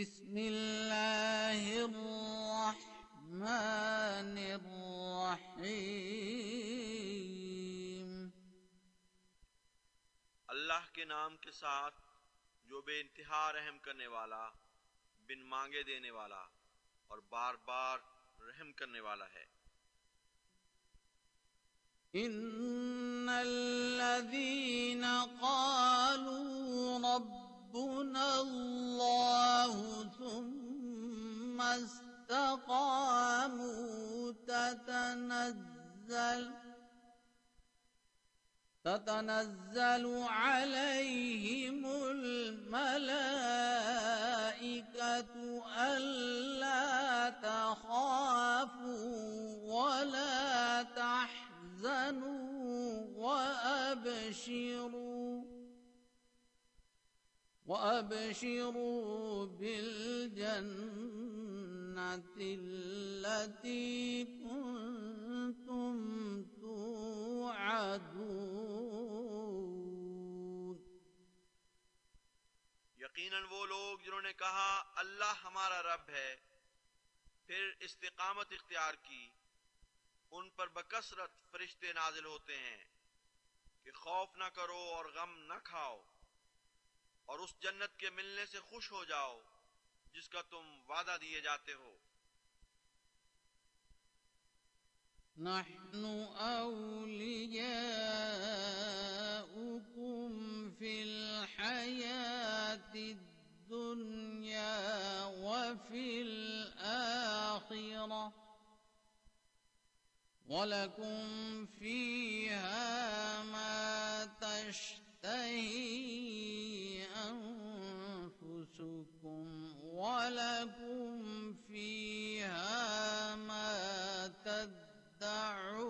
بسم الله الرحمن الرحيم. اللہ کے نام کے ساتھ جو بے انتہا رحم کرنے والا بن مانگے دینے والا اور بار بار رحم کرنے والا ہے۔ إن الذين قالوا ربنا الله ثم استقاموا تتنزل تتنزل عليهم الملائكة ألا تخافوا ولا تحزنوا وأبشروا وأبشروا بالجنة التي كنتم توعدون۔ یقیناً وہ لوگ جنہوں نے کہا، اللہ ہمارا رب ہے، پھر استقامت اختیار کی، ان پر بکثرت فرشتے نازل ہوتے ہیں کہ خوف نہ کرو اور غم نہ کھاؤ۔ اور اس جنت کے ملنے سے خوش ہو جاؤ، جس کا تم وعدہ دیے جاتے ہو۔ نحن أولياؤكم في الحياة الدنيا وفي الآخرة ولكم فيها ما تشتهي أنفسكم ولكم فيها ما تدعون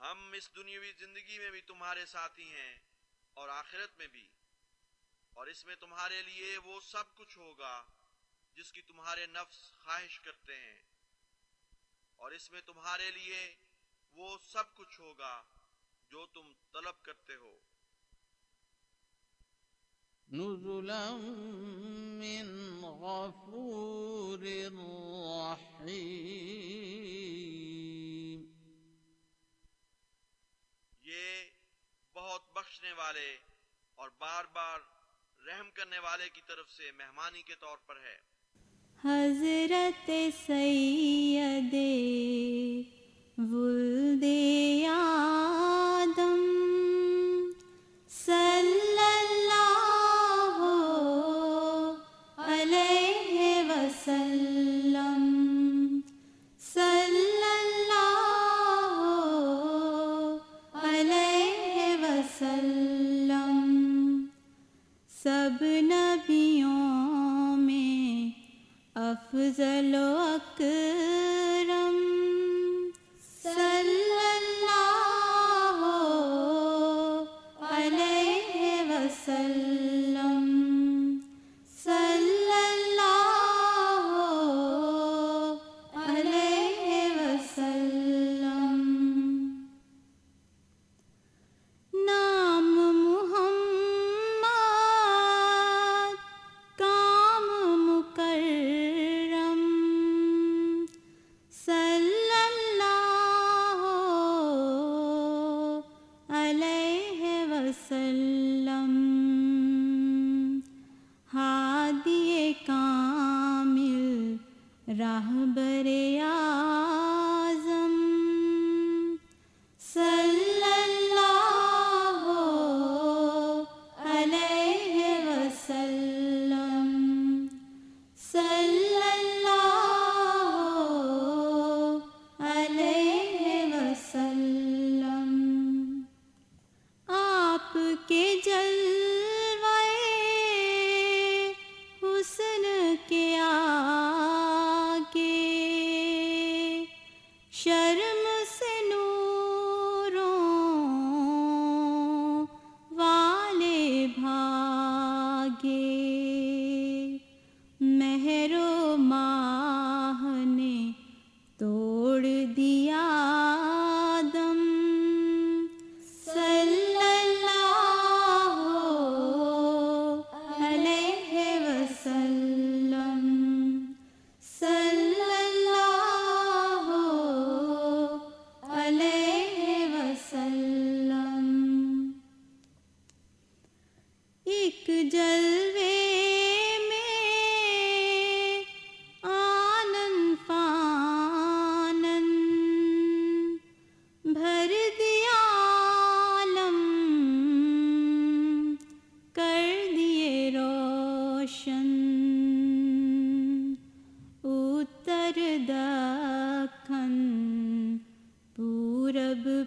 ہم اس دنیاوی زندگی میں بھی تمہارے ساتھی ہیں اور آخرت میں بھی اور اس میں تمہارے لیے وہ سب کچھ ہوگا جس کی تمہارے نفس خواہش کرتے ہیں اور اس میں تمہارے لیے وہ سب کچھ ہوگا جو تم طلب کرتے ہو۔ نزلا من غفور رحيم یہ بہت بخشنے والے اور بار بار رحم کرنے والے کی طرف سے مہمانی کے طور پر ہے۔ حضرت سید ولد آدم صلی اللہ علیہ وسلم صلی اللہ علیہ سب نبیوں میں افضل و اکبر رب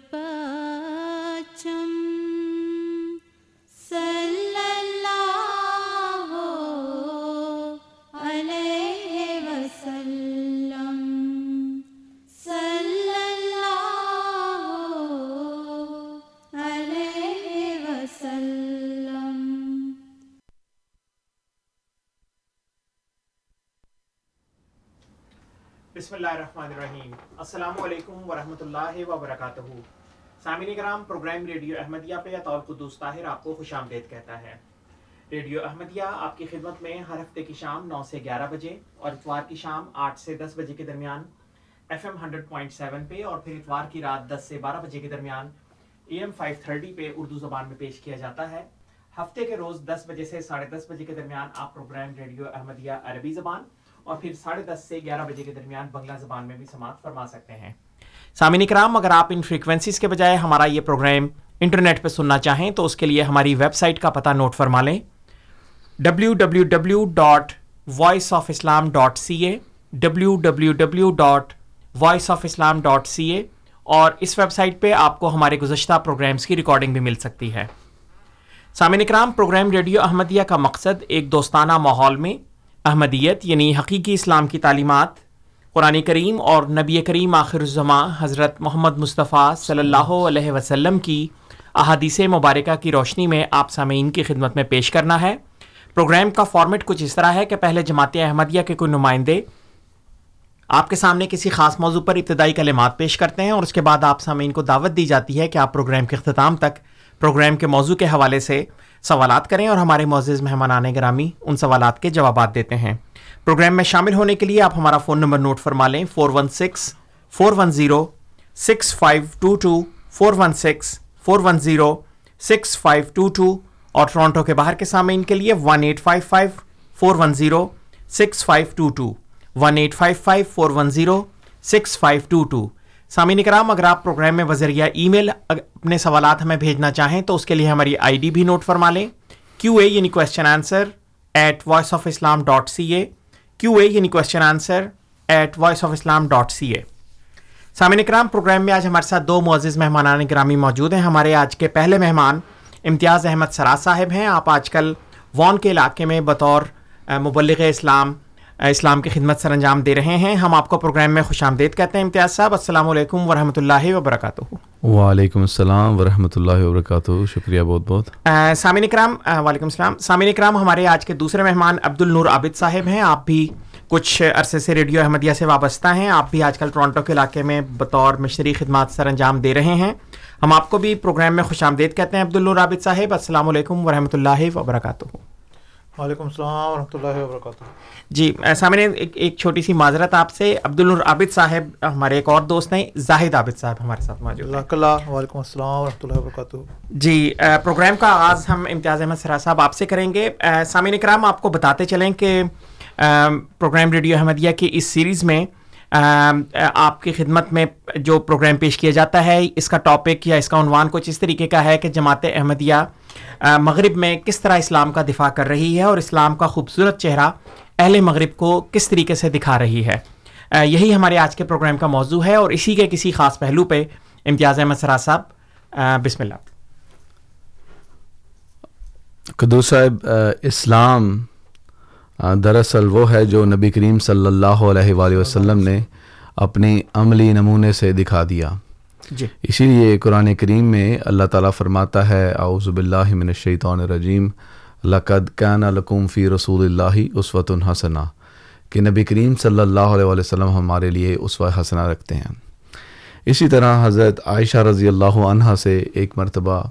بسم اللہ الرحمن الرحیم۔ السلام علیکم ورحمۃ اللہ وبرکاتہ۔ سامعین کرام، پروگرام ریڈیو احمدیہ پہ اطول قدوس طاہر آپ کو خوش آمدید کہتا ہے۔ ریڈیو احمدیہ آپ کی خدمت میں ہر ہفتے کی شام نو سے گیارہ بجے اور اتوار کی شام آٹھ سے دس بجے کے درمیان F M hundred point seven پہ اور پھر اتوار کی رات دس سے بارہ بجے کے درمیان اے ایم فائیو تھرٹی پہ اردو زبان میں پیش کیا جاتا ہے۔ ہفتے کے روز دس بجے سے ساڑھے دس بجے کے درمیان آپ پروگرام ریڈیو احمدیہ عربی زبان اور پھر ساڑھے دس سے گیارہ بجے کے درمیان بنگلہ زبان میں بھی سماعت فرما سکتے ہیں۔ سامعین کرام اگر آپ ان فریکوینسیز کے بجائے ہمارا یہ پروگرام انٹرنیٹ پہ سننا چاہیں تو اس کے لیے ہماری ویب سائٹ کا پتہ نوٹ فرما لیں۔ W W W dot voice of Islam dot C A W W W dot voice of Islam dot C A اور اس ویب سائٹ پہ آپ کو ہمارے گزشتہ پروگرامس کی ریکارڈنگ بھی مل سکتی ہے۔ سامعین کرام پروگرام ریڈیو احمدیہ کا مقصد ایک دوستانہ ماحول میں احمدیت یعنی حقیقی اسلام کی تعلیمات، قرآن کریم اور نبی کریم آخر الزماں حضرت محمد مصطفیٰ صلی اللہ علیہ وسلم کی احادیث مبارکہ کی روشنی میں آپ سامعین کی خدمت میں پیش کرنا ہے۔ پروگرام کا فارمیٹ کچھ اس طرح ہے کہ pہلے جماعت احمدیہ کے کوئی نمائندے آپ کے سامنے کسی خاص موضوع پر ابتدائی کلمات پیش کرتے ہیں اور اس کے بعد آپ سامعین کو دعوت دی جاتی ہے کہ آپ پروگرام کے اختتام تک پروگرام کے موضوع کے حوالے سے سوالات کریں اور ہمارے معزز مہمانان گرامی ان سوالات کے جوابات دیتے ہیں۔ پروگرام میں شامل ہونے کے لیے آپ ہمارا فون نمبر نوٹ فرما لیں۔ Four one six, four one zero, six five two two, four one six, four one zero, six five two two اور ٹورانٹو کے باہر کے سامعین کے لیے one eight five five, four one zero, six five two two, one eight five five, four one zero, six five two two. سامعین کرام، اگر آپ پروگرام میں بذریعہ ای میل اپنے سوالات ہمیں بھیجنا چاہیں تو اس کے لیے ہماری آئی ڈی بھی نوٹ فرما لیں۔ کیو اے یعنی question answer at voice of Islam dot C A Q A یعنی question answer at voice of Islam dot C A سامعین کرام، پروگرام میں آج ہمارے ساتھ دو معزز مہمانان گرامی موجود ہیں۔ ہمارے آج کے پہلے مہمان امتیاز احمد سراج صاحب ہیں۔ آپ آج کل وان کے علاقے میں بطور مبلغ اسلام اسلام کی خدمت سر انجام دے رہے ہیں۔ ہم آپ کو پروگرام میں خوش آمدید کہتے ہیں امتیاز صاحب السلام علیکم ورحمۃ اللہ وبرکاتہ۔ وعلیکم السلام ورحمۃ اللہ وبرکاتہ۔ شکریہ بہت بہت۔ سامعین اکرام وعلیکم السلام۔ سامعین اکرام ہمارے آج کے دوسرے مہمان عبد النور عابد صاحب ہیں۔ آپ بھی کچھ عرصے سے ریڈیو احمدیہ سے وابستہ ہیں۔ آپ بھی آج کل ٹورانٹو کے علاقے میں بطور مشتری خدمات سر انجام دے رہے ہیں۔ ہم آپ کو بھی پروگرام میں خوش آمدید کہتے ہیں عبد النور عابد صاحب السلام علیکم ورحمۃ اللہ وبرکاتہ۔ وعلیکم السلام ورحمۃ اللہ وبرکاتہ۔ جی سامعین ایک ایک چھوٹی سی معذرت آپ سے عبد النور عابد صاحب ہمارے ایک اور دوست ہیں زاہد عابد صاحب ہمارے ساتھ موجود ہیں۔ اللہ اللہ وعلیکم السلام ورحمۃ اللہ وبرکاتہ۔ جی پروگرام کا آغاز ہم امتیاز احمد سرا صاحب آپ سے کریں گے۔ سامعین اکرام آپ کو بتاتے چلیں کہ پروگرام ریڈیو احمدیہ کی اس سیریز میں آپ کی خدمت میں جو پروگرام پیش کیا جاتا ہے، اس کا ٹاپک یا اس کا عنوان کچھ اس طریقے کا ہے کہ جماعت احمدیہ مغرب میں کس طرح اسلام کا دفاع کر رہی ہے اور اسلام کا خوبصورت چہرہ اہل مغرب کو کس طریقے سے دکھا رہی ہے۔ یہی ہمارے آج کے پروگرام کا موضوع ہے اور اسی کے کسی خاص پہلو پہ امتیاز احمد سرا صاحب بسم اللہ۔ قدو صاحب اسلام دراصل وہ ہے جو نبی کریم صلی اللہ علیہ وآلہ وسلم نے اپنی عملی نمونے سے دکھا دیا۔ جی۔ اسی لیے قرآن کریم میں اللہ تعالیٰ فرماتا ہے اعوذ باللہ من الشیطان الرجیم لقد کان لکم فی رسول اللہ اسوۃ حسنہ۔ کہ نبی کریم صلی اللہ علیہ وآلہ وسلم ہمارے لیے اسوہ حسنہ رکھتے ہیں۔ اسی طرح حضرت عائشہ رضی اللہ عنہ سے ایک مرتبہ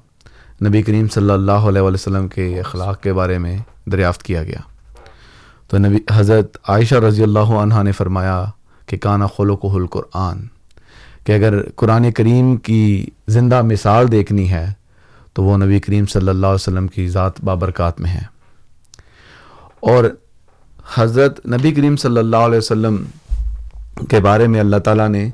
نبی کریم صلی اللہ علیہ وآلہ وسلم کے اخلاق کے بارے میں دریافت کیا گیا۔ تو نبی حضرت عائشہ رضی اللہ عنہ نے فرمایا کہ کانا خلق و القرآن، کہ اگر قرآن کریم کی زندہ مثال دیکھنی ہے تو وہ نبی کریم صلی اللہ علیہ وسلم کی ذات بابرکات میں ہے۔ اور حضرت نبی کریم صلی اللہ علیہ وسلم کے بارے میں اللہ تعالیٰ نے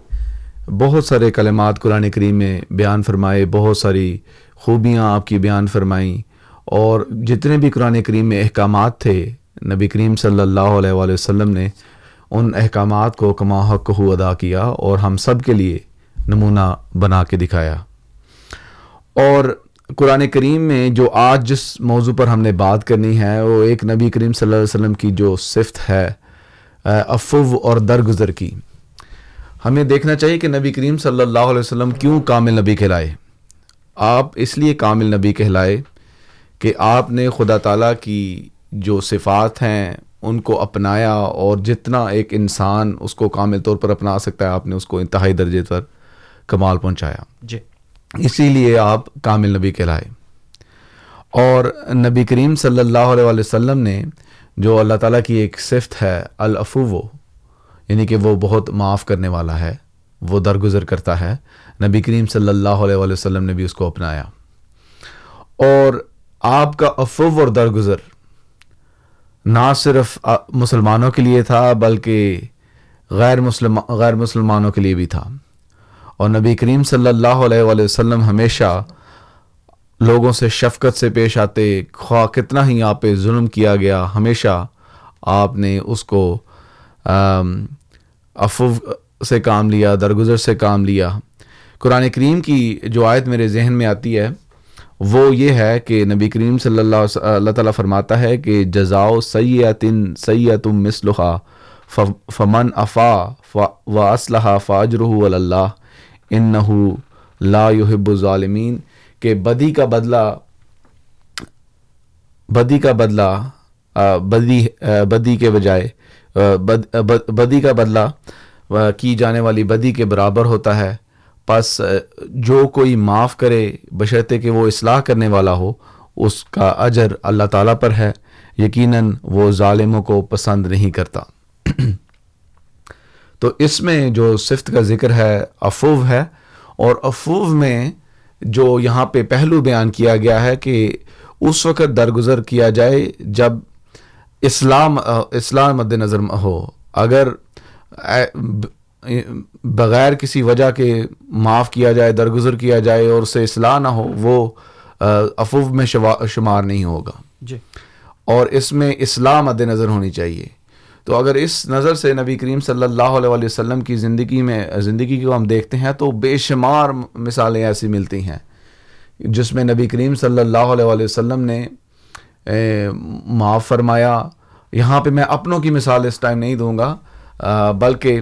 بہت سارے کلمات قرآن کریم میں بیان فرمائے، بہت ساری خوبیاں آپ کی بیان فرمائیں، اور جتنے بھی قرآن کریم میں احکامات تھے نبی کریم صلی اللہ علیہ وآلہ وسلم نے ان احکامات کو کما حق ہو ادا کیا اور ہم سب کے لیے نمونہ بنا کے دکھایا۔ اور قرآن کریم میں جو آج جس موضوع پر ہم نے بات کرنی ہے، وہ ایک نبی کریم صلی اللہ علیہ وسلم کی جو صفت ہے افو اور درگزر کی۔ ہمیں دیکھنا چاہیے کہ نبی کریم صلی اللہ علیہ وسلم کیوں کامل نبی کہلائے۔ آپ اس لیے کامل نبی کہلائے کہ آپ نے خدا تعالیٰ کی جو صفات ہیں ان کو اپنایا اور جتنا ایک انسان اس کو کامل طور پر اپنا سکتا ہے آپ نے اس کو انتہائی درجے پر کمال پہنچایا۔ جی۔ اسی لیے آپ کامل نبی کہلائے۔ اور نبی کریم صلی اللہ علیہ وسلم نے جو اللہ تعالیٰ کی ایک صفت ہے الافو یعنی کہ وہ بہت معاف کرنے والا ہے وہ درگزر کرتا ہے نبی کریم صلی اللہ علیہ وسلم نے بھی اس کو اپنایا۔ اور آپ کا افو اور درگزر نہ صرف مسلمانوں کے لیے تھا بلکہ غیر مسلم غیر مسلمانوں کے لیے بھی تھا۔ اور نبی کریم صلی اللہ علیہ وآلہ وسلم ہمیشہ لوگوں سے شفقت سے پیش آتے خواہ کتنا ہی آپ پہ ظلم کیا گیا ہمیشہ آپ نے اس کو آم، عفو سے کام لیا درگزر سے کام لیا۔ قرآن کریم کی جو آیت میرے ذہن میں آتی ہے وہ یہ ہے کہ نبی کریم صلی اللہ اللہ تعالیٰ فرماتا ہے کہ جزاؤ سیاتن سیاتم مسلحہ فمن افا و اسلحہ فاجرہ اللہ ان پس جو کوئی معاف کرے بشرطے کہ وہ اصلاح کرنے والا ہو، اس کا اجر اللہ تعالیٰ پر ہے۔ یقیناً وہ ظالموں کو پسند نہیں کرتا۔ تو اس میں جو صفت کا ذکر ہے افوو ہے۔ اور افوو میں جو یہاں پہ پہلو بیان کیا گیا ہے کہ اس وقت درگزر کیا جائے جب اسلام اسلام مد نظر ہو۔ اگر بغیر کسی وجہ کے معاف کیا جائے درگزر کیا جائے اور اسے اصلاح نہ ہو وہ افوو میں شمار نہیں ہوگا۔ جی۔ اور اس میں اصلاح مد نظر ہونی چاہیے۔ تو اگر اس نظر سے نبی کریم صلی اللہ علیہ وسلم کی زندگی میں زندگی کو ہم دیکھتے ہیں تو بے شمار مثالیں ایسی ملتی ہیں جس میں نبی کریم صلی اللہ علیہ وسلم نے معاف فرمایا۔ یہاں پہ میں اپنوں کی مثال اس ٹائم نہیں دوں گا بلکہ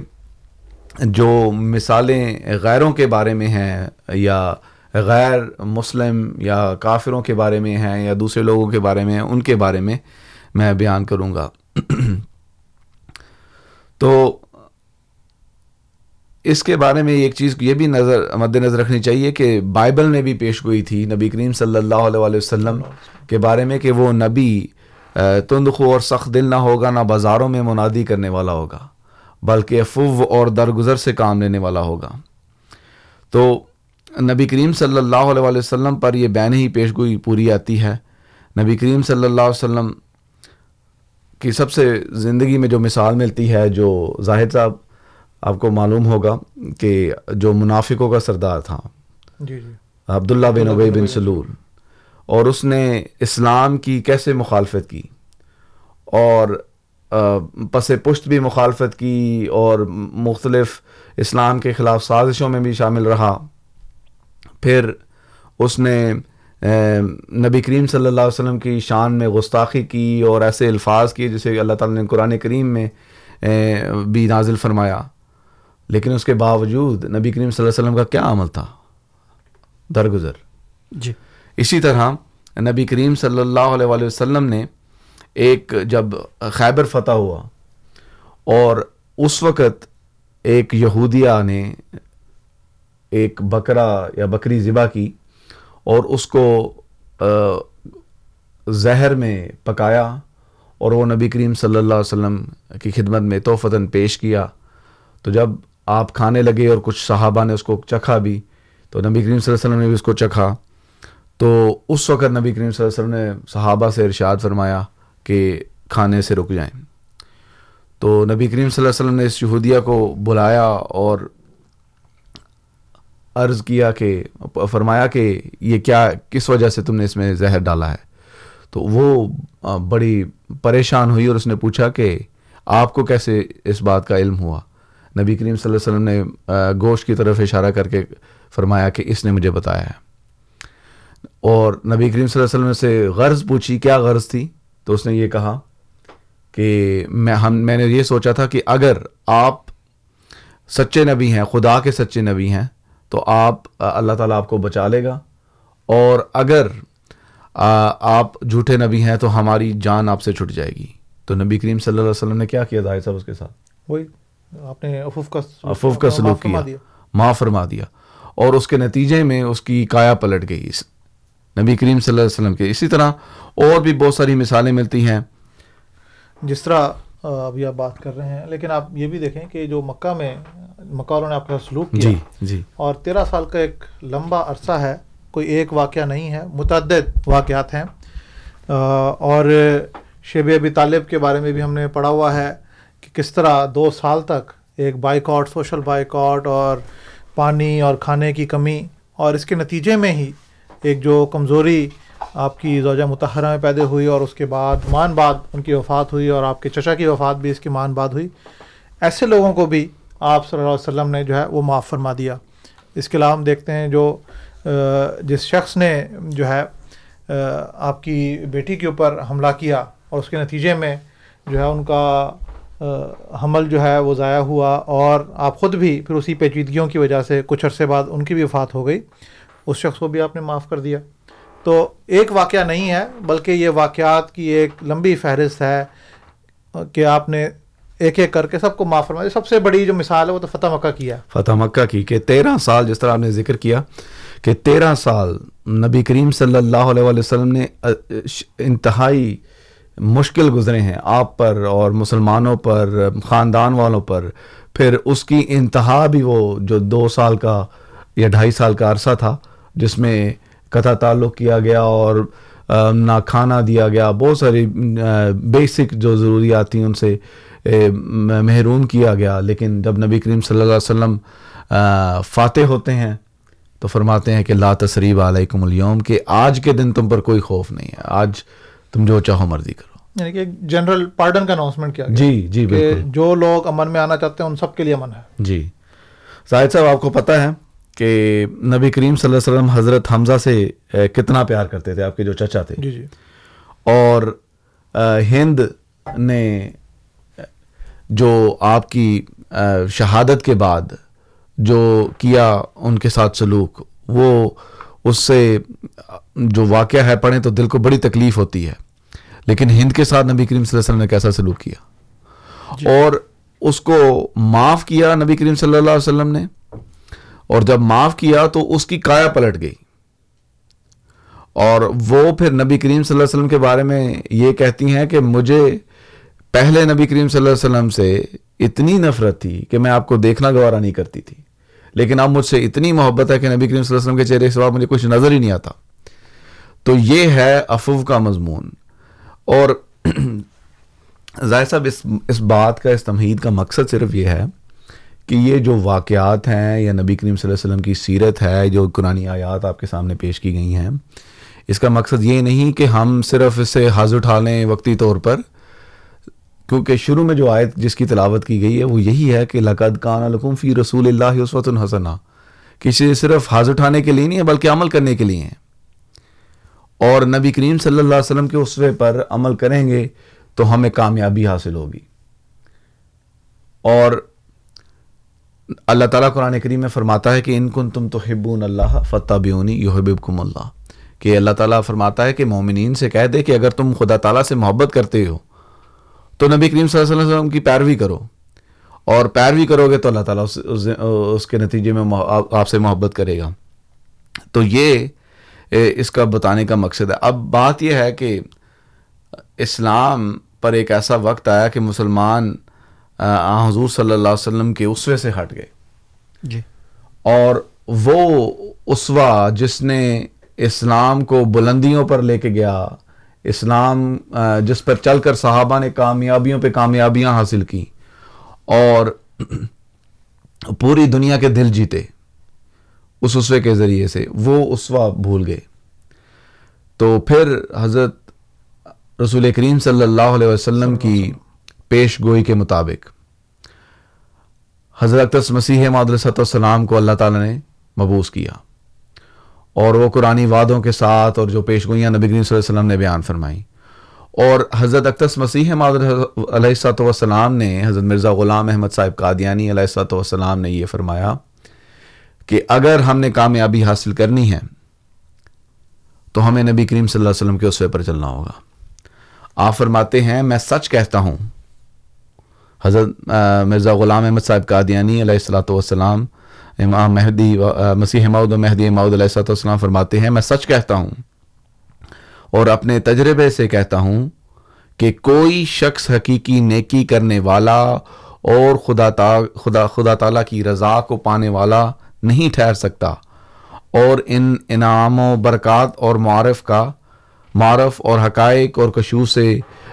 جو مثالیں غیروں کے بارے میں ہیں یا غیر مسلم یا کافروں کے بارے میں ہیں یا دوسرے لوگوں کے بارے میں ہیں، ان کے بارے میں میں بیان کروں گا۔ تو اس کے بارے میں ایک چیز یہ بھی نظر، مد نظر رکھنی چاہیے کہ بائبل میں بھی پیش گوئی تھی نبی کریم صلی اللہ علیہ وسلم کے بارے میں کہ وہ نبی تندخو اور سخت دل نہ ہوگا، نہ بازاروں میں منادی کرنے والا ہوگا۔ بلکہ فو اور درگزر سے کام لینے والا ہوگا۔ تو نبی کریم صلی اللہ علیہ وسلم پر یہ بین ہی پیش گوئی پوری آتی ہے۔ نبی کریم صلی اللہ علیہ وسلم کی سب سے زندگی میں جو مثال ملتی ہے جو زاہد صاحب آپ کو معلوم ہوگا کہ جو منافقوں کا سردار تھا۔ جی جی۔ عبداللہ بن ابی بن سلول۔ اور اس نے اسلام کی کیسے مخالفت کی؟ اور پس پشت بھی مخالفت کی اور مختلف اسلام کے خلاف سازشوں میں بھی شامل رہا۔ پھر اس نے نبی کریم صلی اللہ علیہ وسلم کی شان میں گستاخی کی اور ایسے الفاظ کیے جسے اللہ تعالیٰ نے قرآن کریم میں بھی نازل فرمایا۔ لیکن اس کے باوجود نبی کریم صلی اللہ علیہ وسلم کا کیا عمل تھا؟ درگزر۔ جی۔ اسی طرح نبی کریم صلی اللہ علیہ وسلم نے ایک جب خیبر فتح ہوا اور اس وقت ایک یہودیہ نے ایک بکرا یا بکری ذبح کی اور اس کو زہر میں پکایا اور وہ نبی کریم صلی اللہ علیہ وسلم کی خدمت میں توفتاً پیش کیا۔ تو جب آپ کھانے لگے اور کچھ صحابہ نے اس کو چکھا بھی، تو نبی کریم صلی اللہ علیہ وسلم نے بھی اس کو چکھا۔ تو اس وقت نبی کریم صلی اللہ علیہ وسلم نے صحابہ سے ارشاد فرمایا کہ کھانے سے رک جائیں۔ تو نبی کریم صلی اللہ علیہ وسلم نے اس یہودیہ کو بلایا اور عرض کیا کہ، فرمایا کہ یہ کیا، کس وجہ سے تم نے اس میں زہر ڈالا ہے؟ تو وہ بڑی پریشان ہوئی اور اس نے پوچھا کہ آپ کو کیسے اس بات کا علم ہوا؟ نبی کریم صلی اللہ علیہ وسلم نے گوشت کی طرف اشارہ کر کے فرمایا کہ اس نے مجھے بتایا ہے۔ اور نبی کریم صلی اللہ علیہ وسلم سے غرض پوچھی، کیا غرض تھی؟ تو اس نے یہ کہا کہ میں ہم میں نے یہ سوچا تھا کہ اگر آپ سچے نبی ہیں خدا کے سچے نبی ہیں تو آپ اللہ تعالیٰ آپ کو بچا لے گا۔ اور اگر آپ جھوٹے نبی ہیں تو ہماری جان آپ سے چھٹ جائے گی۔ تو نبی کریم صلی اللہ علیہ وسلم نے کیا کیا ظاہر صاحب اس کے ساتھ؟ وہی آپ نے افوف کا افوف کا سلوک کیا۔ معاف فرما دیا۔ اور اس کے نتیجے میں اس کی کایا پلٹ گئی۔ نبی کریم صلی اللہ علیہ وسلم کے۔ اسی طرح اور بھی بہت ساری مثالیں ملتی ہیں۔ جس طرح ابھی آپ بات کر رہے ہیں لیکن آپ یہ بھی دیکھیں کہ جو مکہ میں مکہ والوں نے آپ کا سلوک کیا جی جی۔ اور تیرہ سال کا ایک لمبا عرصہ ہے کوئی ایک واقعہ نہیں ہے متعدد واقعات ہیں۔ اور شیب ابی طالب کے بارے میں بھی ہم نے پڑھا ہوا ہے کہ کس طرح دو سال تک ایک boycott social boycott اور پانی اور کھانے کی کمی اور اس کے نتیجے میں ہی ایک جو کمزوری آپ کی زوجہ متحرہ میں پیدا ہوئی اور اس کے بعد مان بعد ان کی وفات ہوئی اور آپ کے چچا کی وفات بھی اس کی مان بعد ہوئی، ایسے لوگوں کو بھی آپ صلی اللہ علیہ وسلم نے جو ہے وہ معاف فرما دیا۔ اس کے علاوہ ہم دیکھتے ہیں جو جس شخص نے جو ہے آپ کی بیٹی کے اوپر حملہ کیا اور اس کے نتیجے میں جو ہے ان کا حمل جو ہے وہ ضائع ہوا اور آپ خود بھی پھر اسی پیچیدگیوں کی وجہ سے کچھ عرصے بعد ان کی بھی وفات ہو گئی۔ اس شخص کو بھی آپ نے معاف کر دیا۔ تو ایک واقعہ نہیں ہے، بلکہ یہ واقعات کی ایک لمبی فہرست ہے کہ آپ نے ایک ایک کر کے سب کو معاف فرمایا۔ سب سے بڑی جو مثال ہے، وہ تو فتح مکہ کی ہے۔ فتح مکہ کی، کہ تیرہ سال جس طرح آپ نے ذکر کیا، کہ تیرہ سال نبی کریم صلی اللہ علیہ وسلم نے انتہائی مشکل گزرے ہیں۔ آپ پر اور مسلمانوں پر، خاندان والوں پر۔ پھر اس کی انتہا بھی وہ جو دو سال کا یا ڈھائی سال کا عرصہ تھا۔ جس میں قطع تعلق کیا گیا اور نہ کھانا دیا گیا بہت ساری بیسک جو ضروریات تھیں ان سے محروم کیا گیا۔ لیکن جب نبی کریم صلی اللہ علیہ وسلم فاتح ہوتے ہیں تو فرماتے ہیں کہ لا تصریب علیکم اليوم کہ آج کے دن تم پر کوئی خوف نہیں ہے۔ آج تم جو چاہو مرضی کرو۔ یعنی کہ جنرل پارڈن کا اناؤنسمنٹ کیا گیا۔ جی جی کہ بالکل۔ جو لوگ امن میں آنا چاہتے ہیں ان سب کے لیے امن ہے۔ جی۔ زاہد صاحب آپ کو پتہ ہے کہ نبی کریم صلی اللہ علیہ وسلم حضرت حمزہ سے کتنا پیار کرتے تھے آپ کے جو چچا تھے۔ جی جی۔ اور ہند نے جو آپ کی شہادت کے بعد جو کیا ان کے ساتھ سلوک وہ اس سے جو واقعہ ہے پڑھیں تو دل کو بڑی تکلیف ہوتی ہے۔ لیکن ہند کے ساتھ نبی کریم صلی اللہ علیہ وسلم نے کیسا سلوک کیا؟ اور اس کو معاف کیا نبی کریم صلی اللہ علیہ وسلم نے؟ اور جب معاف کیا تو اس کی کایا پلٹ گئی۔ اور وہ پھر نبی کریم صلی اللہ علیہ وسلم کے بارے میں یہ کہتی ہیں کہ مجھے پہلے نبی کریم صلی اللہ علیہ وسلم سے اتنی نفرت تھی کہ میں آپ کو دیکھنا گوارا نہیں کرتی تھی۔ لیکن اب مجھ سے اتنی محبت ہے کہ نبی کریم صلی اللہ علیہ وسلم کے چہرے کے سوا مجھے کچھ نظر ہی نہیں آتا۔ تو یہ ہے افو کا مضمون۔ اور ظاہر صاحب، اس اس بات کا، اس تمہید کا مقصد صرف یہ ہے کہ یہ جو واقعات ہیں یا نبی کریم صلی اللہ علیہ وسلم کی سیرت ہے، جو قرآن آیات آپ کے سامنے پیش کی گئی ہیں، اس کا مقصد یہ نہیں کہ ہم صرف اسے حاضر اٹھا لیں وقتی طور پر، کیونکہ شروع میں جو آیت جس کی تلاوت کی گئی ہے، وہ یہی ہے کہ لقد کان لکم فی رسول اللہ عصوت الحسنہ کسی صرف حاضر اٹھانے کے لیے نہیں ہے بلکہ عمل کرنے کے لیے ہیں۔ اور نبی کریم صلی اللہ علیہ وسلم کے اسوے پر عمل کریں گے، تو ہمیں کامیابی حاصل ہوگی۔ اور اللہ تعالیٰ قرآن کریم میں فرماتا ہے کہ ان کن تم تو ہبون اللہ فتح بیونی یحببکم اللہ۔ کہ اللہ تعالیٰ فرماتا ہے کہ مومنین سے کہہ دے کہ اگر تم خدا تعالیٰ سے محبت کرتے ہو تو نبی کریم صلی اللہ علیہ وسلم کی پیروی کرو۔ اور پیروی کرو گے تو اللہ تعالیٰ اس, اس, اس کے نتیجے میں آپ سے محبت کرے گا۔ تو یہ اس کا بتانے کا مقصد ہے۔ اب بات یہ ہے کہ اسلام پر ایک ایسا وقت آیا کہ مسلمان آ، حضور صلی اللہ علیہ وسلم کے اسوے سے ہٹ گئے۔ جی۔ اور وہ اسوا جس نے اسلام کو بلندیوں پر لے کے گیا اسلام جس پر چل کر صحابہ نے کامیابیوں پہ کامیابیاں حاصل کی اور پوری دنیا کے دل جیتے اس اسوے کے ذریعے سے وہ اسوا بھول گئے۔ تو پھر حضرت رسول کریم صلی اللہ علیہ وسلم کی پیش گوئی کے مطابق۔ حضرت مسیح معدل السلام کو اللہ تعالیٰ نے مبوس کیا۔ اور وہ قرآنی وعدوں کے ساتھ اور جو پیش گوئیاں نبی کریم صلی اللہ علیہ وسلم نے بیان فرمائیں۔ اور حضرت اقتص مسیح علیہ السلاۃ والسلام نے حضرت مرزا غلام احمد صاحب قادیانی علیہ السلاۃ والسلام نے یہ فرمایا کہ اگر ہم نے کامیابی حاصل کرنی ہے، تو ہمیں نبی کریم صلی اللہ علیہ وسلم کے اسوے پر چلنا ہوگا۔ آپ فرماتے ہیں، میں سچ کہتا ہوں حضرت مرزا غلام احمد صاحب قادیانی علیہ السلاۃ والسلام، امام مہدی مسیح مود و مہدی مود علیہ السلاۃ والسلام فرماتے ہیں، میں سچ کہتا ہوں اور اپنے تجربے سے کہتا ہوں کہ کوئی شخص حقیقی نیکی کرنے والا اور خدا تا، خدا خدا تعالیٰ کی رضا کو پانے والا نہیں ٹھہر سکتا اور ان انعام و برکات اور معرف کا معرف اور حقائق اور کشو سے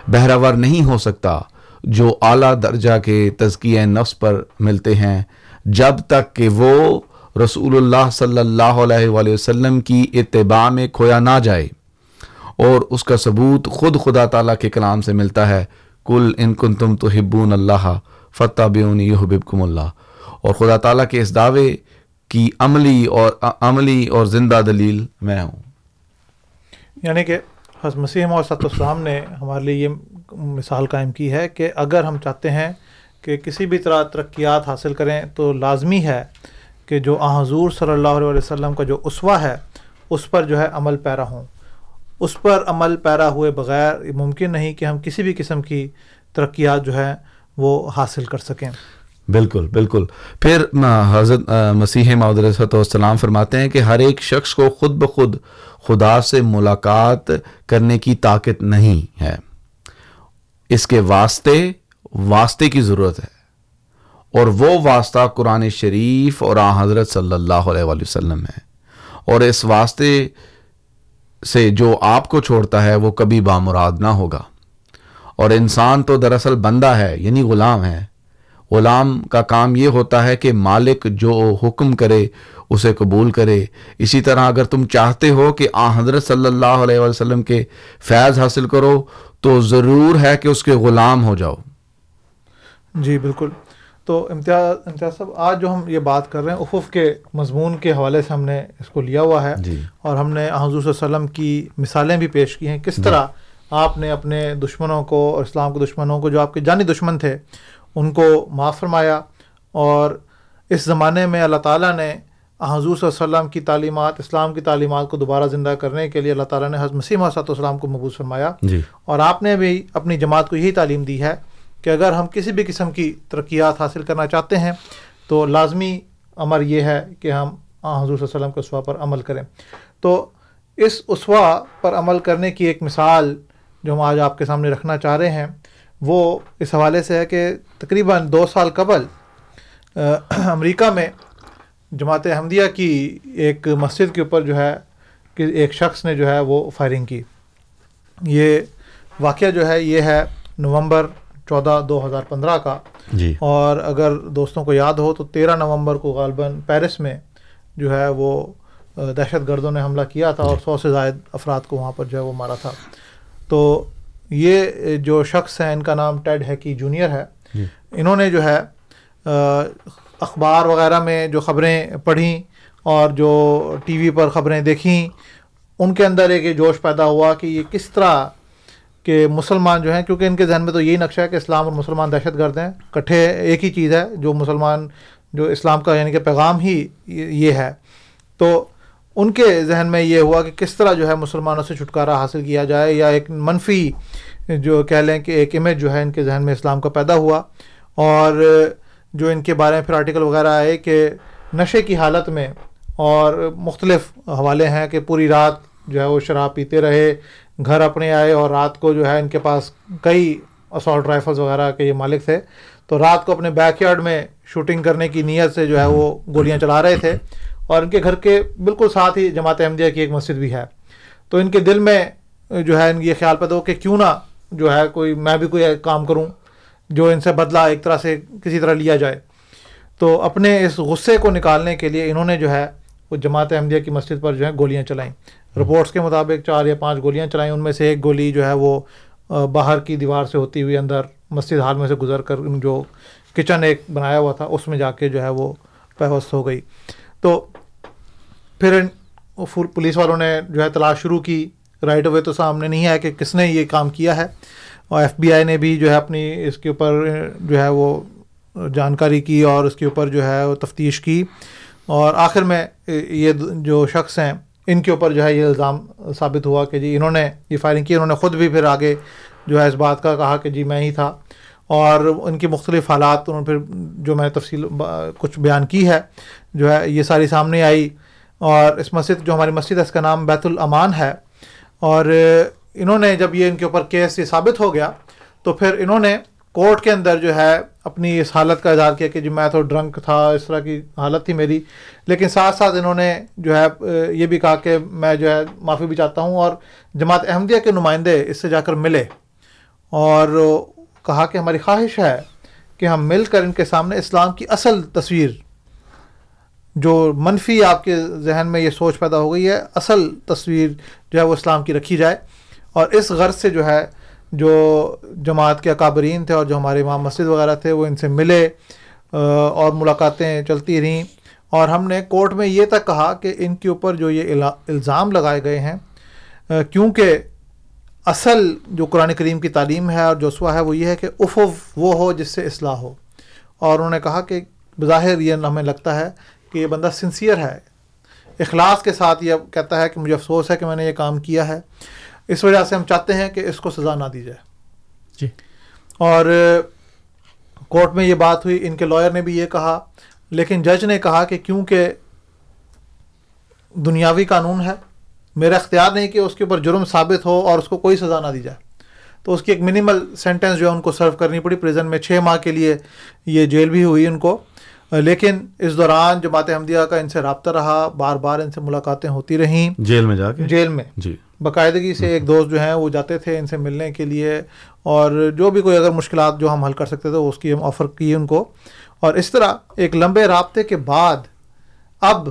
بہراور نہیں ہو سکتا۔ جو اعلیٰ درجہ کے تزکیہ نفس پر ملتے ہیں، جب تک کہ وہ رسول اللہ صلی اللہ علیہ وآلہ وسلم کی اتباع میں کھویا نہ جائے، اور اس کا ثبوت خود خدا تعالیٰ کے کلام سے ملتا ہے کل ان کن تم تو ہبون اللہ فتح بیونی یحببکم اللہ۔ اور خدا تعالیٰ کے اس دعوے کی عملی اور عملی اور زندہ دلیل میں ہوں۔ یعنی کہ حضرت مسیح محمد السلام نے ہمارے لیے یہ مثال قائم کی ہے کہ اگر ہم چاہتے ہیں کہ کسی بھی طرح ترقیات حاصل کریں تو لازمی ہے کہ جو حضور صلی اللہ علیہ وسلم کا جو اسوا ہے، اس پر جو ہے عمل پیرا ہوں۔ اس پر عمل پیرا ہوئے بغیر ممکن نہیں کہ ہم کسی بھی قسم کی ترقیات جو ہے وہ حاصل کر سکیں۔ بالکل بالکل۔ پھر حضرت مسیح معود علیہ السلام فرماتے ہیں کہ ہر ایک شخص کو خود بخود خدا سے ملاقات کرنے کی طاقت نہیں ہے۔ اس کے واسطے واسطے کی ضرورت ہے۔ اور وہ واسطہ قرآن شریف اور آ حضرت صلی اللہ علیہ وآلہ وسلم ہے۔ اور اس واسطے سے جو آپ کو چھوڑتا ہے وہ کبھی بامراد نہ ہوگا۔ اور انسان تو دراصل بندہ ہے یعنی غلام ہے۔ غلام کا کام یہ ہوتا ہے کہ مالک جو حکم کرے، اسے قبول کرے۔ اسی طرح اگر تم چاہتے ہو کہ آ حضرت صلی اللہ علیہ وسلم کے فیض حاصل کرو تو ضرور ہے کہ اس کے غلام ہو جاؤ۔ جی بالکل۔ تو امتیاز امتیاز صاحب آج جو ہم یہ بات کر رہے ہیں افف کے مضمون کے حوالے سے ہم نے اس کو لیا ہوا ہے۔ جی۔ اور ہم نے حضور صلی اللہ علیہ وسلم کی مثالیں بھی پیش کی ہیں۔ کس طرح آپ نے اپنے دشمنوں کو اور اسلام کے دشمنوں کو جو آپ کے جانی دشمن تھے ان کو معاف فرمایا۔ اور اس زمانے میں اللہ تعالیٰ نے حضور صلی اللہ علیہ وسلم کی تعلیمات اسلام کی تعلیمات کو دوبارہ زندہ کرنے کے لیے اللہ تعالیٰ نے حضرت مسیم صاحب السلام کو مبوس فرمایا۔ جی۔ اور آپ نے بھی اپنی جماعت کو یہی تعلیم دی ہے کہ اگر ہم کسی بھی قسم کی ترقیات حاصل کرنا چاہتے ہیں تو لازمی امر یہ ہے کہ ہم حضور صلی اللہ علیہ وسلم کے اسوا پر عمل کریں۔ تو اس اسوا پر عمل کرنے کی ایک مثال جو ہم آج آپ کے سامنے رکھنا چاہ رہے ہیں وہ اس حوالے سے ہے کہ تقریباً دو سال قبل امریکہ میں جماعت احمدیہ کی ایک مسجد کے اوپر جو ہے کہ ایک شخص نے جو ہے وہ فائرنگ کی۔ یہ واقعہ جو ہے یہ ہے نومبر چودہ دو ہزار پندرہ کا۔ جی۔ اور اگر دوستوں کو یاد ہو تو تیرہ نومبر کو غالباً پیرس میں جو ہے وہ دہشت گردوں نے حملہ کیا تھا اور سو سے زائد افراد کو وہاں پر جو ہے وہ مارا تھا۔ تو یہ جو شخص ہیں ان کا نام ٹیڈ ہیکی جونیئر ہے۔ جی۔ انہوں نے جو ہے اخبار وغیرہ میں جو خبریں پڑھیں اور جو ٹی وی پر خبریں دیکھیں، ان کے اندر ایک یہ جوش پیدا ہوا کہ یہ کس طرح کہ مسلمان جو ہیں، کیونکہ ان کے ذہن میں تو یہی نقشہ ہے کہ اسلام اور مسلمان دہشت گرد ہیں کٹھے ایک ہی چیز ہے، جو مسلمان جو اسلام کا یعنی کہ پیغام ہی یہ یہ ہے۔ تو ان کے ذہن میں یہ ہوا کہ کس طرح جو ہے مسلمانوں سے چھٹکارا حاصل کیا جائے، یا ایک منفی جو کہہ لیں کہ ایک امیج جو ہے ان کے ذہن میں اسلام کا پیدا ہوا۔ اور جو ان کے بارے میں پھر آرٹیکل وغیرہ آئے کہ نشے کی حالت میں اور مختلف حوالے ہیں کہ پوری رات جو ہے وہ شراب پیتے رہے، گھر اپنے آئے اور رات کو جو ہے ان کے پاس کئی اسالٹ رائفلز وغیرہ کے یہ مالک تھے۔ تو رات کو اپنے بیک یارڈ میں شوٹنگ کرنے کی نیت سے جو ہے وہ گولیاں چلا رہے تھے اور ان کے گھر کے بالکل ساتھ ہی جماعت احمدیہ کی ایک مسجد بھی ہے۔ تو ان کے دل میں جو ہے ان یہ خیال پیدا ہو کہ کیوں نہ جو ہے کوئی میں بھی کوئی کام کروں۔ جو ان سے بدلہ ایک طرح سے کسی طرح لیا جائے۔ تو اپنے اس غصے کو نکالنے کے لیے انہوں نے جو ہے وہ جماعت احمدیہ کی مسجد پر جو ہے گولیاں چلائیں۔ رپورٹس کے مطابق چار یا پانچ گولیاں چلائیں۔ ان میں سے ایک گولی جو ہے وہ باہر کی دیوار سے ہوتی ہوئی اندر مسجد ہال میں سے گزر کر جو کچن ایک بنایا ہوا تھا، اس میں جا کے جو ہے وہ پیوست ہو گئی۔ تو پھر پولیس والوں نے جو ہے تلاش شروع کی۔ رائٹ اوے تو سامنے نہیں آیا کہ کس نے یہ کام کیا ہے۔ اور ایف بی آئی نے بھی جو ہے اپنی اس کے اوپر جو ہے وہ جانکاری کی اور اس کے اوپر جو ہے وہ تفتیش کی اور آخر میں یہ جو شخص ہیں، ان کے اوپر جو ہے یہ الزام ثابت ہوا کہ جی انہوں نے یہ فائرنگ کی، انہوں نے خود بھی پھر آگے جو ہے اس بات کا کہا کہ جی میں ہی تھا اور ان کی مختلف حالات، انہوں نے پھر جو میں نے تفصیل با- کچھ بیان کی ہے، جو ہے یہ ساری سامنے آئی اور اس مسجد جو ہماری مسجد ہے، اس کا نام بیت الامان ہے اور انہوں نے جب یہ ان کے اوپر کیس یہ ثابت ہو گیا، تو پھر انہوں نے کورٹ کے اندر جو ہے اپنی اس حالت کا اظہار کیا کہ جی میں تو ڈرنک تھا، اس طرح کی حالت تھی میری۔ لیکن ساتھ ساتھ انہوں نے جو ہے، یہ بھی کہا کہ میں جو ہے معافی بھی چاہتا ہوں اور جماعت احمدیہ کے نمائندے اس سے جا کر ملے۔ اور کہا کہ ہماری خواہش ہے کہ ہم مل کر ان کے سامنے اسلام کی اصل تصویر، جو منفی آپ کے ذہن میں یہ سوچ پیدا ہو گئی ہے، اصل تصویر جو ہے وہ اسلام کی رکھی جائے۔ اور اس غرض سے جو ہے، جو جماعت کے اکابرین تھے اور جو ہمارے امام مسجد وغیرہ تھے، وہ ان سے ملے اور ملاقاتیں چلتی رہیں۔ اور ہم نے کورٹ میں یہ تک کہا کہ ان کے اوپر جو یہ الزام لگائے گئے ہیں کیونکہ اصل جو قرآن کریم کی تعلیم ہے اور جو ہے، وہ یہ ہے کہ افو وہ ہو جس سے اصلاح ہو۔ اور انہوں نے کہا کہ بظاہر یہ ہمیں لگتا ہے کہ یہ بندہ سنسیئر ہے۔ اخلاص کے ساتھ یہ کہتا ہے کہ مجھے افسوس ہے کہ میں نے یہ کام کیا ہے۔ اس وجہ سے ہم چاہتے ہیں کہ اس کو سزا نہ دی جائے۔ جی۔ اور کورٹ میں یہ بات ہوئی ان کے لائر نے بھی یہ کہا لیکن جج نے کہا کہ کیونکہ دنیاوی قانون ہے میرا اختیار نہیں کہ اس کے اوپر جرم ثابت ہو اور اس کو کوئی سزا نہ دی جائے۔ تو اس کی ایک منیمل سینٹنس جو ہے ان کو سرو کرنی پڑی۔ پریزن میں چھ ماہ کے لیے یہ جیل بھی ہوئی ان کو۔ لیکن اس دوران جماعت احمدیہ کا ان سے رابطہ رہا بار بار ان سے ملاقاتیں ہوتی رہیں۔ جیل میں جا کے؟ جیل میں۔ جی۔ باقاعدگی سے ایک دوست جو ہیں وہ جاتے تھے ان سے ملنے کے لیے اور جو بھی کوئی اگر مشکلات جو ہم حل کر سکتے تھے اس کی ہم آفر کی ان کو۔ اور اس طرح ایک لمبے رابطے کے بعد اب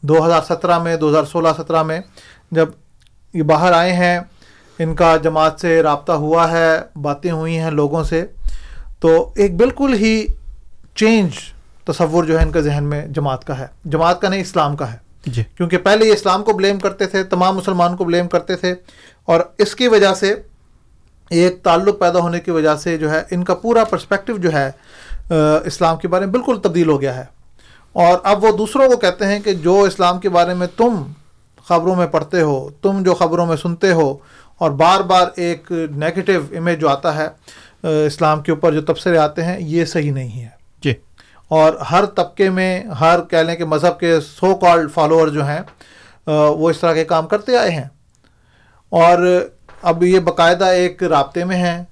دو ہزار سترہ میں، دو ہزار سولہ، سترہ میں جب یہ باہر آئے ہیں، ان کا جماعت سے رابطہ ہوا ہے، باتیں ہوئی ہیں لوگوں سے، تو ایک بالکل ہی چینج تصور جو ہے ان کے ذہن میں جماعت کا ہے۔ جماعت کا نہیں، اسلام کا ہے۔ جی۔ کیونکہ پہلے یہ اسلام کو بلیم کرتے تھے، تمام مسلمان کو بلیم کرتے تھے، اور اس کی وجہ سے ایک تعلق پیدا ہونے کی وجہ سے جو ہے، ان کا پورا پرسپیکٹو جو ہے اسلام کے بارے میں بالکل تبدیل ہو گیا ہے۔ اور اب وہ دوسروں کو کہتے ہیں کہ جو اسلام کے بارے میں تم خبروں میں پڑھتے ہو، تم جو خبروں میں سنتے ہو، اور بار بار ایک نیگیٹو امیج جو آتا ہے اسلام کے اوپر جو تبصرے آتے ہیں، یہ صحیح نہیں ہے۔ اور ہر طبقے میں ہر کہہ لیں کہ مذہب کے سو کالڈ فالوور جو ہیں وہ اس طرح کے کام کرتے آئے ہیں۔ اور اب یہ باقاعدہ ایک رابطے میں ہیں۔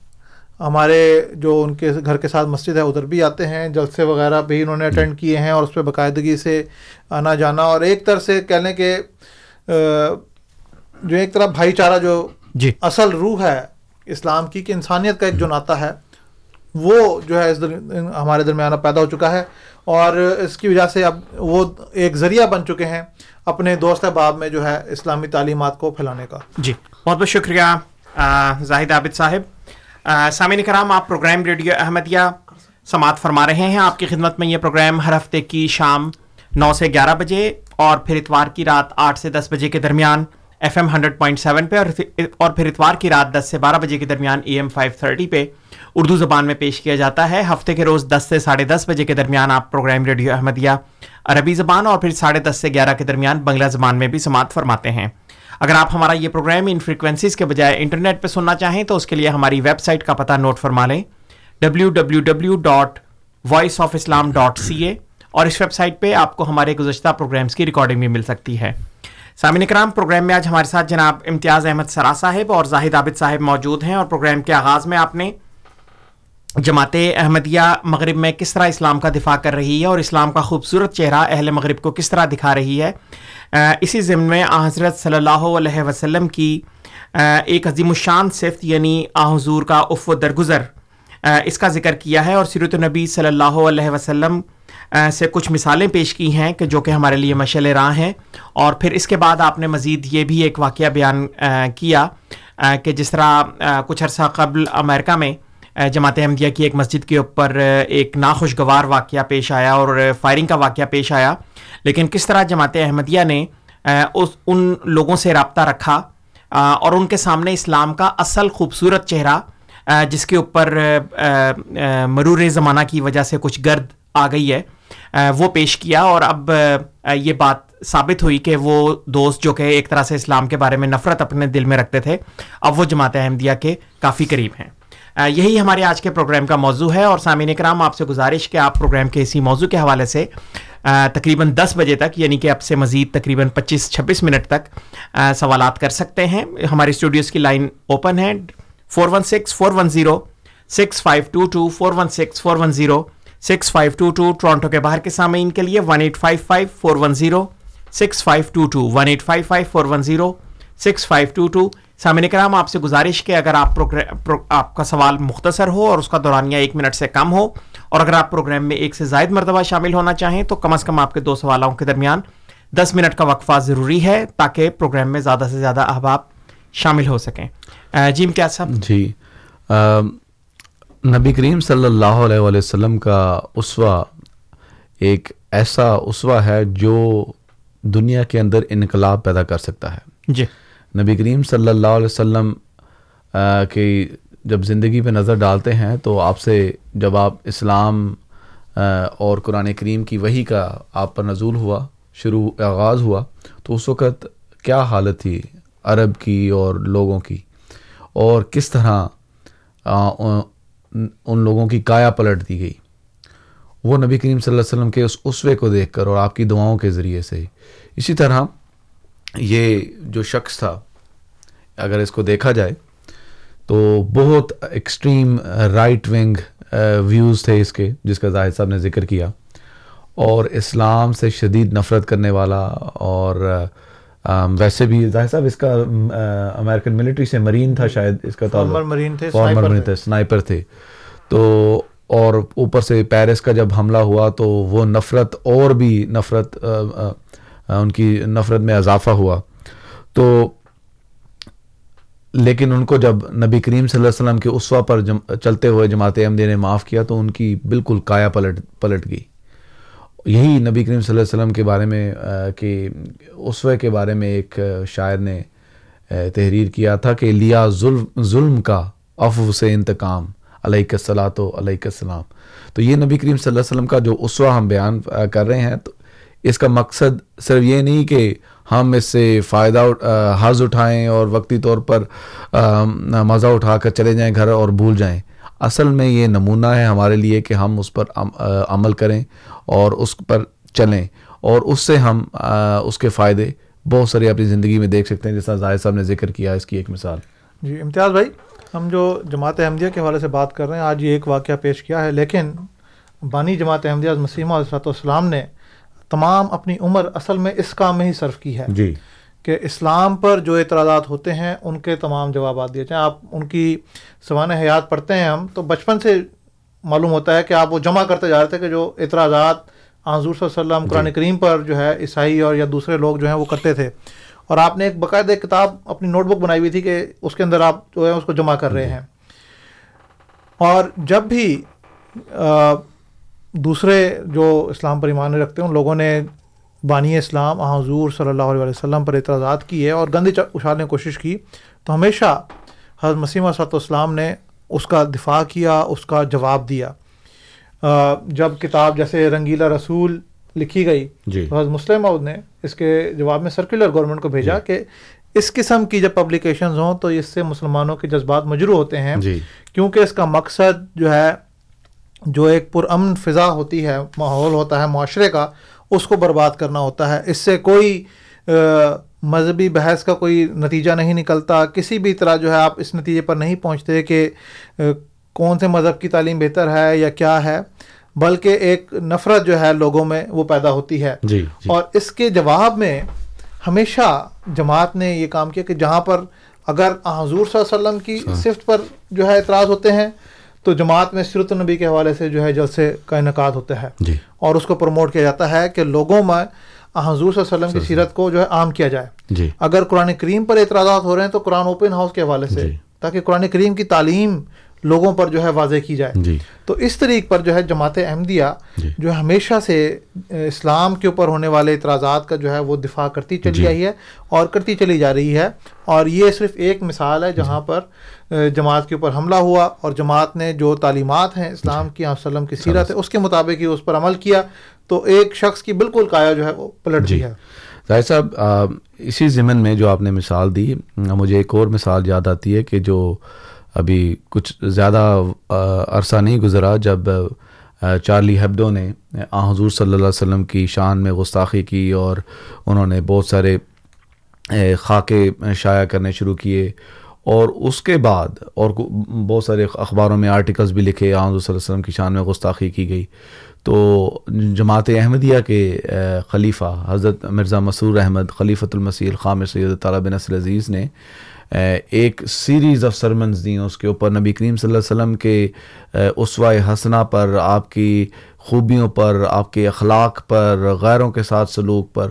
ہمارے جو ان کے گھر کے ساتھ مسجد ہے ادھر بھی آتے ہیں۔ جلسے وغیرہ بھی انہوں نے اٹینڈ کیے ہیں اور اس پہ باقاعدگی سے آنا جانا۔ اور ایک طرح سے کہہ لیں کہ جو ایک طرح بھائی چارہ جو جی۔ اصل روح ہے اسلام کی کہ انسانیت کا ایک جو ناتا ہے وہ جو ہے اس در... ہمارے درمیانہ پیدا ہو چکا ہے اور اس کی وجہ سے اب وہ ایک ذریعہ بن چکے ہیں اپنے دوست احباب میں جو ہے اسلامی تعلیمات کو پھیلانے کا۔ جی بہت بہت شکریہ زاہد عابد صاحب۔ سامعین کرام، آپ پروگرام ریڈیو احمدیہ سماعت فرما رہے ہیں۔ آپ کی خدمت میں یہ پروگرام ہر ہفتے کی شام نو سے گیارہ بجے اور پھر اتوار کی رات آٹھ سے دس بجے کے درمیان F M hundred point seven پہ اور پھر اتوار کی رات دس سے بارہ بجے کے درمیان اے ایم فائیو تھرٹی پہ۔ اردو زبان میں پیش کیا جاتا ہے۔ ہفتے کے روز دس سے ساڑھے دس بجے کے درمیان آپ پروگرام ریڈیو احمدیہ عربی زبان اور پھر ساڑھے دس سے گیارہ کے درمیان بنگلہ زبان میں بھی سماعت فرماتے ہیں۔ اگر آپ ہمارا یہ پروگرام ان فریکوینسیز کے بجائے انٹرنیٹ پہ سننا چاہیں تو اس کے لیے ہماری ویب سائٹ کا پتہ نوٹ فرما لیں۔ W W W dot voice of Islam dot C A اور اس ویب سائٹ پہ آپ کو ہمارے گزشتہ پروگرامس کی ریکارڈنگ بھی مل سکتی ہے۔ سامعین کرام پروگرام میں آج ہمارے ساتھ جناب امتیاز احمد سرا صاحب اور زاہد عابد صاحب موجود ہیں اور پروگرام کے آغاز میں آپ نے جماعت احمدیہ مغرب میں کس طرح اسلام کا دفاع کر رہی ہے اور اسلام کا خوبصورت چہرہ اہل مغرب کو کس طرح دکھا رہی ہے؟ اسی ضمن میں آ، حضرت صلی اللہ علیہ وسلم کی ایک عظیم الشان صفت یعنی آ، حضور کا اف و درگزر اس کا ذکر کیا ہے اور سیرت النبی صلی اللہ علیہ وسلم سے کچھ مثالیں پیش کی ہیں کہ جو کہ ہمارے لیے مشعل راہ ہیں۔ اور پھر اس کے بعد آپ نے مزید یہ بھی ایک واقعہ بیان کیا کہ جس طرح کچھ عرصہ قبل امریکہ میں جماعت احمدیہ کی ایک مسجد کے اوپر ایک ناخوشگوار واقعہ پیش آیا اور فائرنگ کا واقعہ پیش آیا۔ لیکن کس طرح جماعت احمدیہ نے اس، ان لوگوں سے رابطہ رکھا اور ان کے سامنے اسلام کا اصل خوبصورت چہرہ جس کے اوپر مرور زمانہ کی وجہ سے کچھ گرد آ گئی ہے وہ پیش کیا۔ اور اب یہ بات ثابت ہوئی کہ وہ دوست جو کہ ایک طرح سے اسلام کے بارے میں نفرت اپنے دل میں رکھتے تھے، اب وہ جماعت احمدیہ کے کافی قریب ہیں۔ یہی ہمارے آج کے پروگرام کا موضوع ہے اور سامعین کرام آپ سے گزارش کہ آپ پروگرام کے اسی موضوع کے حوالے سے تقریباً دس بجے تک یعنی کہ اب سے مزید تقریباً پچیس، چھبیس منٹ تک سوالات کر سکتے ہیں۔ ہمارے اسٹوڈیوز کی لائن اوپن ہے four one six four one zero six five two two four one six four one zero six five two two Toronto کے باہر کے سامعین کے لیے one eight five five four one zero six five two two one eight five five four one zero six five two two. سامعین کرام آپ سے گزارش کہ اگر آپ آپ کا سوال مختصر ہو اور اس کا دورانیہ ایک منٹ سے کم ہو اور اگر آپ پروگرام میں ایک سے زائد مرتبہ شامل ہونا چاہیں تو کم از کم آپ کے دو سوالوں کے درمیان دس منٹ کا وقفہ ضروری ہے تاکہ پروگرام میں زیادہ سے زیادہ احباب شامل ہو سکیں۔ جی امتیاز صاحب جی۔ نبی کریم صلی اللہ علیہ وسلم کا اسوا ایک ایسا اسوا ہے جو دنیا کے اندر انقلاب پیدا کر سکتا ہے۔ جی۔ نبی کریم صلی اللہ علیہ وسلم کی جب زندگی پہ نظر ڈالتے ہیں تو آپ سے جب آپ اسلام اور قرآن کریم کی وہی کا آپ پر نزول ہوا، شروع، آغاز ہوا، تو اس وقت کیا حالت تھی عرب کی اور لوگوں کی؟ اور کس طرح ان لوگوں کی کایا پلٹ دی گئی؟ وہ نبی کریم صلی اللہ علیہ وسلم کے اس اسوے کو دیکھ کر اور آپ کی دعاؤں کے ذریعے سے۔ اسی طرح یہ جو شخص تھا اگر اس کو دیکھا جائے تو بہت ایکسٹریم رائٹ ونگ ویوز تھے اس کے جس کا زاہد صاحب نے ذکر کیا۔ اور اسلام سے شدید نفرت کرنے والا اور ویسے بھی ظاہر صاحب اس کا امریکن ملٹری سے مرین تھا شاید اس کا فارمر مرین تھے فارمر مرین تھے۔ سنائپر تھے۔ تو اور اوپر سے پیرس کا جب حملہ ہوا تو وہ نفرت اور بھی نفرت ان کی نفرت میں اضافہ ہوا۔ تو لیکن ان کو جب نبی کریم صلی اللہ علیہ وسلم کے اسوا پر جم چلتے ہوئے جماعت احمدی نے معاف کیا تو ان کی بالکل کایا پلٹ پلٹ گئی۔ یہی نبی کریم صلی اللہ علیہ وسلم کے بارے میں کہ اسوے کے بارے میں ایک شاعر نے تحریر کیا تھا کہ لیا ظلم ظلم کا افو سے انتقام علیہ السلاۃ و علیہ السلام۔ تو یہ نبی کریم صلی اللہ علیہ وسلم کا جو اسوا ہم بیان آ, کر رہے ہیں تو اس کا مقصد صرف یہ نہیں کہ ہم اس سے فائدہ اٹھ- آ, حظ اٹھائیں اور وقتی طور پر مزہ اٹھا کر چلے جائیں گھر اور بھول جائیں۔ اصل میں یہ نمونہ ہے ہمارے لیے کہ ہم اس پر عمل کریں اور اس پر چلیں اور اس سے ہم اس کے فائدے بہت سارے اپنی زندگی میں دیکھ سکتے ہیں جس طرح زاہد صاحب نے ذکر کیا اس کی ایک مثال۔ جی امتیاز بھائی ہم جو جماعت احمدیہ کے حوالے سے بات کر رہے ہیں آج یہ ایک واقعہ پیش کیا ہے لیکن بانی جماعت احمدیہ مسیمہ علیہ والسلام نے تمام اپنی عمر اصل میں اس کام میں ہی صرف کی ہے جی۔ کہ اسلام پر جو اعتراضات ہوتے ہیں ان کے تمام جوابات دیے جائیں۔ آپ ان کی سوانح حیات پڑھتے ہیں ہم تو بچپن سے معلوم ہوتا ہے کہ آپ وہ جمع کرتے جا رہے تھے کہ جو اعتراضات حضور صلی اللہ علیہ وسلم قرآن کریم پر جو ہے عیسائی اور یا دوسرے لوگ جو ہیں وہ کرتے تھے۔ اور آپ نے ایک باقاعدہ کتاب اپنی نوٹ بک بنائی ہوئی تھی کہ اس کے اندر آپ جو ہے اس کو جمع کر رہے ہیں۔ اور جب بھی دوسرے جو اسلام پر ایمان رکھتے ہیں ان لوگوں نے بانی اسلام حضور صلی اللہ علیہ وسلم پر اعتراضات کیے اور گندی چ- اچھالنے کی کوشش کی۔ تو ہمیشہ حضرت مسیمہ صلاح والسلام نے اس کا دفاع کیا اس کا جواب دیا۔ جب کتاب جیسے رنگیلا رسول لکھی گئی جی۔ تو حضرت مسلم مود نے اس کے جواب میں سرکولر گورنمنٹ کو بھیجا کہ اس قسم کی جب پبلیکیشنز ہوں تو اس سے مسلمانوں کے جذبات مجروح ہوتے ہیں۔ جی۔ کیونکہ اس کا مقصد جو ہے جو ایک پرامن فضا ہوتی ہے ماحول ہوتا ہے معاشرے کا اس کو برباد کرنا ہوتا ہے۔ اس سے کوئی مذہبی بحث کا کوئی نتیجہ نہیں نکلتا۔ کسی بھی طرح جو ہے آپ اس نتیجے پر نہیں پہنچتے کہ کون سے مذہب کی تعلیم بہتر ہے یا کیا ہے۔ بلکہ ایک نفرت جو ہے لوگوں میں وہ پیدا ہوتی ہے۔ جی جی۔ اور اس کے جواب میں ہمیشہ جماعت نے یہ کام کیا کہ جہاں پر اگر حضور صلی اللہ علیہ وسلم کی صفت پر جو ہے اعتراض ہوتے ہیں تو جماعت میں سیرت النبی کے حوالے سے جو ہے جلسے کا انعقاد ہوتا ہے جی۔ اور اس کو پروموٹ کیا جاتا ہے کہ لوگوں میں حضور صلی اللہ علیہ وسلم کی سیرت کو جو ہے عام کیا جائے۔ جی۔ اگر قرآن کریم پر اعتراضات ہو رہے ہیں تو قرآن اوپن ہاؤس کے حوالے سے جی۔ تاکہ قرآن کریم کی تعلیم لوگوں پر جو ہے واضح کی جائے۔ جی۔ تو اس طریق پر جو ہے جماعت احمدیہ جی۔ جو ہمیشہ سے اسلام کے اوپر ہونے والے اعتراضات کا جو ہے وہ دفاع کرتی چلی جی۔ آئی ہے اور کرتی چلی جا رہی ہے۔ اور یہ صرف ایک مثال ہے جہاں پر اہ، جماعت کے اوپر حملہ ہوا اور جماعت نے جو تعلیمات ہیں اسلام کی آپ وسلم کی سیرت ہے اس کے مطابق ہی اس پر عمل کیا۔ تو ایک شخص کی بالکل کایا جو ہے وہ پلٹ جی۔ ہے ظاہر صاحب آ, اسی ضمن میں جو آپ نے مثال دی مجھے ایک اور مثال یاد آتی ہے کہ جو ابھی کچھ زیادہ عرصہ نہیں گزرا جب چارلی ہیبڈو نے آ حضور صلی اللہ علیہ وسلم کی شان میں گستاخی کی اور انہوں نے بہت سارے خاکے شائع کرنے شروع کیے۔ اور اس کے بعد اور بہت سارے اخباروں میں آرٹیکلز بھی لکھے آن صلی اللہ علیہ وسلم کی شان میں گستاخی کی گئی۔ تو جماعت احمدیہ کے خلیفہ حضرت مرزا مسرور احمد خلیفۃ المسیح الخام سید طالب بن نصر عزیز نے ایک سیریز آف سرمنز دیں۔ اس کے اوپر نبی کریم صلی اللہ علیہ وسلم کے اے، اسوہ حسنہ پر آپ کی خوبیوں پر، آپ کے اخلاق پر، غیروں کے ساتھ سلوک پر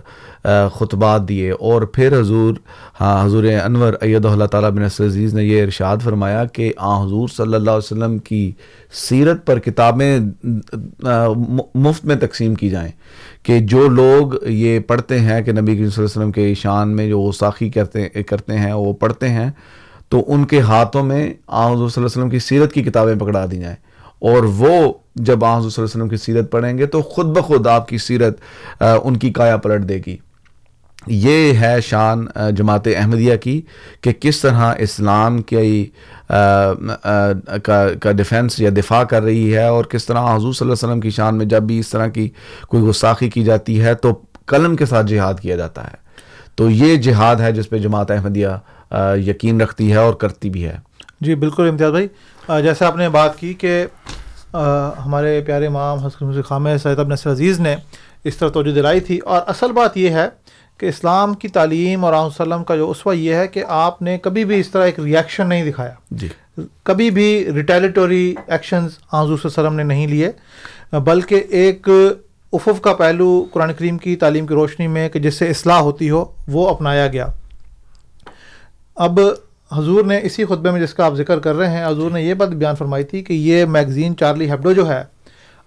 خطبات دیے۔ اور پھر حضور ہاں حضور انور اید اللہ تعالیٰ بن عزیز نے یہ ارشاد فرمایا کہ، آ، حضور صلی اللہ علیہ وسلم کی سیرت پر کتابیں مفت میں تقسیم کی جائیں۔ کہ جو لوگ یہ پڑھتے ہیں کہ نبی کریم صلی اللہ علیہ وسلم کے شان میں جو غصاخی کرتے کرتے ہیں، وہ پڑھتے ہیں، تو ان کے ہاتھوں میں آ، حضور صلی اللہ علیہ وسلم کی سیرت کی کتابیں پکڑا دی جائیں۔ اور وہ جب آ صلی اللہ علیہ وسلم کی سیرت پڑھیں گے تو خود بخود آپ کی سیرت ان کی کایا پلٹ دے گی۔ یہ ہے شان جماعت احمدیہ کی کہ کس طرح اسلام کی کا ڈیفنس یا دفاع کر رہی ہے اور کس طرح حضور صلی اللہ علیہ وسلم کی شان میں جب بھی اس طرح کی کوئی گستاخی کی جاتی ہے تو قلم کے ساتھ جہاد کیا جاتا ہے۔ تو یہ جہاد ہے جس پہ جماعت احمدیہ یقین رکھتی ہے اور کرتی بھی ہے۔ جی بالکل امتیاز بھائی جیسے آپ نے بات کی کہ ہمارے پیارے امام حسن خام سید ابن نصر عزیز نے اس طرح توجہ دلائی تھی۔ اور اصل بات یہ ہے کہ اسلام کی تعلیم اور علیہ وسلم کا جو اسوہ یہ ہے کہ آپ نے کبھی بھی اس طرح ایک ریئیکشن نہیں دکھایا۔ جی۔ کبھی بھی ریٹیلیٹوری ایکشنز حضور صلی اللہ علیہ وسلم نے نہیں لیے بلکہ ایک افف کا پہلو قرآن کریم کی تعلیم کی روشنی میں کہ جس سے اصلاح ہوتی ہو وہ اپنایا گیا۔ اب حضور نے اسی خطبے میں جس کا آپ ذکر کر رہے ہیں حضور نے یہ بات بیان فرمائی تھی کہ یہ میگزین چارلی ہیبڈو جو ہے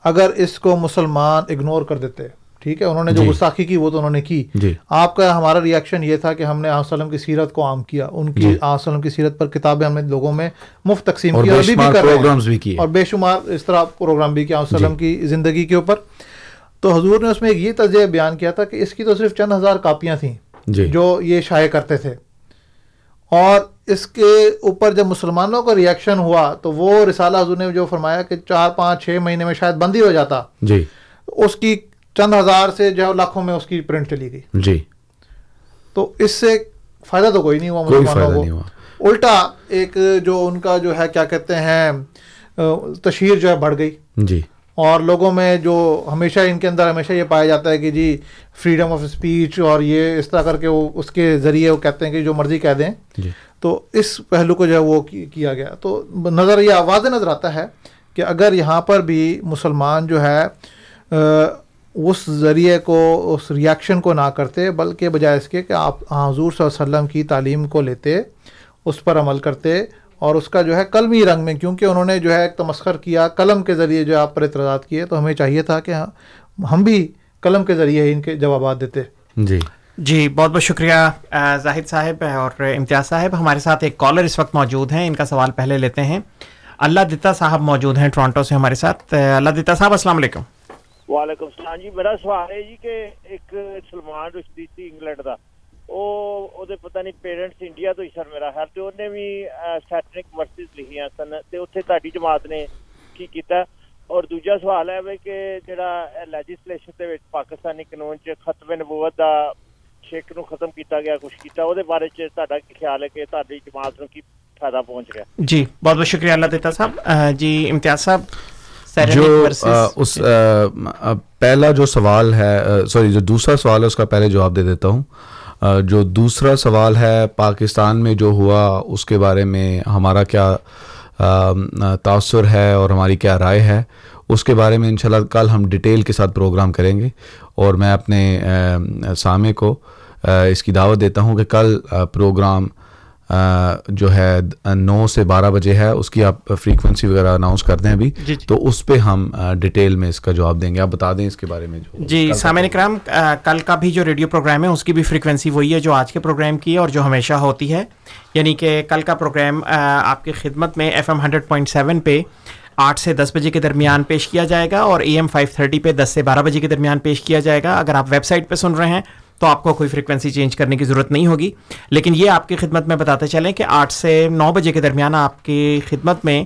اگر اس کو مسلمان اگنور کر دیتے ٹھیک ہے؟ انہوں نے جو جی۔ گستاخی کی وہ تو انہوں نے کی۔ جی۔ آپ کا ہمارا ریئیکشن یہ تھا کہ ہم نے آن وسلم کی سیرت کو عام کیا۔ ان کی جی۔ آن وسلم کی سیرت پر کتابیں ہم نے لوگوں میں مفت تقسیم اور کی ابھی بھی شمار کر رہے ہیں۔ پروگرامز بھی کیے۔ اور بے شمار اس طرح پروگرام بھی کیا وسلم۔ کی زندگی کے اوپر۔ تو حضور نے اس میں ایک یہ تجزیہ بیان کیا تھا کہ اس کی تو صرف چند ہزار کاپیاں تھیں جو یہ شائع کرتے تھے۔ اور اس کے اوپر جب مسلمانوں کا ریئیکشن ہوا تو وہ رسالہ حضور نے جو فرمایا کہ چار پانچ چھ مہینے میں شاید بند ہی ہو جاتا جی۔ اس کی چند ہزار سے جو لاکھوں میں اس کی پرنٹ چلی گئی۔ جی۔ تو اس سے فائدہ تو کوئی نہیں ہوا کوئی مسلمانوں فائدہ کو۔ نہیں ہوا۔ الٹا ایک جو ان کا جو ہے کیا کہتے ہیں تشہیر جو ہے بڑھ گئی۔ جی۔ اور لوگوں میں جو ہمیشہ ان کے اندر ہمیشہ یہ پایا جاتا ہے کہ جی فریڈم آف اسپیچ اور یہ اس طرح کر کے وہ اس کے ذریعے وہ کہتے ہیں کہ جو مرضی کہہ دیں۔ جی۔ تو اس پہلو کو جو ہے وہ کی- کیا گیا۔ تو نظر یہ واضح نظر آتا ہے کہ اگر یہاں پر بھی مسلمان جو ہے اس ذریعے کو اس ریاکشن کو نہ کرتے بلکہ بجائے اس کے کہ آپ حضور صلی اللہ علیہ وسلم کی تعلیم کو لیتے اس پر عمل کرتے اور اس کا جو ہے قلمی رنگ میں کیونکہ انہوں نے جو ہے ایک تمسخر کیا قلم کے ذریعے جو آپ پر اعتراضات کیے تو ہمیں چاہیے تھا کہ ہم بھی قلم کے ذریعے ہی ان کے جوابات دیتے۔ جی۔ جی بہت بہت شکریہ زاہد صاحب اور امتیاز صاحب۔ ہمارے ساتھ ایک کالر اس وقت موجود ہیں ان کا سوال پہلے لیتے ہیں۔ اللہ دتا صاحب موجود ہیں ٹورانٹو سے ہمارے ساتھ۔ اللہ دتا صاحب السلام علیکم۔ وعلیکم السلام۔ جی میرا سوال ہے جی کہ ایک سلمان رشدی سی انگلینڈ دا۔ ਉਹ ਉਹਦੇ ਪਤਾ ਨਹੀਂ ਪੇਰੈਂਟਸ ਇੰਡੀਆ ਤੋਂ ਹੀ ਸਰ ਮੇਰਾ ਖਿਆਲ ਤੇ ਉਹਨੇ ਵੀ ਸੈਟਨਿਕ ਵਰਸਿਸ ਲਿਖੀਆਂ ਸਨ ਤੇ ਉੱਥੇ ਤੁਹਾਡੀ ਜਮਾਤ ਨੇ ਕੀ ਕੀਤਾ ਔਰ ਦੂਜਾ ਸਵਾਲ ਹੈ ਵੀ ਕਿ ਜਿਹੜਾ ਲੈਜਿਸਲੇਸ਼ਨ ਦੇ ਵਿੱਚ ਪਾਕਿਸਤਾਨੀ ਕਾਨੂੰਨ 'ਚ ਖਤਮ ਨਬੂਵਤ ਦਾ ਸ਼ੇਕ ਨੂੰ ਖਤਮ ਕੀਤਾ ਗਿਆ ਕੁਝ ਕੀਤਾ ਉਹਦੇ ਬਾਰੇ 'ਚ ਤੁਹਾਡਾ ਕੀ ਖਿਆਲ ਹੈ ਕਿ ਤੁਹਾਡੀ ਜਮਾਤ ਨੂੰ ਕੀ ਫਾਇਦਾ ਪਹੁੰਚ ਰਿਹਾ جی بہت بہت شکریہ اللہ دتا صاحب آ، جی امتیاز صاحب جو Saranic آ، versus- اس آ، پہلا جو سوال ہے سوری جو دوسرا سوال ہے اس کا پہلے جواب دے دیتا ہوں آ، جو دوسرا سوال ہے پاکستان میں جو ہوا اس کے بارے میں ہمارا کیا تاثر ہے اور ہماری کیا رائے ہے اس کے بارے میں انشاءاللہ کل ہم ڈیٹیل کے ساتھ پروگرام کریں گے۔ اور میں اپنے سامع کو اس کی دعوت دیتا ہوں کہ کل پروگرام آ، جو ہے نو سے بارہ بجے ہے اس کی آپ فریکوینسی وغیرہ اناؤنس کر دیں ابھی۔ جی، جی۔ تو اس پہ ہم ڈیٹیل میں اس کا جواب دیں گے۔ آپ بتا دیں اس کے بارے میں جو جی سامعین اکرام آ، کل کا بھی جو ریڈیو پروگرام ہے اس کی بھی فریکوینسی وہی ہے جو آج کے پروگرام کی ہے اور جو ہمیشہ ہوتی ہے۔ یعنی کہ کل کا پروگرام آپ کی خدمت میں F M hundred point seven پہ آٹھ سے دس بجے کے درمیان پیش کیا جائے گا اور اے ایم فائیو تھرٹی پہ دس سے بارہ بجے کے درمیان پیش کیا جائے گا۔ اگر آپ ویب سائٹ پہ سن رہے ہیں تو آپ کو کوئی فریکوینسی چینج کرنے کی ضرورت نہیں ہوگی۔ لیکن یہ آپ کی خدمت میں بتاتے چلیں کہ آٹھ سے نو بجے کے درمیان آپ کی خدمت میں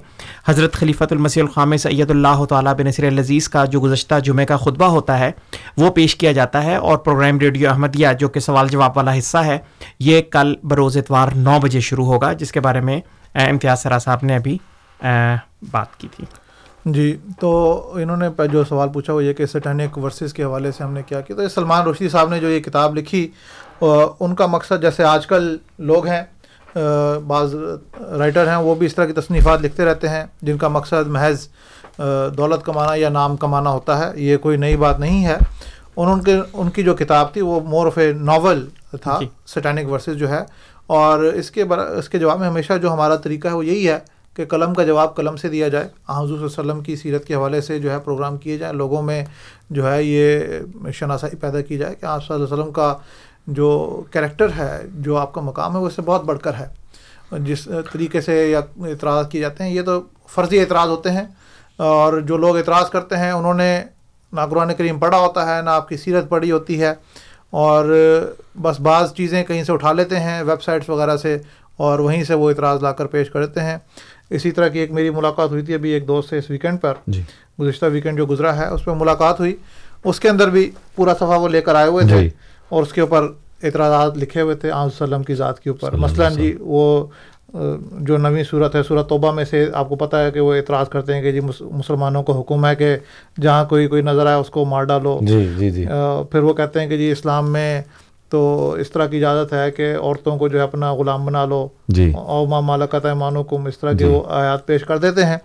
حضرت خلیفۃ المسیح الخام سید اللہ تعالیٰ بن نصر العزیز کا جو گزشتہ جمعہ کا خطبہ ہوتا ہے، وہ پیش کیا جاتا ہے اور پروگرام ریڈیو احمدیہ جو کہ سوال جواب والا حصہ ہے، یہ کل بروز اتوار نو بجے شروع ہوگا، جس کے بارے میں امتیاز سرا صاحب نے ابھی بات کی تھی۔ جی تو انہوں نے جو سوال پوچھا وہ یہ کہ سیٹینک ورسز کے حوالے سے ہم نے کیا کیا؟ تو یہ سلمان رشدی صاحب نے جو یہ کتاب لکھی ان کا مقصد جیسے آج کل لوگ ہیں بعض رائٹر ہیں وہ بھی اس طرح کی تصنیفات لکھتے رہتے ہیں جن کا مقصد محض دولت کمانا یا نام کمانا ہوتا ہے یہ کوئی نئی بات نہیں ہے۔ انہوں کے ان کی جو کتاب تھی وہ مور آف اے ناول تھا جی۔ سیٹینک ورسز جو ہے۔ اور اس کے برا اس کے جواب میں ہمیشہ جو ہمارا طریقہ ہے وہ یہی ہے کہ قلم کا جواب قلم سے دیا جائے۔ حضور صلی اللہ علیہ وسلم کی سیرت کے حوالے سے جو ہے پروگرام کیے جائیں، لوگوں میں جو ہے یہ شناسائی پیدا کی جائے کہ آپ صلی اللہ علیہ وسلم کا جو کریکٹر ہے، جو آپ کا مقام ہے، وہ اس سے بہت بڑھ کر ہے۔ جس طریقے سے یا اعتراض کیے جاتے ہیں، یہ تو فرضی اعتراض ہوتے ہیں۔ اور جو لوگ اعتراض کرتے ہیں، انہوں نے نہ قرآن کریم پڑھا ہوتا ہے، نہ آپ کی سیرت پڑھی ہوتی ہے۔ اور بس بعض چیزیں کہیں سے اٹھا لیتے ہیں، ویب سائٹس وغیرہ سے، اور وہیں سے وہ اعتراض لا کر پیش کرتے ہیں۔ اسی طرح کی ایک میری ملاقات ہوئی تھی ابھی ایک دوست سے اس ویکینڈ پر جی۔ گزشتہ ویکینڈ جو گزرا ہے اس پہ ملاقات ہوئی۔ اس کے اندر بھی پورا صفحہ وہ لے کر آئے ہوئے تھے جی۔ اور اس کے اوپر اعتراضات لکھے ہوئے تھے آن وسلم کی ذات کے اوپر۔ مثلا جی وہ جو نویں صورت ہے صورت توبہ میں سے آپ کو پتہ ہے کہ وہ اعتراض کرتے ہیں کہ جی مس- مسلمانوں کو حکم ہے کہ جہاں کوئی کوئی نظر آئے اس کو مار ڈالو۔ جی جی جی۔ پھر وہ کہتے ہیں کہ جی اسلام میں تو اس طرح کی اجازت ہے کہ عورتوں کو جو ہے اپنا غلام بنا لو جی۔ او ماں مالکت ایمانو کم اس طرح کے جی۔ وہ آیات پیش کر دیتے ہیں۔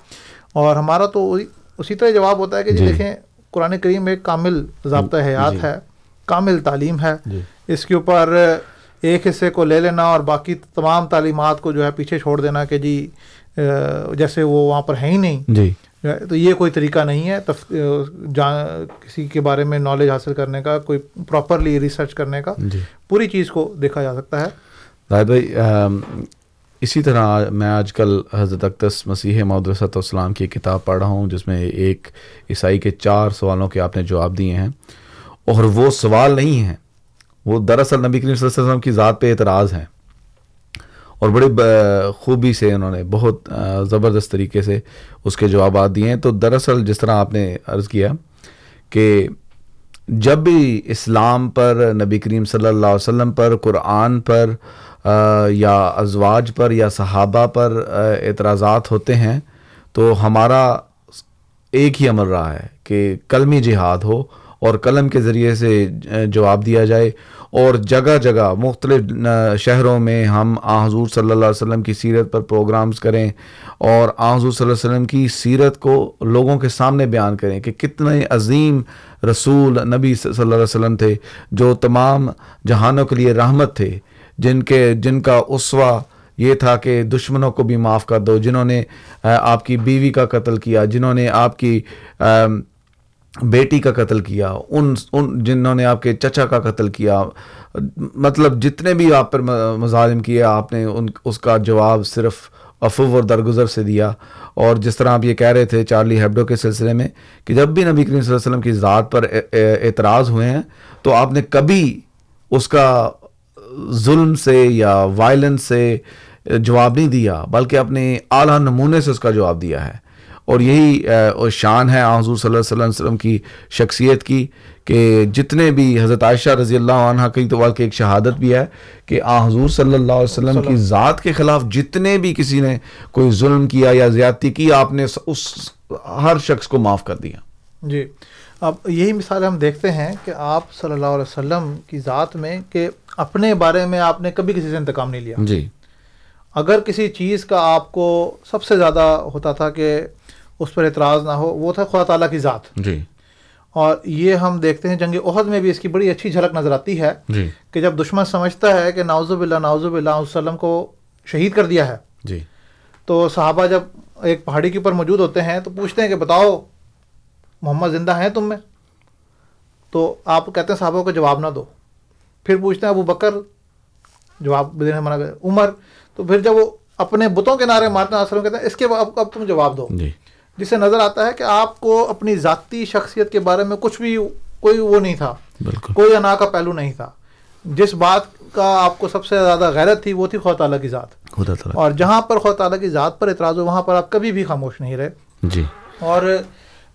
اور ہمارا تو اسی طرح جواب ہوتا ہے کہ جی جی۔ دیکھیں قرآن کریم ایک کامل ضابطہ حیات جی۔ ہے کامل تعلیم ہے۔ جی۔ اس کے اوپر ایک حصے کو لے لینا اور باقی تمام تعلیمات کو جو ہے پیچھے چھوڑ دینا کہ جی جیسے وہ وہاں پر ہے ہی نہیں۔ جی۔ تو یہ کوئی طریقہ نہیں ہے۔ تف جان کسی کے بارے میں نالج حاصل کرنے کا کوئی پراپرلی ریسرچ کرنے کا جی۔ پوری چیز کو دیکھا جا سکتا ہے۔ راہد بھائی اسی طرح میں آج کل حضرت اقدس مسیح مدرسۃ والسلام کی کتاب پڑھ رہا ہوں جس میں ایک عیسائی کے چار سوالوں کے آپ نے جواب دیے ہیں۔ اور وہ سوال نہیں ہیں وہ دراصل نبی کریم صلی اللہ علیہ وسلم کی ذات پہ اعتراض ہیں۔ اور بڑی خوبی سے انہوں نے بہت زبردست طریقے سے اس کے جوابات دیے ہیں۔ تو دراصل جس طرح آپ نے عرض کیا کہ جب بھی اسلام پر نبی کریم صلی اللہ علیہ وسلم پر، قرآن پر یا ازواج پر یا صحابہ پر اعتراضات ہوتے ہیں، تو ہمارا ایک ہی عمل رہا ہے کہ کلمی جہاد ہو اور قلم کے ذریعے سے جواب دیا جائے۔ اور جگہ جگہ مختلف شہروں میں ہم آ، حضور صلی اللہ علیہ وسلم کی سیرت پر پروگرامز کریں اور آ، حضور صلی اللہ علیہ وسلم کی سیرت کو لوگوں کے سامنے بیان کریں کہ کتنے عظیم رسول نبی صلی اللہ علیہ وسلم تھے، جو تمام جہانوں کے لیے رحمت تھے، جن کے، جن کا اسوا یہ تھا کہ دشمنوں کو بھی معاف کر دو، جنہوں نے آپ کی بیوی کا قتل کیا، جنہوں نے آپ کی بیٹی کا قتل کیا، ان ان جنہوں نے آپ کے چچا کا قتل کیا مطلب جتنے بھی آپ پر مظالم کیے، آپ نے ان، اس کا جواب صرف افو اور درگزر سے دیا۔ اور جس طرح آپ یہ کہہ رہے تھے چارلی ہیبڈو کے سلسلے میں کہ جب بھی نبی کریم صلی اللہ علیہ وسلم کی ذات پر اعتراض ہوئے ہیں، تو آپ نے کبھی اس کا ظلم سے یا وائلنس سے جواب نہیں دیا، بلکہ اپنے اعلیٰ نمونے سے اس کا جواب دیا ہے۔ اور یہی شان ہے حضور صلی اللہ علیہ وسلم کی شخصیت کی کہ جتنے بھی حضرت عائشہ رضی اللہ عنہ کی تو بلکہ ایک شہادت بھی ہے کہ آ حضور صلی اللہ علیہ وسلم کی ذات کے خلاف جتنے بھی کسی نے کوئی ظلم کیا یا زیادتی کی آپ نے اس ہر شخص کو معاف کر دیا۔ جی۔ اب یہی مثال ہم دیکھتے ہیں کہ آپ صلی اللہ علیہ وسلم کی ذات میں کہ اپنے بارے میں آپ نے کبھی کسی سے انتقام نہیں لیا۔ جی۔ اگر کسی چیز کا آپ کو سب سے زیادہ ہوتا تھا کہ اس پر اعتراض نہ ہو وہ تھا خدا تعالیٰ کی ذات۔ جی۔ اور یہ ہم دیکھتے ہیں جنگ عہد میں بھی اس کی بڑی اچھی جھلک نظر آتی ہے جی۔ کہ جب دشمن سمجھتا ہے کہ ناوز باللہ ناوز علیہ وسلم کو شہید کر دیا ہے۔ جی۔ تو صحابہ جب ایک پہاڑی کے اوپر موجود ہوتے ہیں تو پوچھتے ہیں کہ بتاؤ محمد زندہ ہیں تم میں؟ تو آپ کہتے ہیں صحابہ کو جواب نہ دو۔ پھر پوچھتے ہیں ابو بکر جواب دینے منع عمر۔ تو پھر جب وہ اپنے بتوں کے نعرے مارتے ہیں کہتے ہیں اس کے بعد اب تم جواب دو۔ جی۔ جس سے نظر آتا ہے کہ آپ کو اپنی ذاتی شخصیت کے بارے میں کچھ بھی کوئی وہ نہیں تھا بالکل۔ کوئی انا کا پہلو نہیں تھا۔ جس بات کا آپ کو سب سے زیادہ غیرت تھی وہ تھی خدا تعالیٰ کی ذات۔ خدا تعالیٰ۔ اور جہاں پر خدا تعالیٰ کی ذات پر اعتراض ہو وہاں پر آپ کبھی بھی خاموش نہیں رہے۔ جی۔ اور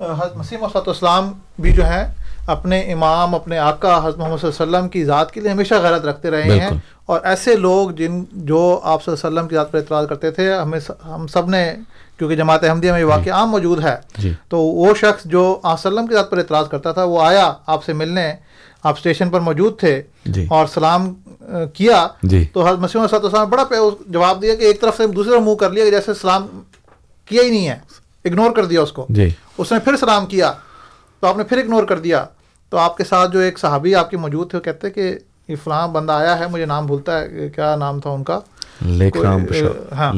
حضرت مسیم وسط اسلام بھی جو ہے اپنے امام اپنے آقا حضرت محمد صلی اللہ علیہ وسلم کی ذات کے لیے ہمیشہ غیرت رکھتے رہے ہیں۔ بالکل۔ اور ایسے لوگ جن جو آپ صلی اللہ علیہ وسلم کی ذات پر اعتراض کرتے تھے ہمیں ہم سب نے کیونکہ جماعت احمدیہ میں یہ واقعہ عام موجود ہے۔ جی. تو وہ شخص جو آپ وسلم کی ذات پر اعتراض کرتا تھا وہ آیا آپ سے ملنے آپ اسٹیشن پر موجود تھے جی. اور سلام کیا۔ جی. تو حضرت مسیم صاحب نے بڑا جواب دیا کہ ایک طرف سے دوسری طرف منہ کر لیا کہ جیسے سلام کیا ہی نہیں ہے اگنور کر دیا اس کو۔ جی. اس نے پھر سلام کیا تو آپ نے پھر اگنور کر دیا۔ تو آپ کے ساتھ جو ایک صحابی آپ کے موجود تھے وہ کہتے کہ یہ فلاں بندہ آیا ہے مجھے نام بھولتا ہے کیا نام تھا ان کا؟ لیک رام کوئی، ہاں۔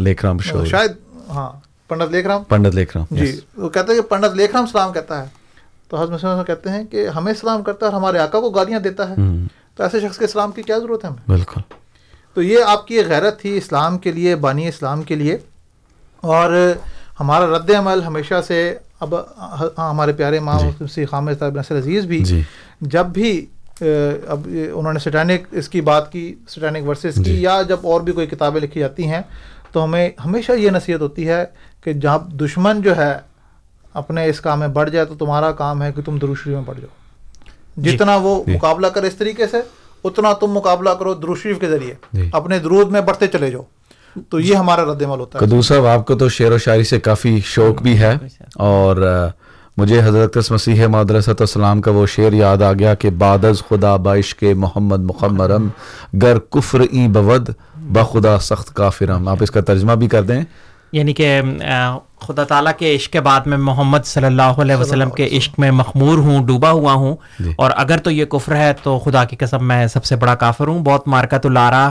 شاید ہاں۔ پنڈت لیک رام پنڈت لیک رام جی وہ کہتے ہیں کہ پنڈت لیک رام سلام کہتا ہے۔ تو حضرت مسلم کہتے ہیں کہ ہمیں سلام کرتا ہے اور ہمارے آقا کو گالیاں دیتا ہے۔ تو ایسے شخص کے سلام کی کیا ضرورت ہے ہمیں؟ بالکل۔ تو یہ آپ کی غیرت تھی اسلام کے لیے بانی اسلام کے لیے۔ اور ہمارا رد عمل ہمیشہ سے اب ہمارے پیارے ماں سی خام نصر عزیز بھی جی۔ جب بھی اب انہوں نے سٹینک اس کی بات کی سٹینک ورسز کی جی۔ یا جب اور بھی کوئی کتابیں لکھی جاتی ہیں تو ہمیں ہمیشہ یہ نصیحت ہوتی ہے کہ جب دشمن جو ہے اپنے اس کام میں بڑھ جائے تو تمہارا کام ہے کہ تم دروشری میں بڑھ جاؤ۔ جتنا وہ جی۔ مقابلہ کرے اس طریقے سے اتنا تم مقابلہ کرو دروشریف کے ذریعے۔ جی۔ اپنے درود میں بڑھتے چلے جاؤ۔ تو یہ ہمارا رد عمل ہوتا ہے۔ صاحب آپ کو تو شعر و شاعری سے کافی شوق بھی ہے اور آ، مجھے حضرت مسیح مدرسۃ السلام کا وہ شعر یاد آ گیا کہ بعد از خدا بائش کے محمد مخمرم گر کفر ای بود بخدا سخت کافرم۔ آپ اس کا ترجمہ بھی کر دیں۔ یعنی کہ خدا تعالیٰ کے عشق کے بعد میں محمد صلی اللہ علیہ وسلم کے عشق میں مخمور ہوں ڈوبا ہوا ہوں۔ جی۔ اور اگر تو یہ کفر ہے تو خدا کی قسم میں سب سے بڑا کافر ہوں۔ بہت مارکت الارا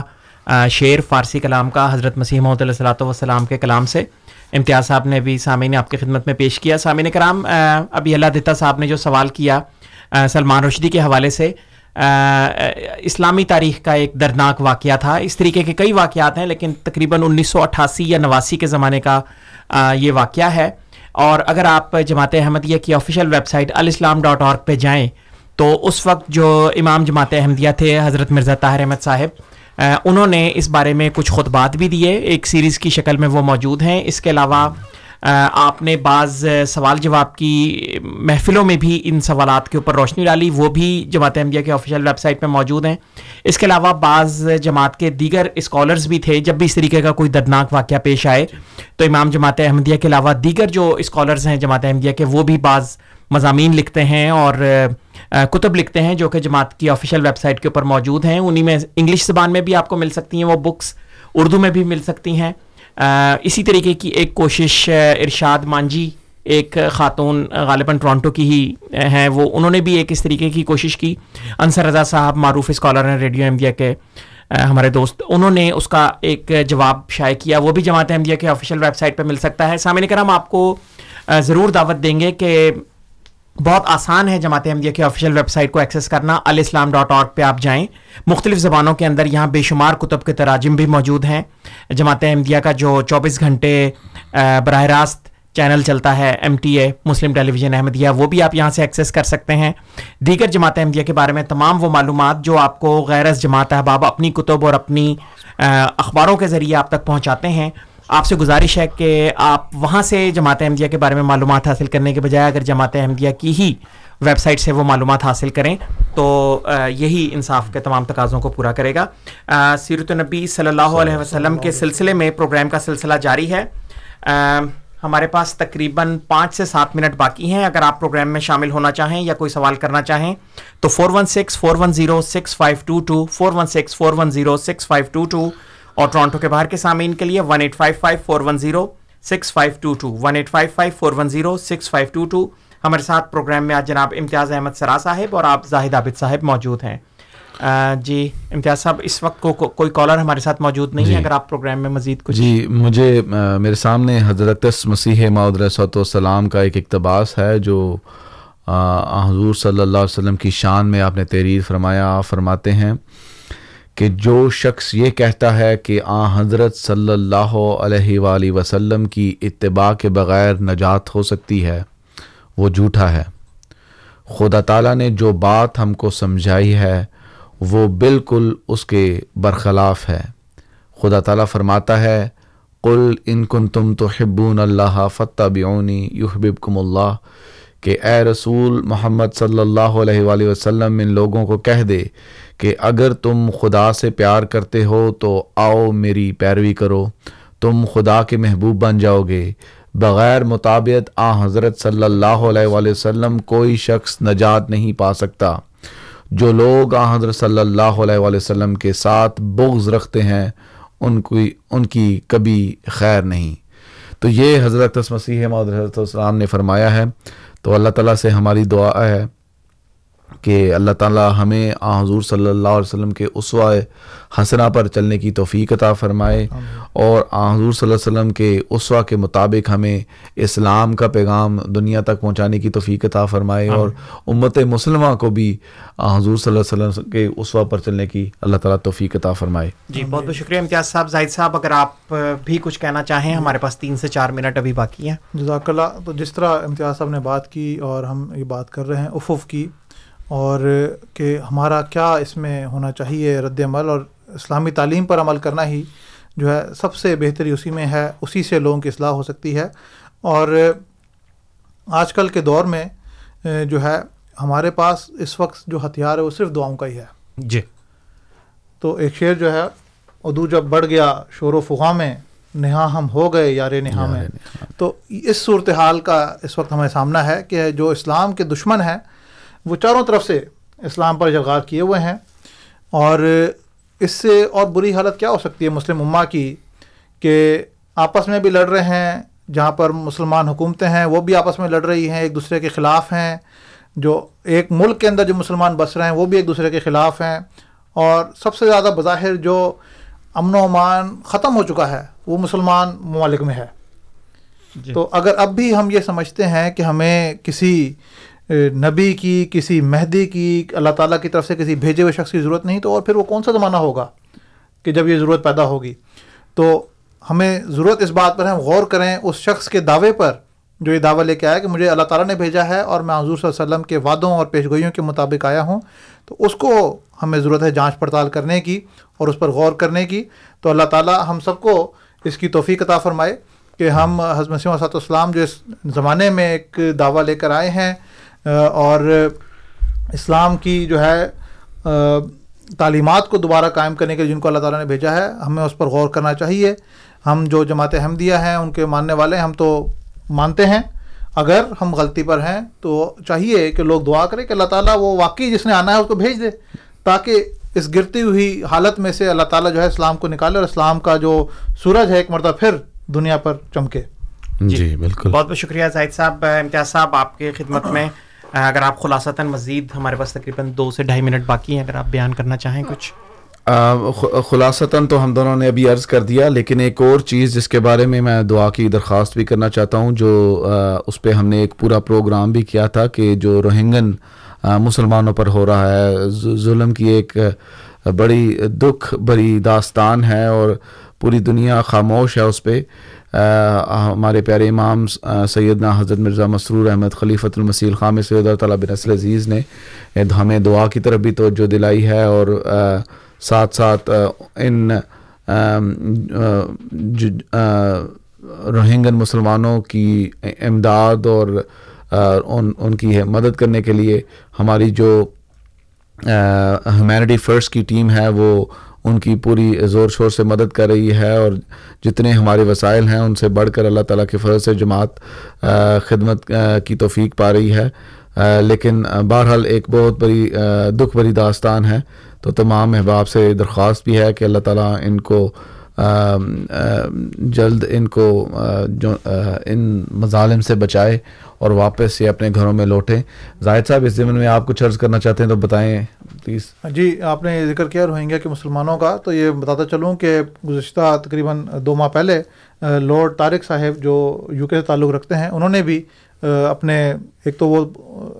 شعر فارسی کلام کا حضرت مسیح محمد علیہ والسلام کے کلام سے۔ امتیاز صاحب نے بھی، سامعین نے آپ کی خدمت میں پیش کیا۔ سامعین کرام ابھی اللہ دتا صاحب نے جو سوال کیا سلمان رشدی کے حوالے سے اسلامی تاریخ کا ایک دردناک واقعہ تھا۔ اس طریقے کے کئی واقعات ہیں، لیکن تقریباً انیس سو اٹھاسی یا نواسی کے زمانے کا یہ واقعہ ہے۔ اور اگر آپ جماعت احمدیہ کی official website Alislam dot org پہ جائیں، تو اس وقت جو امام جماعت احمدیہ تھے، حضرت مرزا طاہر احمد صاحب انہوں نے اس بارے میں کچھ خطبات بھی دیے ایک سیریز کی شکل میں وہ موجود ہیں۔ اس کے علاوہ آپ نے بعض سوال جواب کی محفلوں میں بھی ان سوالات کے اوپر روشنی ڈالی۔ وہ بھی جماعت احمدیہ کے آفیشیل ویب سائٹ پہ موجود ہیں۔ اس کے علاوہ بعض جماعت کے دیگر اسکالرز بھی تھے۔ جب بھی اس طریقے کا کوئی دردناک واقعہ پیش آئے تو امام جماعت احمدیہ کے علاوہ دیگر جو اسکالرز ہیں جماعت احمدیہ کے وہ بھی بعض مضامین لکھتے ہیں اور آ، کتب لکھتے ہیں جو کہ جماعت کی آفیشیل ویب سائٹ کے اوپر موجود ہیں۔ انہی میں انگلش زبان میں بھی آپ کو مل سکتی ہیں وہ بکس اردو میں بھی مل سکتی ہیں۔ آ، اسی طریقے کی ایک کوشش ارشاد مانجی ایک خاتون غالباً ٹورانٹو کی ہی ہیں۔ وہ انہوں نے بھی ایک اس طریقے کی کوشش کی۔ انصر رضا صاحب معروف اسکالر ہیں ریڈیو احمدیہ کے ہمارے دوست۔ انہوں نے اس کا ایک جواب شائع کیا۔ وہ بھی جماعت احمدیہ کے آفیشیل ویب سائٹ پہ مل سکتا ہے۔ سامعین کرام آپ کو ضرور دعوت دیں گے کہ بہت آسان ہے جماعت احمدیہ کی آفیشیل ویب سائٹ کو ایکسیس کرنا الاسلام ڈاٹ اور پہ آپ جائیں۔ مختلف زبانوں کے اندر یہاں بے شمار کتب کے تراجم بھی موجود ہیں۔ جماعت احمدیہ کا جو چوبیس گھنٹے براہ راست چینل چلتا ہے M T A Muslim television Ahmadiyya وہ بھی آپ یہاں سے ایکسیس کر سکتے ہیں۔ دیگر جماعت احمدیہ کے بارے میں تمام وہ معلومات جو آپ کو غیر از جماعت احباب اپنی کتب اور اپنی اخباروں کے ذریعے آپ تک پہنچاتے ہیں۔ آپ سے گزارش ہے کہ آپ وہاں سے جماعت احمدیہ کے بارے میں معلومات حاصل کرنے کے بجائے اگر جماعت احمدیہ کی ہی ویب سائٹ سے وہ معلومات حاصل کریں تو یہی انصاف کے تمام تقاضوں کو پورا کرے گا۔ سیرت النبی صلی اللہ علیہ وسلم کے سلسلے میں پروگرام کا سلسلہ جاری ہے۔ ہمارے پاس تقریباً پانچ سے سات منٹ باقی ہیں۔ اگر آپ پروگرام میں شامل ہونا چاہیں یا کوئی سوال کرنا چاہیں تو four one six four one zero six five two two four one six four one zero six five two two اور ٹورانٹو کے باہر کے سامعین کے لیے one eight five five four one zero six five two two one eight five five four one zero six five two two ہمارے ساتھ programme میں آج جناب امتیاز احمد سرا صاحب اور آپ زاہد عابد صاحب موجود ہیں جی امتیاز صاحب اس وقت کو, کو, کوئی کالر ہمارے ساتھ موجود نہیں ہے جی۔ اگر آپ پروگرام میں مزید کچھ جی مجھے میرے سامنے حضرت مسیح معود رسوت والسلام کا ایک اقتباس ہے جو حضور صلی اللہ علیہ وسلم کی شان میں آپ نے تحریر فرمایا فرماتے ہیں کہ جو شخص یہ کہتا ہے کہ آ، حضرت صلی اللہ علیہ وآلہ وسلم کی اتباع کے بغیر نجات ہو سکتی ہے، وہ جھوٹا ہے۔ خدا تعالیٰ نے جو بات ہم کو سمجھائی ہے، وہ بالکل اس کے برخلاف ہے۔ خدا تعالیٰ فرماتا ہے، قل ان کن تم تو حبون اللہ فتح بیونی یحببکم اللہ۔ کہ اے رسول محمد صلی اللہ علیہ وآلہ وسلم ان لوگوں کو کہہ دے کہ اگر تم خدا سے پیار کرتے ہو تو آؤ میری پیروی کرو، تم خدا کے محبوب بن جاؤ گے۔ بغیر مطابعت آ حضرت صلی اللہ علیہ وآلہ وسلم کوئی شخص نجات نہیں پا سکتا۔ جو لوگ آ حضرت صلی اللہ علیہ وآلہ وسلم کے ساتھ بغض رکھتے ہیں، ان کی ان کی کبھی خیر نہیں۔ تو یہ حضرت مسیح محمد حضرت السلام نے فرمایا ہے۔ تو اللہ تعالیٰ سے ہماری دعا ہے۔ کہ اللہ تعالیٰ ہمیں آ حضور صلی اللہ علیہ وسلم کے اسوا حسنہ پر چلنے کی توفیق عطا فرمائے اور آ حضور صلی اللہ علیہ وسلم کے اسوا کے مطابق ہمیں اسلام کا پیغام دنیا تک پہنچانے کی توفیق عطا فرمائے اور امت مسلمہ کو بھی آ حضور صلی اللہ علیہ وسلم کے اسوا پر چلنے کی اللہ تعالیٰ توفیق عطا فرمائے۔ جی بہت بہت شکریہ۔ امتیاز صاحب زاہد صاحب اگر آپ بھی کچھ کہنا چاہیں ہمارے پاس تین سے چار منٹ ابھی باقی ہیں۔ جزاک اللہ۔ تو جس طرح امتیاز صاحب نے بات کی اور ہم یہ بات کر رہے ہیں افف کی اور کہ ہمارا کیا اس میں ہونا چاہیے رد عمل اور اسلامی تعلیم پر عمل کرنا ہی جو ہے سب سے بہتری اسی میں ہے اسی سے لوگوں کی اصلاح ہو سکتی ہے۔ اور آج کل کے دور میں جو ہے ہمارے پاس اس وقت جو ہتھیار ہے وہ صرف دعاؤں کا ہی ہے۔ جی۔ تو ایک شعر جو ہے اردو جب بڑھ گیا شور و فغاں میں نہا ہم ہو گئے یار نہا میں۔ تو اس صورتحال کا اس وقت ہمیں سامنا ہے کہ جو اسلام کے دشمن ہیں وہ چاروں طرف سے اسلام پر جلغار کیے ہوئے ہیں اور اس سے اور بری حالت کیا ہو سکتی ہے مسلم امہ کی کہ آپس میں بھی لڑ رہے ہیں جہاں پر مسلمان حکومتیں ہیں وہ بھی آپس میں لڑ رہی ہیں ایک دوسرے کے خلاف ہیں جو ایک ملک کے اندر جو مسلمان بس رہے ہیں وہ بھی ایک دوسرے کے خلاف ہیں۔ اور سب سے زیادہ بظاہر جو امن و امان ختم ہو چکا ہے وہ مسلمان ممالک میں ہے۔ تو اگر اب بھی ہم یہ سمجھتے ہیں کہ ہمیں کسی نبی کی، کسی مہدی کی، اللہ تعالیٰ کی طرف سے کسی بھیجے ہوئے شخص کی ضرورت نہیں، تو اور پھر وہ کون سا زمانہ ہوگا کہ جب یہ ضرورت پیدا ہوگی؟ تو ہمیں ضرورت اس بات پر ہے ہم غور کریں، اس شخص کے دعوے پر جو یہ دعویٰ لے کے آیا کہ مجھے اللہ تعالیٰ نے بھیجا ہے اور میں حضور صلی اللہ علیہ وسلم کے وعدوں اور پیشگوئیوں کے مطابق آیا ہوں، تو اس کو ہمیں ضرورت ہے جانچ پڑتال کرنے کی اور اس پر غور کرنے کی۔ تو اللہ تعالیٰ ہم سب کو اس کی توفیق عطا فرمائے کہ ہم حضرت مسیم وسط اسلام جو اس زمانے میں ایک دعویٰ لے کر آئے ہیں اور اسلام کی جو ہے تعلیمات کو دوبارہ قائم کرنے کے لیے جن کو اللہ تعالیٰ نے بھیجا ہے ہمیں اس پر غور کرنا چاہیے۔ ہم جو جماعت احمدیہ ہیں ان کے ماننے والے ہیں ہم تو مانتے ہیں۔ اگر ہم غلطی پر ہیں تو چاہیے کہ لوگ دعا کریں کہ اللہ تعالیٰ وہ واقعی جس نے آنا ہے اس کو بھیج دے تاکہ اس گرتی ہوئی حالت میں سے اللہ تعالیٰ جو ہے اسلام کو نکالے اور اسلام کا جو سورج ہے ایک مرتبہ پھر دنیا پر چمکے۔ جی بالکل۔ بہت بہت شکریہ زاہد صاحب امتیاز صاحب آپ کے خدمت میں۔ اگر آپ خلاصتاً مزید ہمارے پاس تقریباً دو سے ڈھائی منٹ باقی ہیں، اگر آپ بیان کرنا چاہیں کچھ۔ خلاصتاً تو ہم دونوں نے ابھی عرض کر دیا، لیکن ایک اور چیز جس کے بارے میں میں دعا کی درخواست بھی کرنا چاہتا ہوں، جو اس پہ ہم نے ایک پورا پروگرام بھی کیا تھا کہ جو روہنگن مسلمانوں پر ہو رہا ہے۔ ظلم کی ایک بڑی دکھ بری داستان ہے اور پوری دنیا خاموش ہے اس پہ۔ ہمارے پیارے امام سیدنا حضرت مرزا مسرور احمد خلیفۃ المسیح خام سید اللہ تعالیٰ بن اصل عزیز نے ہمیں دعا کی طرف بھی توجہ دلائی ہے اور ساتھ ساتھ ان روہنگن مسلمانوں کی امداد اور ان ان کی مدد کرنے کے لیے ہماری جو ہیومینٹی فرسٹ کی ٹیم ہے وہ ان کی پوری زور شور سے مدد کر رہی ہے اور جتنے ہمارے وسائل ہیں ان سے بڑھ کر اللہ تعالیٰ کے فضل سے جماعت خدمت کی توفیق پا رہی ہے۔ لیکن بہرحال ایک بہت بڑی دکھ بری داستان ہے۔ تو تمام احباب سے درخواست بھی ہے کہ اللہ تعالیٰ ان کو جلد ان کو جو ان مظالم سے بچائے۔ اور واپس یہ اپنے گھروں میں لوٹیں۔ زاہد صاحب، اس ضمن میں آپ کچھ عرض کرنا چاہتے ہیں تو بتائیں پلیز جی آپ نے ذکر کیا روہنگیا کے مسلمانوں کا، تو یہ بتاتا چلوں کہ گزشتہ تقریباً دو ماہ پہلے لارڈ طارق صاحب جو یو کے سے تعلق رکھتے ہیں، انہوں نے بھی اپنے، ایک تو وہ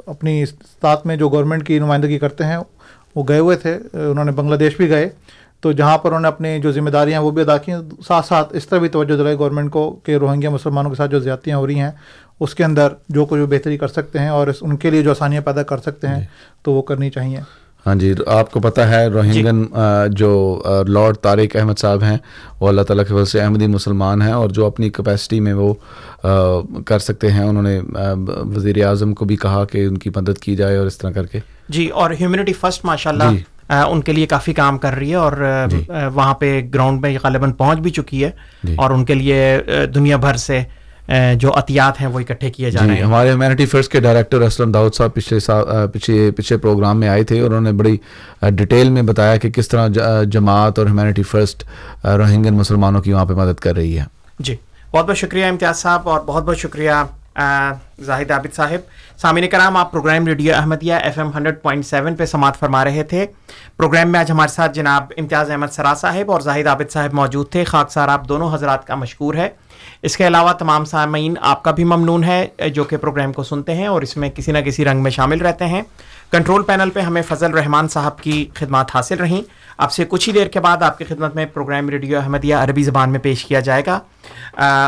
اپنی استاد میں جو گورنمنٹ کی نمائندگی کرتے ہیں، وہ گئے ہوئے تھے انہوں نے بنگلہ دیش بھی گئے۔ تو جہاں پر انہوں نے اپنی جو ذمہ داریاں ہیں، وہ بھی ادا کی ہیں ساتھ ساتھ اس طرح بھی توجہ دلائی گورنمنٹ کو کہ روہنگیا مسلمانوں کے ساتھ جو زیادتیاں ہو رہی ہیں اس کے اندر جو کچھ وہ بہتری کر سکتے ہیں اور اس ان کے لیے جو آسانیاں پیدا کر سکتے ہیں تو وہ کرنی چاہیے ہاں جی آپ کو پتہ ہے روہنگن آ، جو لارڈ طارق احمد صاحب ہیں وہ اللہ تعالیٰ کے فضل سے احمدی مسلمان ہیں اور جو اپنی کیپیسٹی میں وہ کر سکتے ہیں انہوں نے وزیر اعظم کو بھی کہا کہ ان کی مدد کی جائے اور اس طرح کر کے جی اور ہیومنٹی فرسٹ ماشاء اللہ جی۔ ان کے لیے کافی کام کر رہی ہے اور جی۔ وہاں پہ گراؤنڈ میں غالباً پہنچ بھی چکی ہے جی۔ اور ان کے لیے دنیا بھر سے جو عطیات ہیں وہ اکٹھے کیے جا رہے جی ہیں۔ ہمارے ہیومینٹی فرسٹ کے ڈائریکٹر اسلم داؤد صاحب پچھلے پچھلے پچھلے پروگرام میں آئے تھے اور انہوں نے بڑی ڈیٹیل میں بتایا کہ کس طرح جماعت اور ہیومینٹی فرسٹ روہنگن مسلمانوں کی وہاں پہ مدد کر رہی ہے۔ جی بہت بہت شکریہ امتیاز صاحب اور بہت بہت شکریہ زاہد عابد صاحب۔ سامعین کرام آپ program radio Ahmadiyya F M hundred point seven پہ سماعت فرما رہے تھے۔ پروگرام میں آج ہمارے ساتھ جناب امتیاز احمد سرا صاحب اور زاہد عابد صاحب موجود تھے۔ خاک سار آپ دونوں حضرات کا مشکور ہے۔ اس کے علاوہ تمام سامعین، آپ کا بھی ممنون ہے، جو کہ پروگرام کو سنتے ہیں اور اس میں کسی نہ کسی رنگ میں شامل رہتے ہیں۔ کنٹرول پینل پہ ہمیں فضل رحمان صاحب کی خدمات حاصل رہیں۔ آپ سے کچھ ہی دیر کے بعد آپ کی خدمت میں پروگرام ریڈیو احمدیہ عربی زبان میں پیش کیا جائے گا۔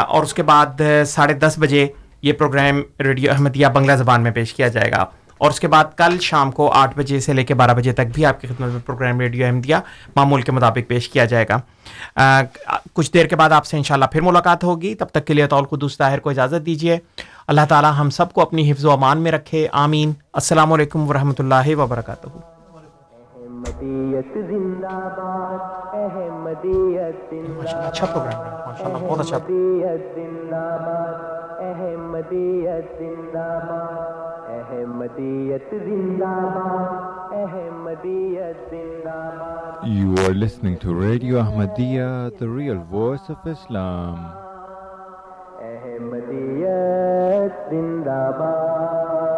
اور اس کے بعد ساڑھے دس بجے یہ پروگرام ریڈیو احمدیہ بنگلہ زبان میں پیش کیا جائے گا۔ اور اس کے بعد کل شام کو آٹھ بجے سے لے کے بارہ بجے تک بھی آپ کی خدمت میں پروگرام ریڈیو احمدیہ معمول کے مطابق پیش کیا جائے گا۔ آ، کچھ دیر کے بعد آپ سے انشاءاللہ پھر ملاقات ہوگی۔ تب تک کے لیے طول قدوس طاہر کو اجازت دیجیے اللہ تعالی ہم سب کو اپنی حفظ و امان میں رکھے۔ آمین۔ السلام علیکم ورحمۃ اللہ وبرکاتہ۔ احمدیت زندہ باد احمدیت زندہ اچھا پروگرام ہے ماشاء اللہ بہت اچھا۔ احمدیت زندہ باد احمدیت زندہ باد احمدیت زندہ باد احمدیت زندہ باد۔ You are listening to Radio Ahmadiyya, the real voice of Islam. Ahmadiyyat زندہ باد۔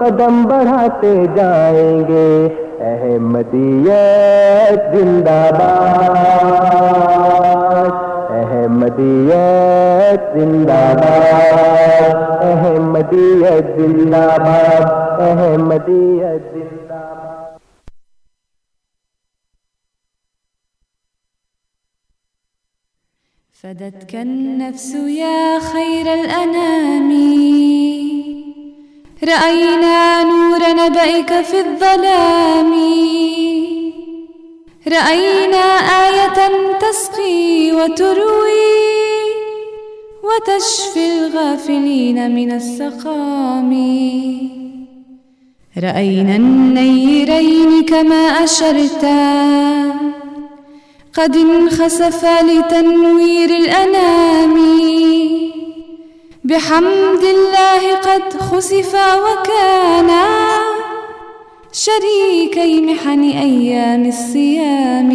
قدم بڑھاتے جائیں گے۔ احمدیت زندہ باد۔ احمدیت زندہ باد۔ احمدیت زندہ باد۔ احمدیت زندہ باد۔ فدتك النفس يا خير الأنام رأينا نور نبئك في الظلام. رأينا آية تسقي وتروي وتشفي الغافلين من السقام. رأينا النيرين كما أشرتا. قد انخسفا لتنوير الأنام. بحمد الله قد خسفا وكانا شريكي محن أيام الصيام.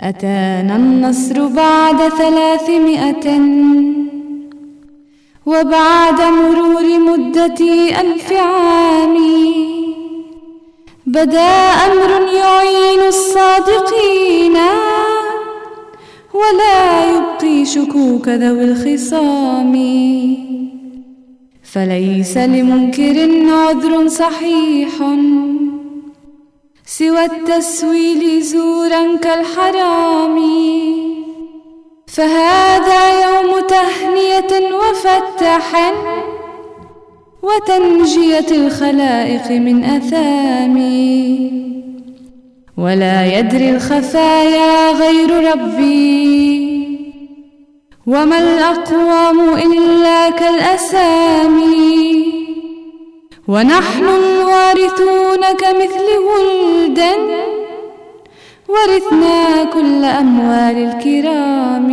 أتانا النصر بعد ثلاثمائة وبعد مرور مدة ألف عام. بدا أمر يعين الصادقين. ولا يبقي شكوك ذوي الخصام. فليس لمنكر عذر صحيح. سوى التسويل زورا كالحرام. فهذا يوم تهنية وفتح وتنجية الخلائق من أثام. ولا يدري الخفايا غير ربي. وما الأقوام إلا كالأسامي. ونحن الوارثون كمثل ولد ورثنا كل أموال الكرام.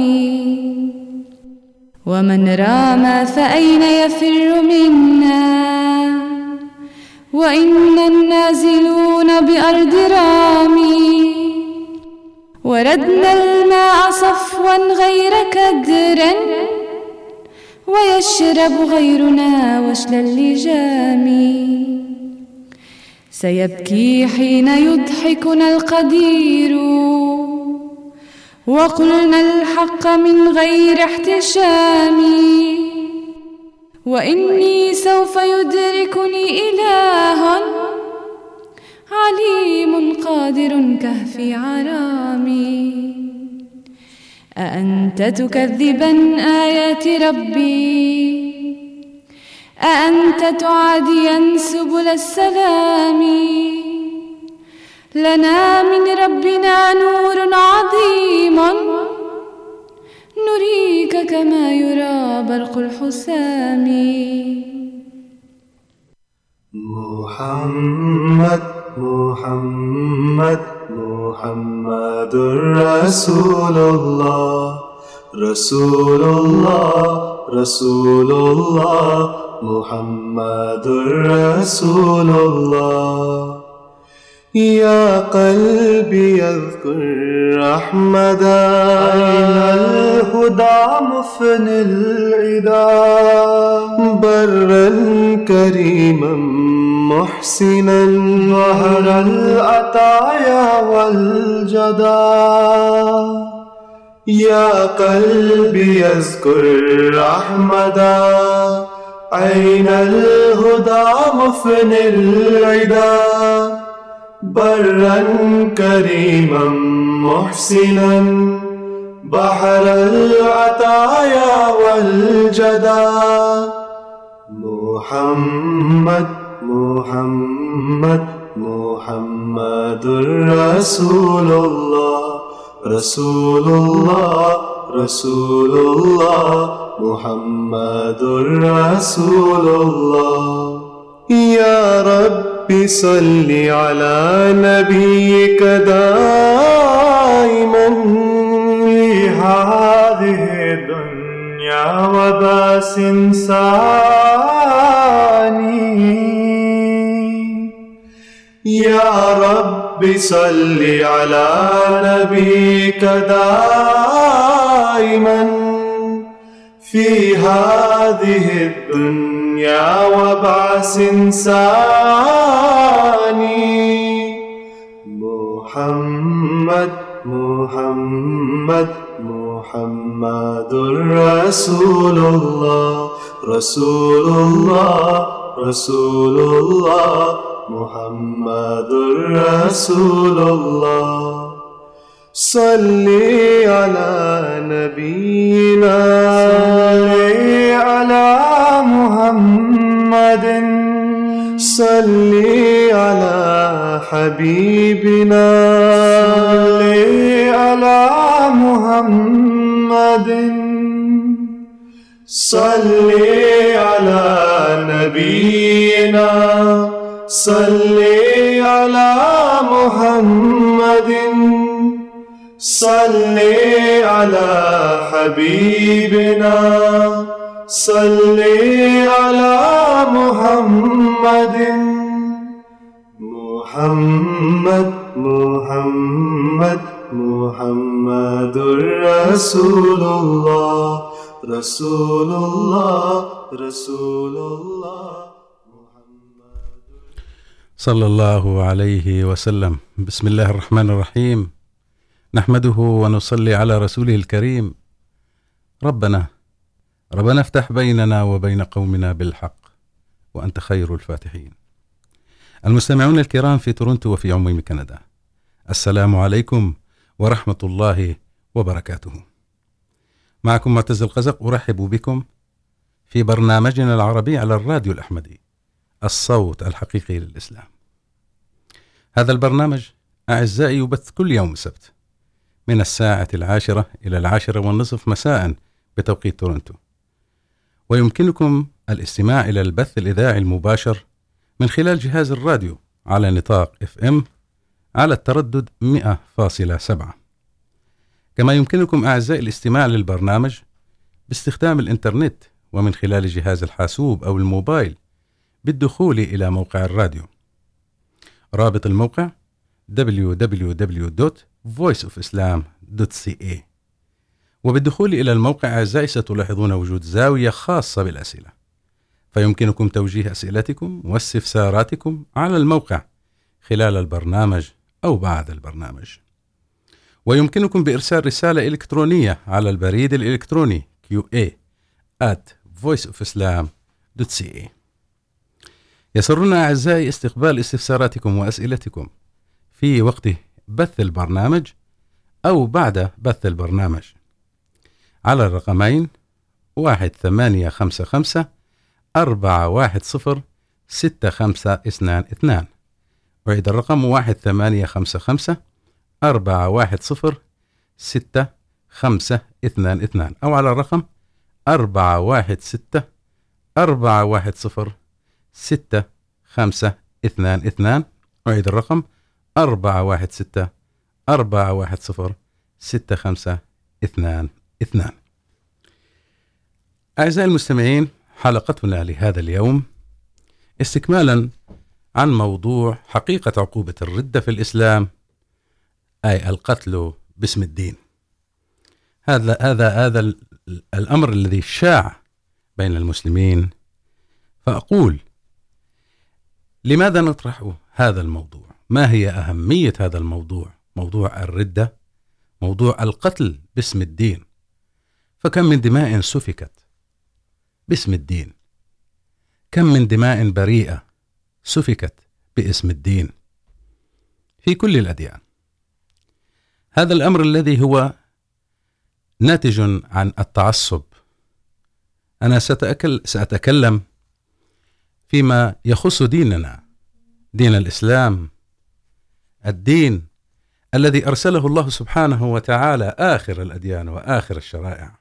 ومن رام فأين يفر منا؟ وإن النازلون بأرض رامي وردنا الماء صفوا غير كدر ويشرب غيرنا وشل اللجام سيبكي حين يضحكنا القدير وقلنا الحق من غير احتشام وإني سوف يدركني إله عليم قادر كهفي عرامي أأنت تكذبا آيات ربي أأنت تعاديا سبل السلام لنا من ربنا نور عظيم نريك كما يرى برق الحسام. محمد محمد محمد رسول الله رسول الله رسول الله محمد رسول الله يا قلبي يذكر أحمدا أين الهدى مفن العدا. برا كريما محسنا. ظهر العطايا والجدا. يا قلبي يذكر أحمدا أين الهدى مفن العدا؟ برا كريما محسنا. بحر العطايا والجدا محمد محمد محمد رسول الله. رسول الله رسول الله. محمد رسول الله. يا رب صل على نبيك دائما هذه الدنيا وباس ثاني يا رب صل على نبيك دائما في هذه الدنيا وبعث ثاني محمد محمد محمد رسول الله رسول الله رسول الله، محمد رسول الله. صل على نبينا صل على محمد صل على حبيبنا صل على محمد صل على نبينا صل على محمد صل على حبيبنا. صل على محمد. محمد محمد محمد رسول الله رسول الله رسول الله صلى الله عليه وسلم. بسم الله الرحمن الرحيم. نحمده ونصلي على رسوله الكريم. ربنا ربنا افتح بيننا وبين قومنا بالحق، وأنت خير الفاتحين. المستمعون الكرام في تورنتو وفي عموم كندا، السلام عليكم ورحمة الله وبركاته. معكم معتز القزق، أرحب بكم في برنامجنا العربي على الراديو الأحمدي، الصوت الحقيقي للإسلام. هذا البرنامج أعزائي يبث كل يوم سبت. من الساعة العاشرة إلى العاشرة والنصف مساء بتوقيت تورنتو. ويمكنكم الاستماع إلى البث الإذاعي المباشر من خلال جهاز الراديو على نطاق FM على التردد 100.7 كما يمكنكم أعزائي الاستماع للبرنامج باستخدام الإنترنت ومن خلال جهاز الحاسوب أو الموبايل بالدخول إلى موقع الراديو. رابط الموقع www.voiceofislam.ca وبالدخول إلى الموقع أعزائي ستلاحظون وجود زاوية خاصة بالأسئلة. فيمكنكم توجيه أسئلتكم واستفساراتكم على الموقع خلال البرنامج أو بعد البرنامج. ويمكنكم بإرسال رسالة إلكترونية على البريد الإلكتروني qa at voiceofislam.ca يسرنا أعزائي استقبال استفساراتكم وأسئلتكم في وقت بث البرنامج أو بعد بث البرنامج. على الرقمين 1855 410 6522 وعيد الرقم 1855 410 6522 أو على الرقم 416 410 6522 وعيد الرقم 416 أربعة واحد ستة، أربعة واحد صفر، ستة خمسة، اثنان اثنان. أعزائي المستمعين، حلقتنا لهذا اليوم استكمالا عن موضوع حقيقة عقوبة الردة في الإسلام، أي القتل باسم الدين. هذا هذا هذا الأمر الذي شاع بين المسلمين، فأقول لماذا نطرح هذا الموضوع؟ ما هي أهمية هذا الموضوع؟ موضوع الردة، موضوع القتل باسم الدين. فكم من دماء سفكت باسم الدين. كم من دماء بريئة سفكت باسم الدين. في كل الأديان. هذا الأمر الذي هو ناتج عن التعصب. أنا سأتكلم فيما يخص ديننا، دين الاسلام الدين الذي ارسله الله سبحانه وتعالى اخر الاديان واخر الشرائع.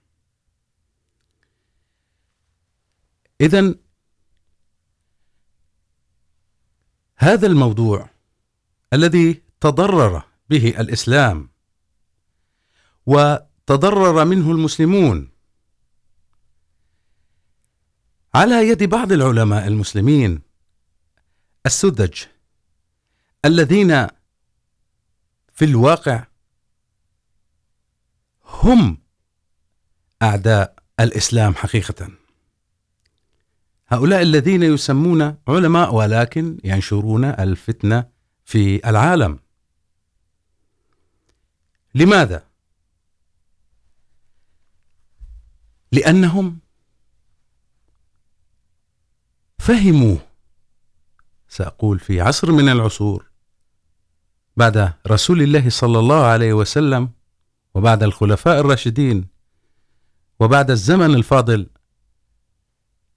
اذا هذا الموضوع الذي تضرر به الاسلام وتضرر منه المسلمون على يد بعض العلماء المسلمين السذج الذين في الواقع هم اعداء الاسلام حقيقه هؤلاء الذين يسمون علماء ولكن ينشرون الفتنه في العالم. لماذا؟ لانهم فهموا ساقول في عصر من العصور بعد رسول الله صلى الله عليه وسلم وبعد الخلفاء الراشدين وبعد الزمن الفاضل،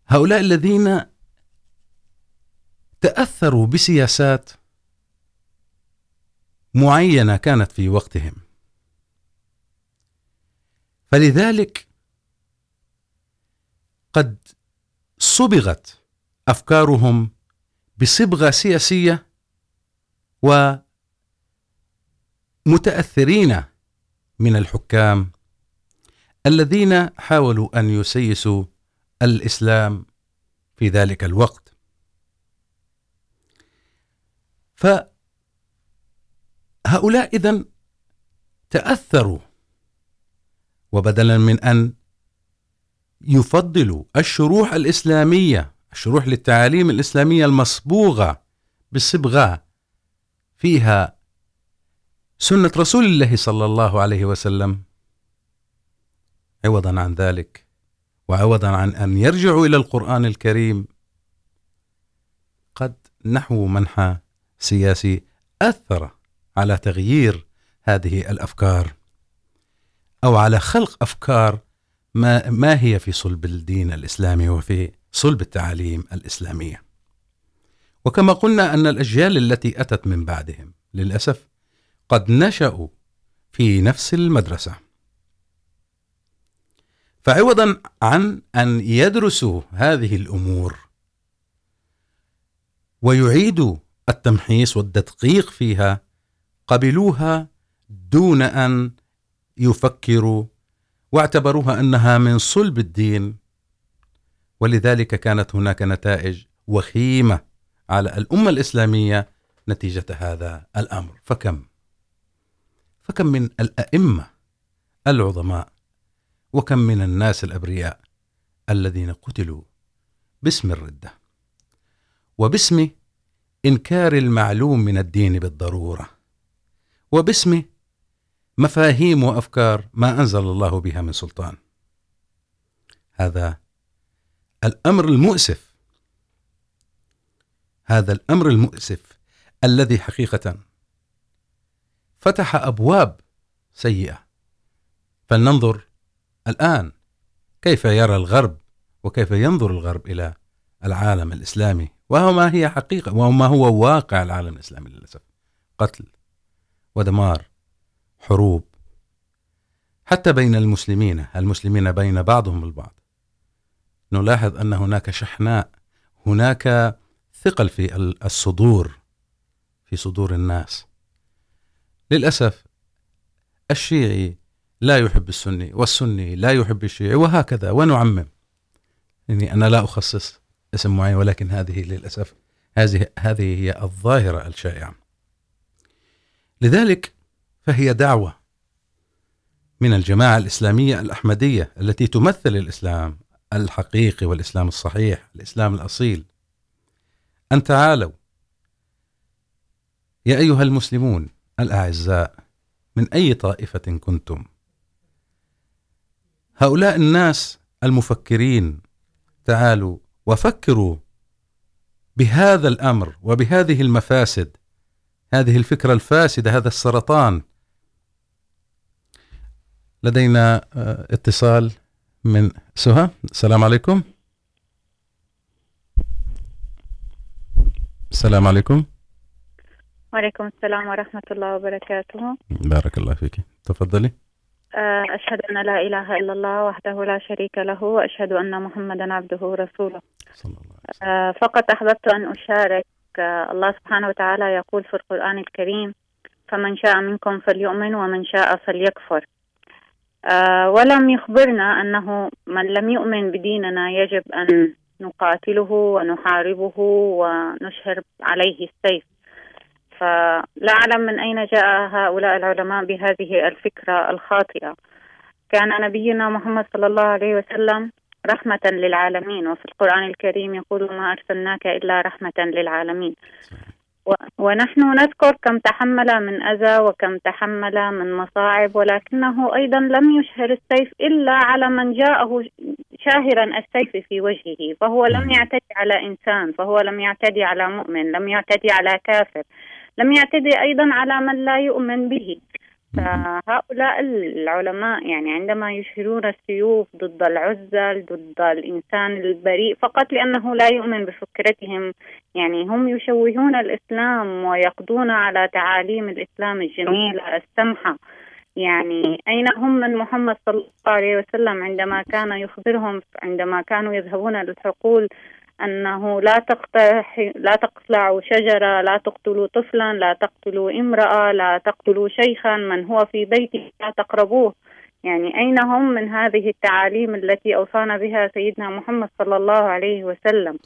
هؤلاء الذين تاثروا بسياسات معينه كانت في وقتهم. فلذلك قد صبغت افكارهم بصبغه سياسيه ومتاثرين من الحكام الذين حاولوا ان يسيسوا الاسلام في ذلك الوقت. فهؤلاء اذن تاثروا وبدلا من ان يفضلوا الشروح الاسلاميه الشروح للتعاليم الاسلاميه المصبوغه بالصبغه فيها سنه رسول الله صلى الله عليه وسلم عوضا عن ذلك، وعوضا عن ان يرجعوا الى القران الكريم قد نحو منحى سياسي اثر على تغيير هذه الافكار او على خلق افكار ما ما هي في صلب الدين الاسلامي وفي صلب التعاليم الاسلاميه. وكما قلنا ان الاجيال التي اتت من بعدهم للاسف قد نشأوا في نفس المدرسه. فعوضا عن ان يدرسوا هذه الامور ويعيدوا التمحيص والتدقيق فيها، قبلوها دون ان يفكروا، واعتبروها انها من صلب الدين. ولذلك كانت هناك نتائج وخيمه على الامه الاسلاميه نتيجه هذا الامر فكم؟ فكم من الائمه العظماء وكم من الناس الابرياء الذين قتلوا باسم الرده وباسم انكار المعلوم من الدين بالضروره وباسم مفاهيم وافكار ما انزل الله بها من سلطان. هذا الامر المؤسف. هذا الامر المؤسف الذي حقيقه فتح ابواب سيئه فلننظر الان كيف يرى الغرب وكيف ينظر الغرب الى العالم الاسلامي وهو ما هي حقيقه وما هو واقع العالم الاسلامي للاسف قتل، ودمار، حروب. حتى بين المسلمين المسلمين بين بعضهم البعض. نلاحظ ان هناك شحناء، هناك ثقل في الصدور، في صدور الناس. للاسف الشيعي لا يحب السني والسني لا يحب الشيعي، وهكذا، ونعمم. يعني انا لا اخصص اسم معين، ولكن هذه للاسف هذه هذه هي الظاهره الشائعه لذلك فهي دعوه من الجماعه الاسلاميه الاحمديه التي تمثل الاسلام الحقيقي والاسلام الصحيح الاسلام الاصيل ان تعالوا يا ايها المسلمون الاعزاء من اي طائفه كنتم؟ هؤلاء الناس المفكرين، تعالوا وفكروا بهذا الامر وبهذه المفاسد، هذه الفكره الفاسده هذا السرطان. لدينا اتصال من سهى السلام عليكم. السلام عليكم. وعليكم السلام ورحمة الله وبركاته بارك الله فيك تفضلي أشهد أن لا إله إلا الله وحده لا شريك له وأشهد أن محمدا عبده ورسوله آه، فقط أحببت أن أشارك الله سبحانه وتعالى يقول في القرآن الكريم فمن شاء منكم فليؤمن ومن شاء فليكفر ولم يخبرنا أنه من لم يؤمن بديننا يجب أن نقاتله ونحاربه ونشهر عليه السيف فلا أعلم من أين جاء هؤلاء العلماء بهذه الفكرة الخاطئة. كان نبينا محمد صلى الله عليه وسلم رحمة للعالمين، وفي القرآن الكريم يقول ما أرسلناك إلا رحمة للعالمين. ونحن نذكر كم تحمل من أذى وكم تحمل من مصاعب، ولكنه أيضا لم يشهر السيف إلا على من جاءه شاهرا السيف في وجهه، فهو لم يعتدي على إنسان، فهو لم يعتدي على مؤمن، لم يعتدي على كافر. لم يعتدي أيضا على من لا يؤمن به. فهؤلاء العلماء يعني عندما يشهرون السيوف ضد العزل، ضد الإنسان البريء، فقط لأنه لا يؤمن بفكرتهم. يعني هم يشوهون الإسلام ويقضون على تعاليم الإسلام الجميلة، السمحة. يعني أين هم من محمد صلى الله عليه وسلم عندما كان يخبرهم، عندما كانوا يذهبون للحقول؟ أنه لا تقطع لا تقطعوا شجرة، لا تقتلوا طفلا، لا تقتلوا امرأة، لا تقتلوا شيخا من هو في بيته، لا تقربوه. يعني أين هم من هذه التعاليم التي أوصانا بها سيدنا محمد صلى الله عليه وسلم؟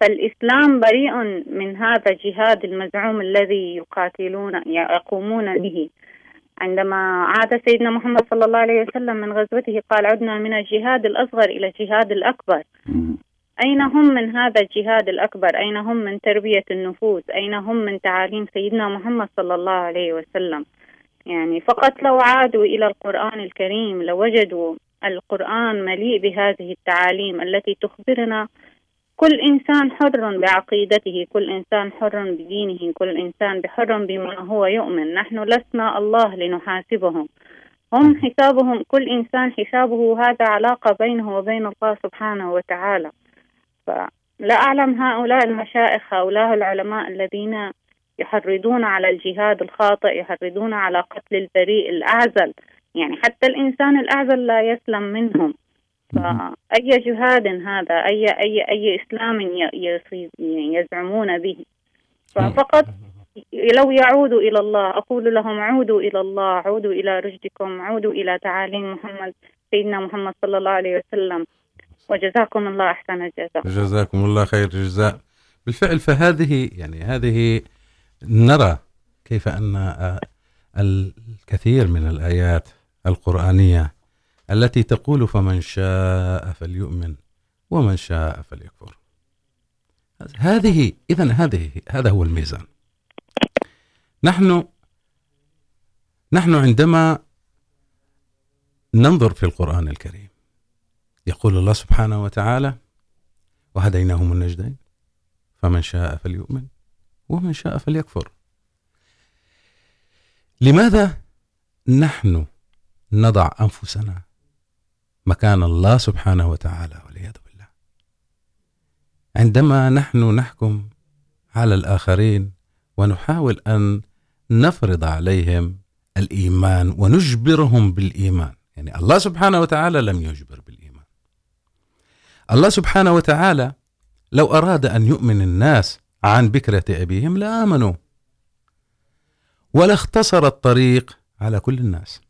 فالإسلام بريء من هذا الجهاد المزعوم الذي يقاتلون، يقومون به. عندما عاد سيدنا محمد صلى الله عليه وسلم من غزوته قال عدنا من الجهاد الأصغر إلى الجهاد الأكبر. أين هم من هذا الجهاد الأكبر؟ أين هم من تربية النفوس؟ أين هم من تعاليم سيدنا محمد صلى الله عليه وسلم؟ يعني فقط لو عادوا إلى القرآن الكريم لوجدوا القرآن مليء بهذه التعاليم التي تخبرنا كل إنسان حر بعقيدته، كل إنسان حر بدينه، كل إنسان بحر بما هو يؤمن. نحن لسنا الله لنحاسبهم. هم حسابهم، كل إنسان حسابه، هذا علاقة بينه وبين الله سبحانه وتعالى. فلا أعلم هؤلاء المشائخ، هؤلاء العلماء الذين يحرضون على الجهاد الخاطئ، يحرضون على قتل البريء الأعزل. يعني حتى الإنسان الأعزل لا يسلم منهم. فأي جهاد هذا أي أي أي إسلام يزعمون به ففقط لو يعودوا إلى الله أقول لهم عودوا إلى الله عودوا إلى رشدكم عودوا إلى تعاليم محمد سيدنا محمد صلى الله عليه وسلم وجزاكم الله أحسن الجزاء جزاكم الله خير جزاء بالفعل فهذه يعني هذه نرى كيف أن الكثير من الآيات القرآنية التي تقول فمن شاء فليؤمن ومن شاء فليكفر. هذه إذا هذه، هذا هو الميزان. نحن نحن عندما ننظر في القرآن الكريم، يقول الله سبحانه وتعالى وهديناهم النجدين، فمن شاء فليؤمن ومن شاء فليكفر. لماذا نحن نضع أنفسنا مكان الله سبحانه وتعالى، والعياذ بالله. عندما نحن نحكم على الآخرين ونحاول أن نفرض عليهم الإيمان ونجبرهم بالإيمان، يعني الله سبحانه وتعالى لم يجبر بالإيمان. الله سبحانه وتعالى لو أراد أن يؤمن الناس عن بكرة أبيهم لآمنوا ولا اختصر الطريق على كل الناس.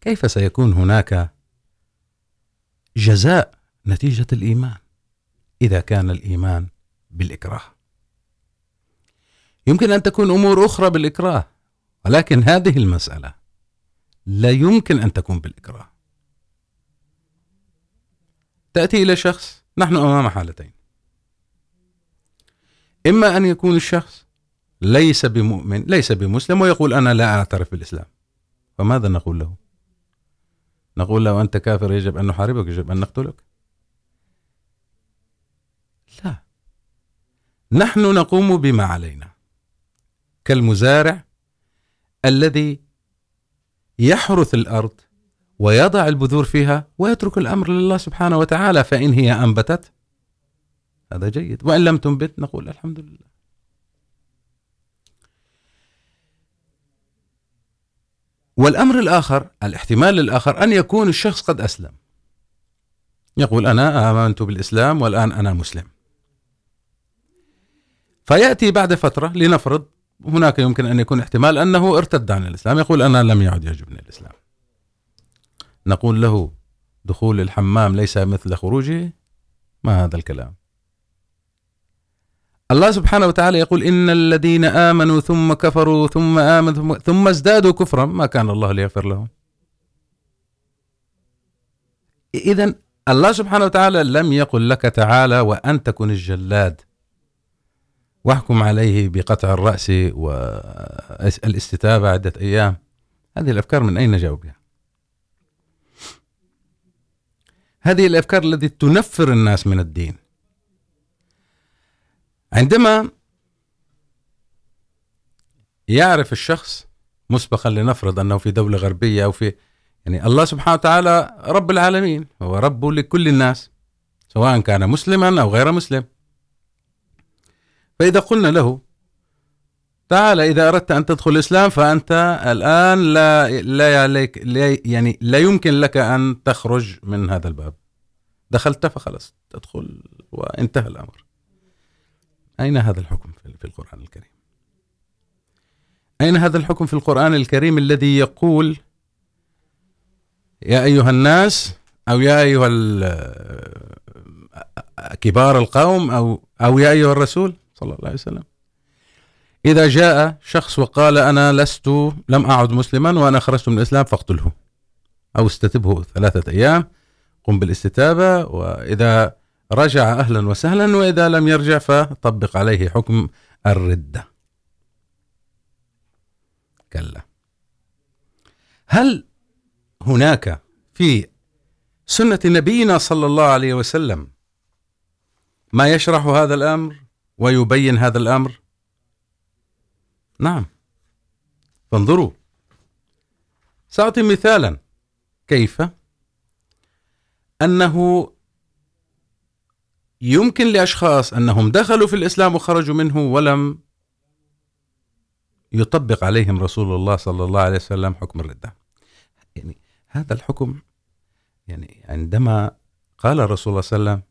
كيف سيكون هناك جزاء نتيجة الإيمان، إذا كان الإيمان بالإكراه. يمكن أن تكون أمور أخرى بالإكراه، ولكن هذه المسألة لا يمكن أن تكون بالإكراه. تأتي إلى شخص، نحن أمام حالتين. إما أن يكون الشخص ليس بمؤمن، ليس بمسلم، ويقول أنا لا أعترف بالإسلام، فماذا نقول له؟ نقول له أنت كافر يجب أن نحاربك، يجب أن نقتلك؟ لا. نحن نقوم بما علينا. كالمزارع الذي يحرث الأرض ويضع البذور فيها ويترك الأمر لله سبحانه وتعالى، فإن هي أنبتت، هذا جيد. وإن لم تنبت، نقول الحمد لله. والأمر الآخر، الاحتمال الآخر، أن يكون الشخص قد أسلم. يقول أنا آمنت بالإسلام والآن أنا مسلم. فيأتي بعد فترة لنفرض، هناك يمكن أن يكون احتمال أنه ارتد عن الإسلام، يقول أنا لم يعد يعجبني الإسلام. نقول له، دخول الحمام ليس مثل خروجه؟ ما هذا الكلام؟ الله سبحانه وتعالى يقول إن الذين آمنوا ثم كفروا ثم آمنوا ثم, ازدادوا كفرا ما كان الله ليغفر لهم. إذن الله سبحانه وتعالى لم يقل لك تعالى وأنت كن الجلاد واحكم عليه بقطع الرأس والاستتابة عدة أيام هذه الأفكار من أين جاءوا بها؟ هذه الأفكار التي تنفر الناس من الدين عندما يعرف الشخص مسبقا لنفرض أنه في دولة غربية أو في يعني الله سبحانه وتعالى رب العالمين، هو رب لكل الناس، سواء كان مسلما أو غير مسلم. فإذا قلنا له، تعال إذا أردت أن تدخل الإسلام، فأنت الآن لا لا عليك لا يعني لا يمكن لك أن تخرج من هذا الباب. دخلت فخلص تدخل وانتهى الأمر. أين هذا الحكم في القرآن الكريم؟ أين هذا الحكم في القرآن الكريم الذي يقول يا أيها الناس أو يا أيها كبار القوم أو أو يا أيها الرسول صلى الله عليه وسلم. إذا جاء شخص وقال أنا لست لم أعد مسلما وأنا خرجت من الإسلام فاقتله أو استتبه ثلاثة أيام، قم بالاستتابة، وإذا رجع أهلا وسهلا، وإذا لم يرجع فطبق عليه حكم الردة. كلا. هل هناك في سنة نبينا صلى الله عليه وسلم ما يشرح هذا الأمر ويبين هذا الأمر؟ نعم. فانظروا. سأعطي مثالا كيف أنه يمكن لأشخاص أنهم دخلوا في الإسلام وخرجوا منه ولم يطبق عليهم رسول الله صلى الله عليه وسلم حكم الردة. يعني هذا الحكم، يعني عندما قال رسول الله صلى الله عليه وسلم،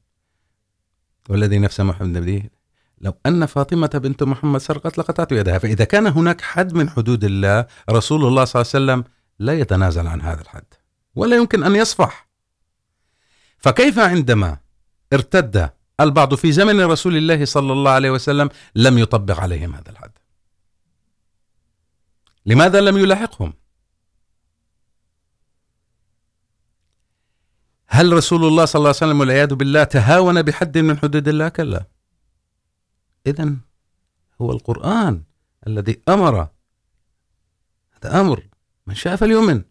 والذي نفس محمد بيده لو أن فاطمة بنت محمد سرقت لقطعت يدها، فإذا كان هناك حد من حدود الله، رسول الله صلى الله عليه وسلم لا يتنازل عن هذا الحد، ولا يمكن أن يصفح. فكيف عندما ارتد البعض في زمن رسول الله صلى الله عليه وسلم لم يطبق عليهم هذا الحد. لماذا لم يلاحقهم؟ هل رسول الله صلى الله عليه وسلم والعياذ بالله تهاون بحد من حدود الله؟ كلا. إذن هو القرآن الذي أمر. هذا أمر. من شاء فليؤمن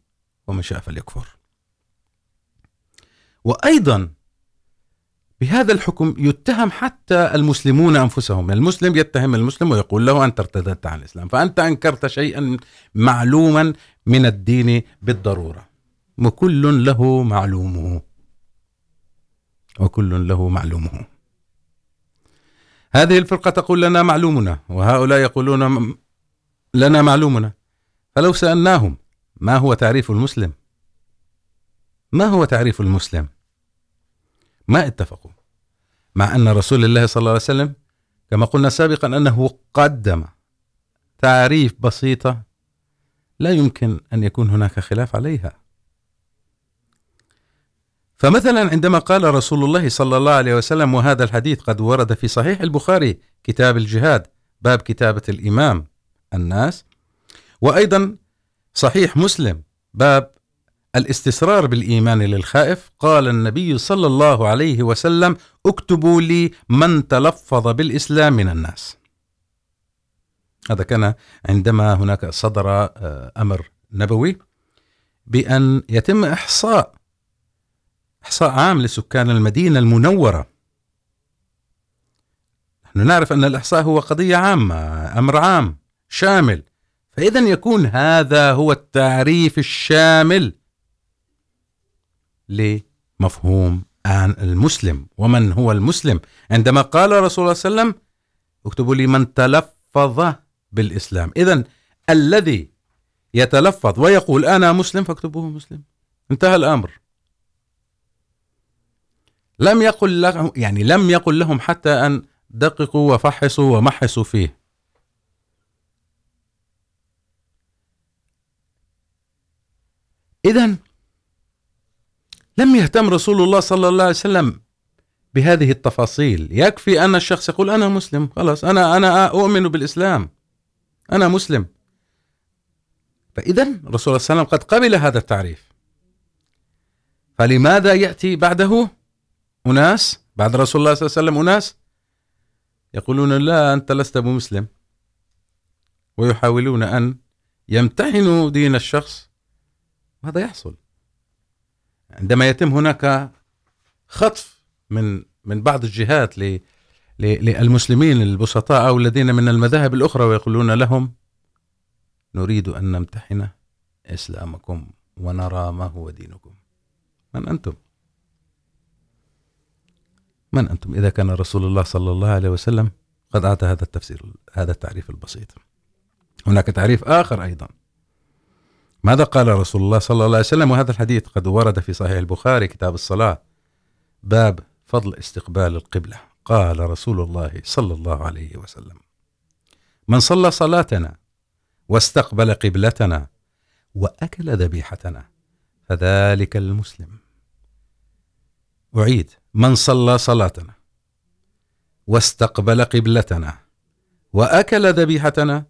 ومن شاء فليكفر. وأيضا بهذا الحكم يتهم حتى المسلمون أنفسهم. المسلم يتهم المسلم ويقول له أنت ارتدت عن الإسلام، فأنت أنكرت شيئا معلوما من الدين بالضرورة. وكل له معلومه. وكل له معلومه. هذه الفرقة تقول لنا معلومنا، وهؤلاء يقولون لنا معلومنا. فلو سألناهم، ما هو تعريف المسلم؟ ما هو تعريف المسلم؟ ما اتفقوا. مع أن رسول الله صلى الله عليه وسلم كما قلنا سابقا أنه قدم تعريف بسيطة لا يمكن أن يكون هناك خلاف عليها. فمثلا عندما قال رسول الله صلى الله عليه وسلم، وهذا الحديث قد ورد في صحيح البخاري، كتاب الجهاد، باب كتابة الإمام الناس، وأيضا صحيح مسلم، باب الاستسرار بالإيمان للخائف، قال النبي صلى الله عليه وسلم، اكتبوا لي من تلفظ بالإسلام من الناس. هذا كان عندما هناك صدر أمر نبوي بأن يتم إحصاء إحصاء عام لسكان المدينة المنورة. نحن نعرف أن الإحصاء هو قضية عامة، أمر عام، شامل. فإذا يكون هذا هو التعريف الشامل لمفهوم عن المسلم. ومن هو المسلم؟ عندما قال رسول الله صلى الله عليه وسلم، اكتبوا لي من تلفظ بالإسلام. إذن الذي يتلفظ ويقول أنا مسلم فاكتبوه مسلم. انتهى الأمر. لم يقل لهم يعني لم يقل لهم حتى أن دققوا وفحصوا ومحصوا فيه. إذن لم يهتم رسول الله صلى الله عليه وسلم بهذه التفاصيل. يكفي أن الشخص يقول أنا مسلم. خلاص، أنا أنا أؤمن بالإسلام. أنا مسلم. فإذا رسول الله صلى الله عليه وسلم قد قبل هذا التعريف. فلماذا يأتي بعده أناس، بعد رسول الله صلى الله عليه وسلم أناس يقولون لا، أنت لست بمسلم. ويحاولون أن يمتحنوا دين الشخص. وهذا يحصل؟ عندما يتم هناك خطف من من بعض الجهات ل للمسلمين البسطاء او الذين من المذاهب الاخرى ويقولون لهم، نريد ان نمتحن اسلامكم ونرى ما هو دينكم. من انتم؟ من انتم اذا كان رسول الله صلى الله عليه وسلم قد اعطى هذا التفسير، هذا التعريف البسيط. هناك تعريف اخر ايضا ماذا قال رسول الله صلى الله عليه وسلم؟ وهذا الحديث قد ورد في صحيح البخاري، كتاب الصلاة. باب فضل استقبال القبلة. قال رسول الله صلى الله عليه وسلم من صلى صلاتنا واستقبل قبلتنا وأكل ذبيحتنا فذلك المسلم. أعيد. من صلى صلاتنا واستقبل قبلتنا وأكل ذبيحتنا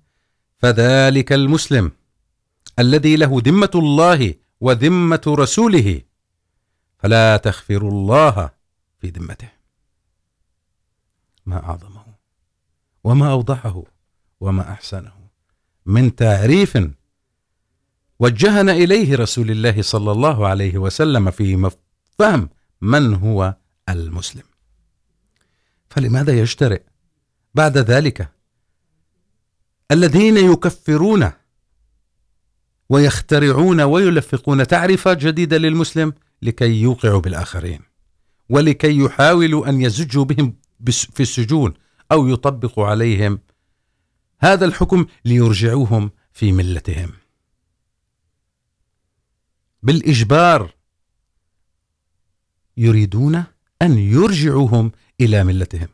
فذلك المسلم. الذي له ذمة الله وذمة رسوله، فلا تخفر الله في ذمته. ما أعظمه، وما أوضحه، وما أحسنه. من تعريف وجهنا إليه رسول الله صلى الله عليه وسلم في فهم من هو المسلم. فلماذا يجترئ بعد ذلك؟ الذين يكفرون ويخترعون ويلفقون تعريفات جديدة للمسلم لكي يوقعوا بالآخرين ولكي يحاولوا أن يزجوا بهم في السجون أو يطبقوا عليهم. هذا الحكم ليرجعوهم في ملتهم. بالإجبار يريدون أن يرجعوهم إلى ملتهم.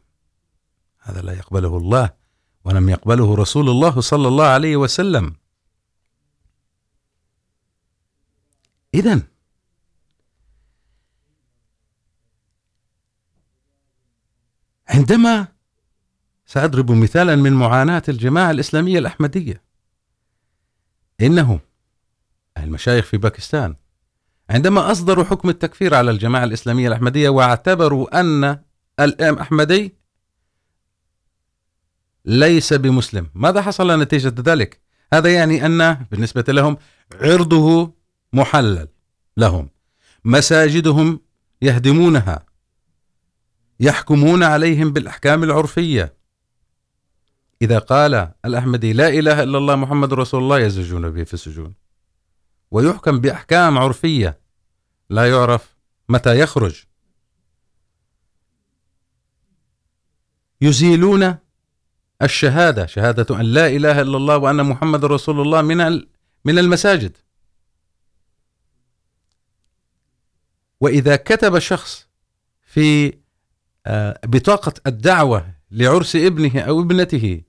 هذا لا يقبله الله ولم يقبله رسول الله صلى الله عليه وسلم. إذن عندما سأضرب مثالا من معاناة الجماعة الإسلامية الأحمدية. إنه، المشايخ في باكستان، عندما أصدروا حكم التكفير على الجماعة الإسلامية الأحمدية واعتبروا أن الإمام أحمدي ليس بمسلم. ماذا حصل نتيجة ذلك؟ هذا يعني أن بالنسبة لهم عرضه محلل لهم. مساجدهم يهدمونها، يحكمون عليهم بالأحكام العرفية. إذا قال الأحمدي لا إله إلا الله محمد رسول الله، يزجون به في السجون. ويحكم بأحكام عرفية، لا يعرف متى يخرج. يزيلون الشهادة، شهادة أن لا إله إلا الله وأن محمد رسول الله من من المساجد. وإذا كتب شخص في بطاقة الدعوة لعرس ابنه أو ابنته،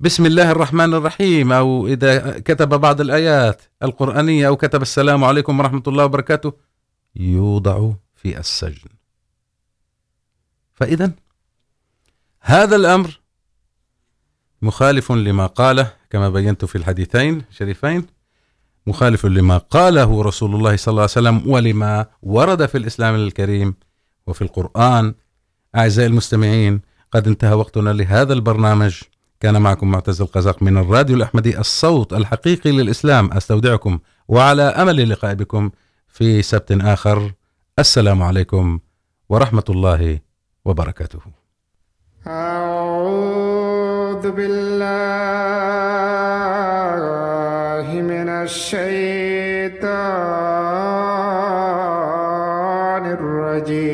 بسم الله الرحمن الرحيم، أو إذا كتب بعض الآيات القرآنية، أو كتب السلام عليكم ورحمة الله وبركاته، يوضع في السجن. فإذا هذا الأمر مخالف لما قاله، كما بينت في الحديثين الشريفين مخالف لما قاله رسول الله صلى الله عليه وسلم ولما ورد في الإسلام الكريم وفي القرآن. أعزائي المستمعين، قد انتهى وقتنا لهذا البرنامج. كان معكم معتز القزاق من الراديو الأحمدي، الصوت الحقيقي للإسلام. أستودعكم وعلى أمل اللقاء بكم في سبت آخر. السلام عليكم ورحمة الله وبركاته. اعوذ باللہ من الشیطان الرجیم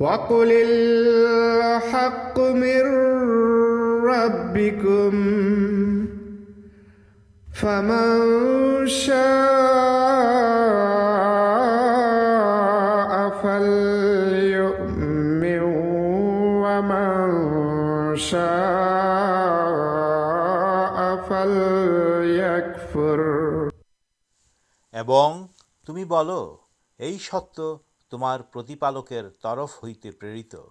وقل الحق من ربکم فمن شاء تمی بول ستارکر ترف ہوئی پر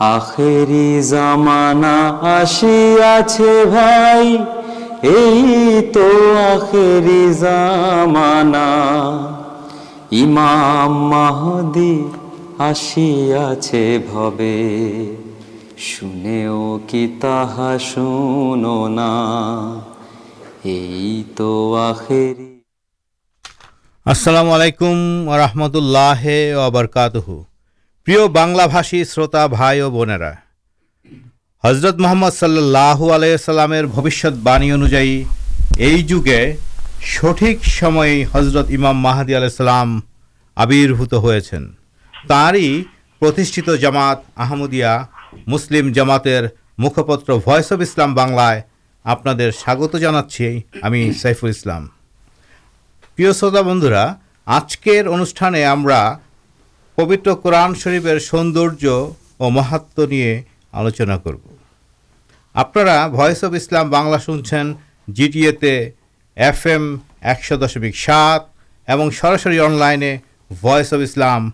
آخری زمانہ آشی آچھے بھائی ای تو آخری زمانہ امام مہدی آشی آچھے بھابے شنے او کی تاہا شنو نا ای تو آخری زمانہ السلام علیکم ورحمت اللہ وبرکاتہو پرلاشتا بنا حضرت محمد صلی اللہ علیہ السلام باعی انیگ حضرت آبربت ہوئی تمات آمدیہ مسلم جماتر مکھپتر وس اب اسلام بنائے آپ ہمیں سیفل اسلام پر شروت بندرا آج کے انوانے پوتر قورن شرفر سوندر اور مہاتے آلوچنا کرو آپ اف اسلام بنلا سنچھ جی ٹی ایف ایکش دشمک سات اور سراسر ان لائن وس اف اسلام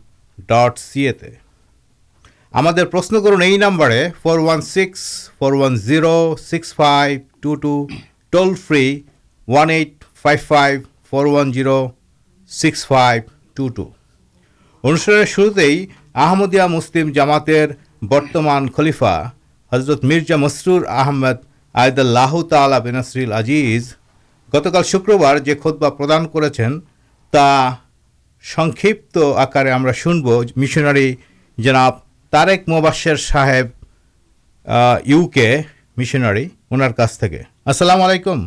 ڈٹ سیے تمہیں پرشن کرن بارے four Vicks four one zero six five two two toll free one five five four one six five two two انوشان شروع آمدیا مسلم جامات برتمان خلیفا حضرت مرزا مسرور آمد آئے اللہ تعالی بینسر اجیز گتکال شکر بار خود بہان کر آکر ہم مشناری جناب مباشر صاحب او کے مشناری وہ السلام علیکم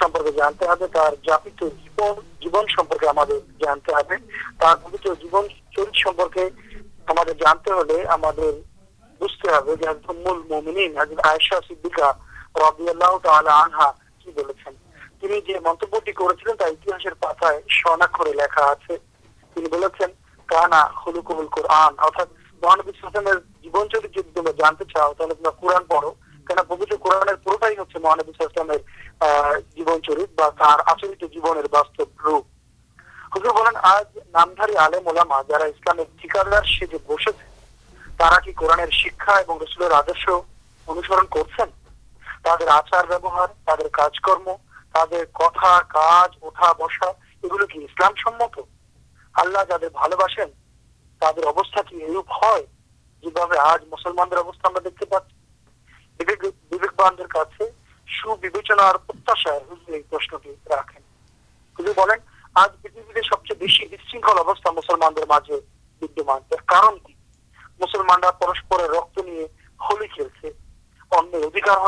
منبا پاتھاکر لکھا آپ سے محنت چرت پڑو پورتائن آچارم ترا کار اٹھا بسا یہ گلو کیسلام سمت اللہ جب ابست کی رکل کھیل ادھکار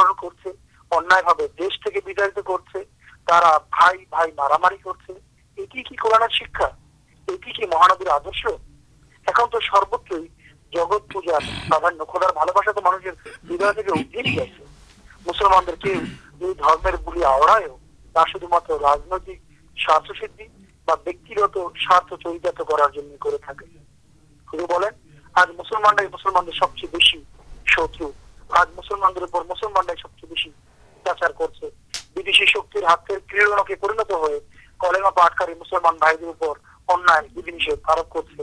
کراماری کرنا شکایت ایک مہان آدر تو سر جگ پوجا تو آج مسلمان کردی شکر ہاتھ ہوئے مسلمان بھائی اندھی آرپ کرتے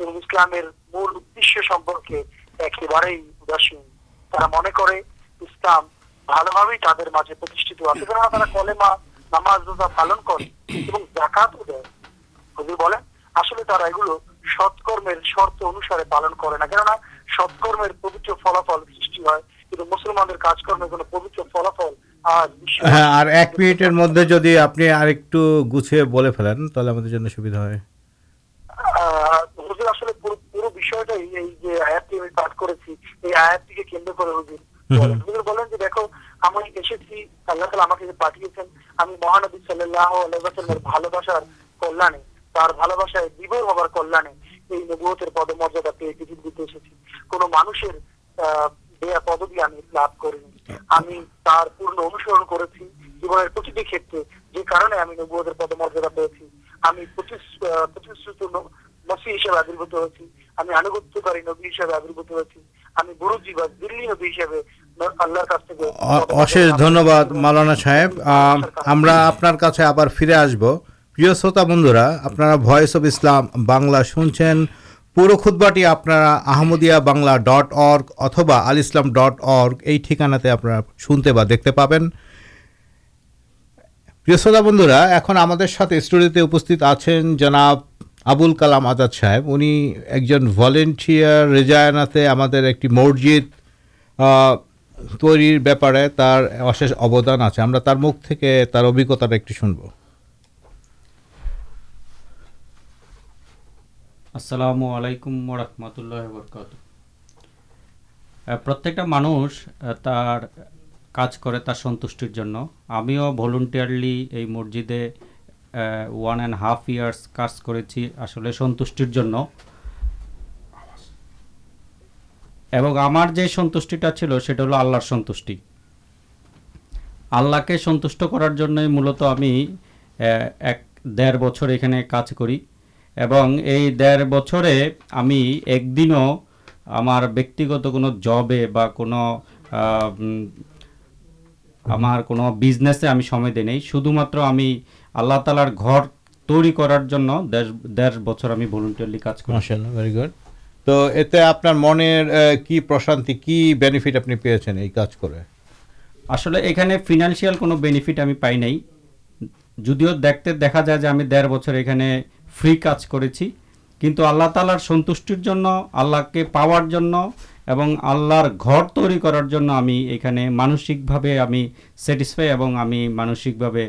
ملک ان پالن کر ست کرم پبت فلافل سرشی ہوسلم پبتر فلاف گیا سویدھا پی لین پورے جیونے کھیتیں پد مراد پہنچ مسیب ہوتی پور خودیاں اتبا آل اسلام ڈٹ ارک یہ ٹھکانا سنتے پہ شرتا بند ہم پر مانس کچھ سنترٹیئرلی مسجد وڈ ہاف یعارس کار کر سنشٹر جو سنوشٹی آلر سنتھی آللہ کے سنوش کرار ملت ہمیں ایک دیر بچر یہ کچھ کرچر ہمیں ایک دنوں گت جب ہمارے بزنسے نہیں شدھ متر ہمیں اللہ تعالی ترنٹی فری کچھ آللہ تعالی سنتر پارکر گھر تیری کرارے مانسکے سیٹیسفائی ہمیں مانسکے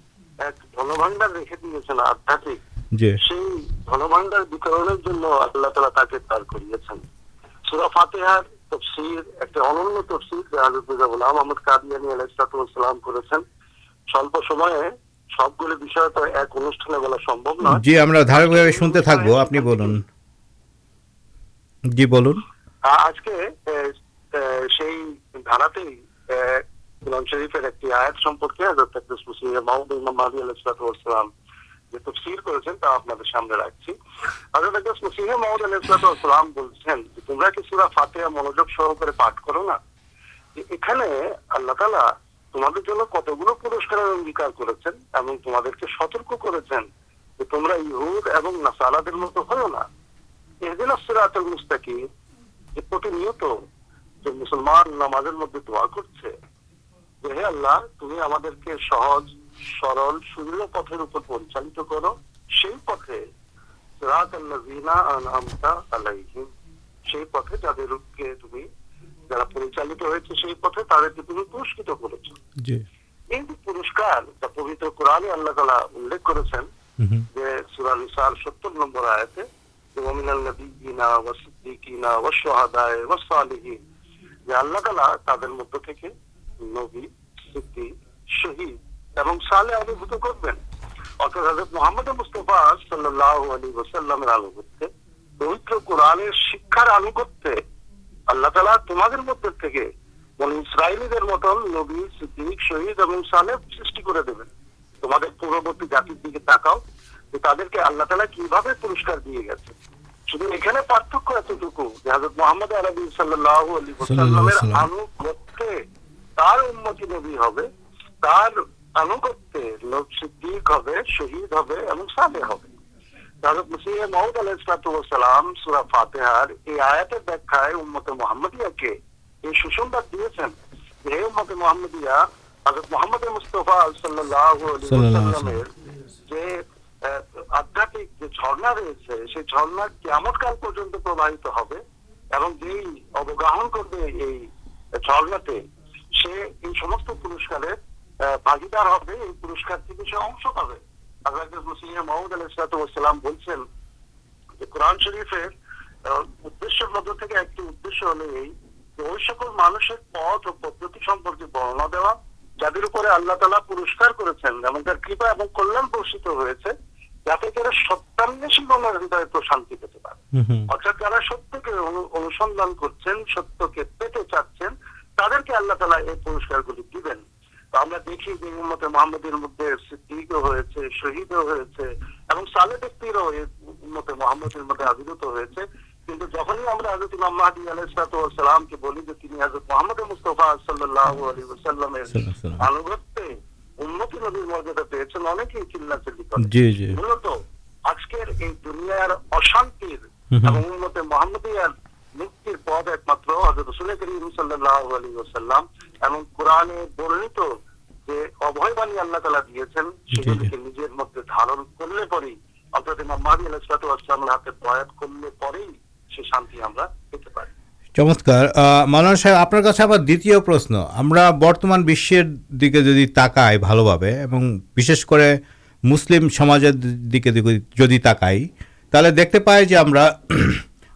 سب گلے تو ایک انٹھانے بلا سمبنا جی بول کے شف آپ پورسم کرسال مت ہوا سراطل مستیکت مسلمان نماز مدد دعا کر پوتر قرآن تعالی کر ستر نمبر تعالی تر مدھیے پوری جاتی تکاؤ تعداد کی پورسکارتک محمد তার উন্মতি নবী হবে তার আনুগত্যে লোক সিদ্দিক হবে শহীদ হবে এবং সাবে হবে তাহলে মুসি মহমদ আলহ ইসলাতাম সুরা ফাতেহার এই আয়াতের ব্যাখ্যায় উম্মত মোহাম্মদিয়াকে এই সুসংবাদ দিয়েছেন যে উম্মত মোহাম্মদিয়া হাজর মোহাম্মদ মুস্তফা সাল্লামের যে আধ্যাত্মিক যে ঝর্ণা রয়েছে সেই ঝর্ণা কেমন কাল পর্যন্ত প্রবাহিত হবে এবং যেই অবগ্রহণ করবে এই ঝর্ণাতে پورا جللہ تعالی پورس ستانے شانتی پیتے اردا جا ستان کر پیتے چاچی مستفا صلی اللہ علی السلام پہ چلنا چل جی ملت آج کے دنیا اشانتے محمد چمسکار من آپ برتمانشی تاکائی مسلم دیکھ جی تاکائی تھی دیکھتے پائر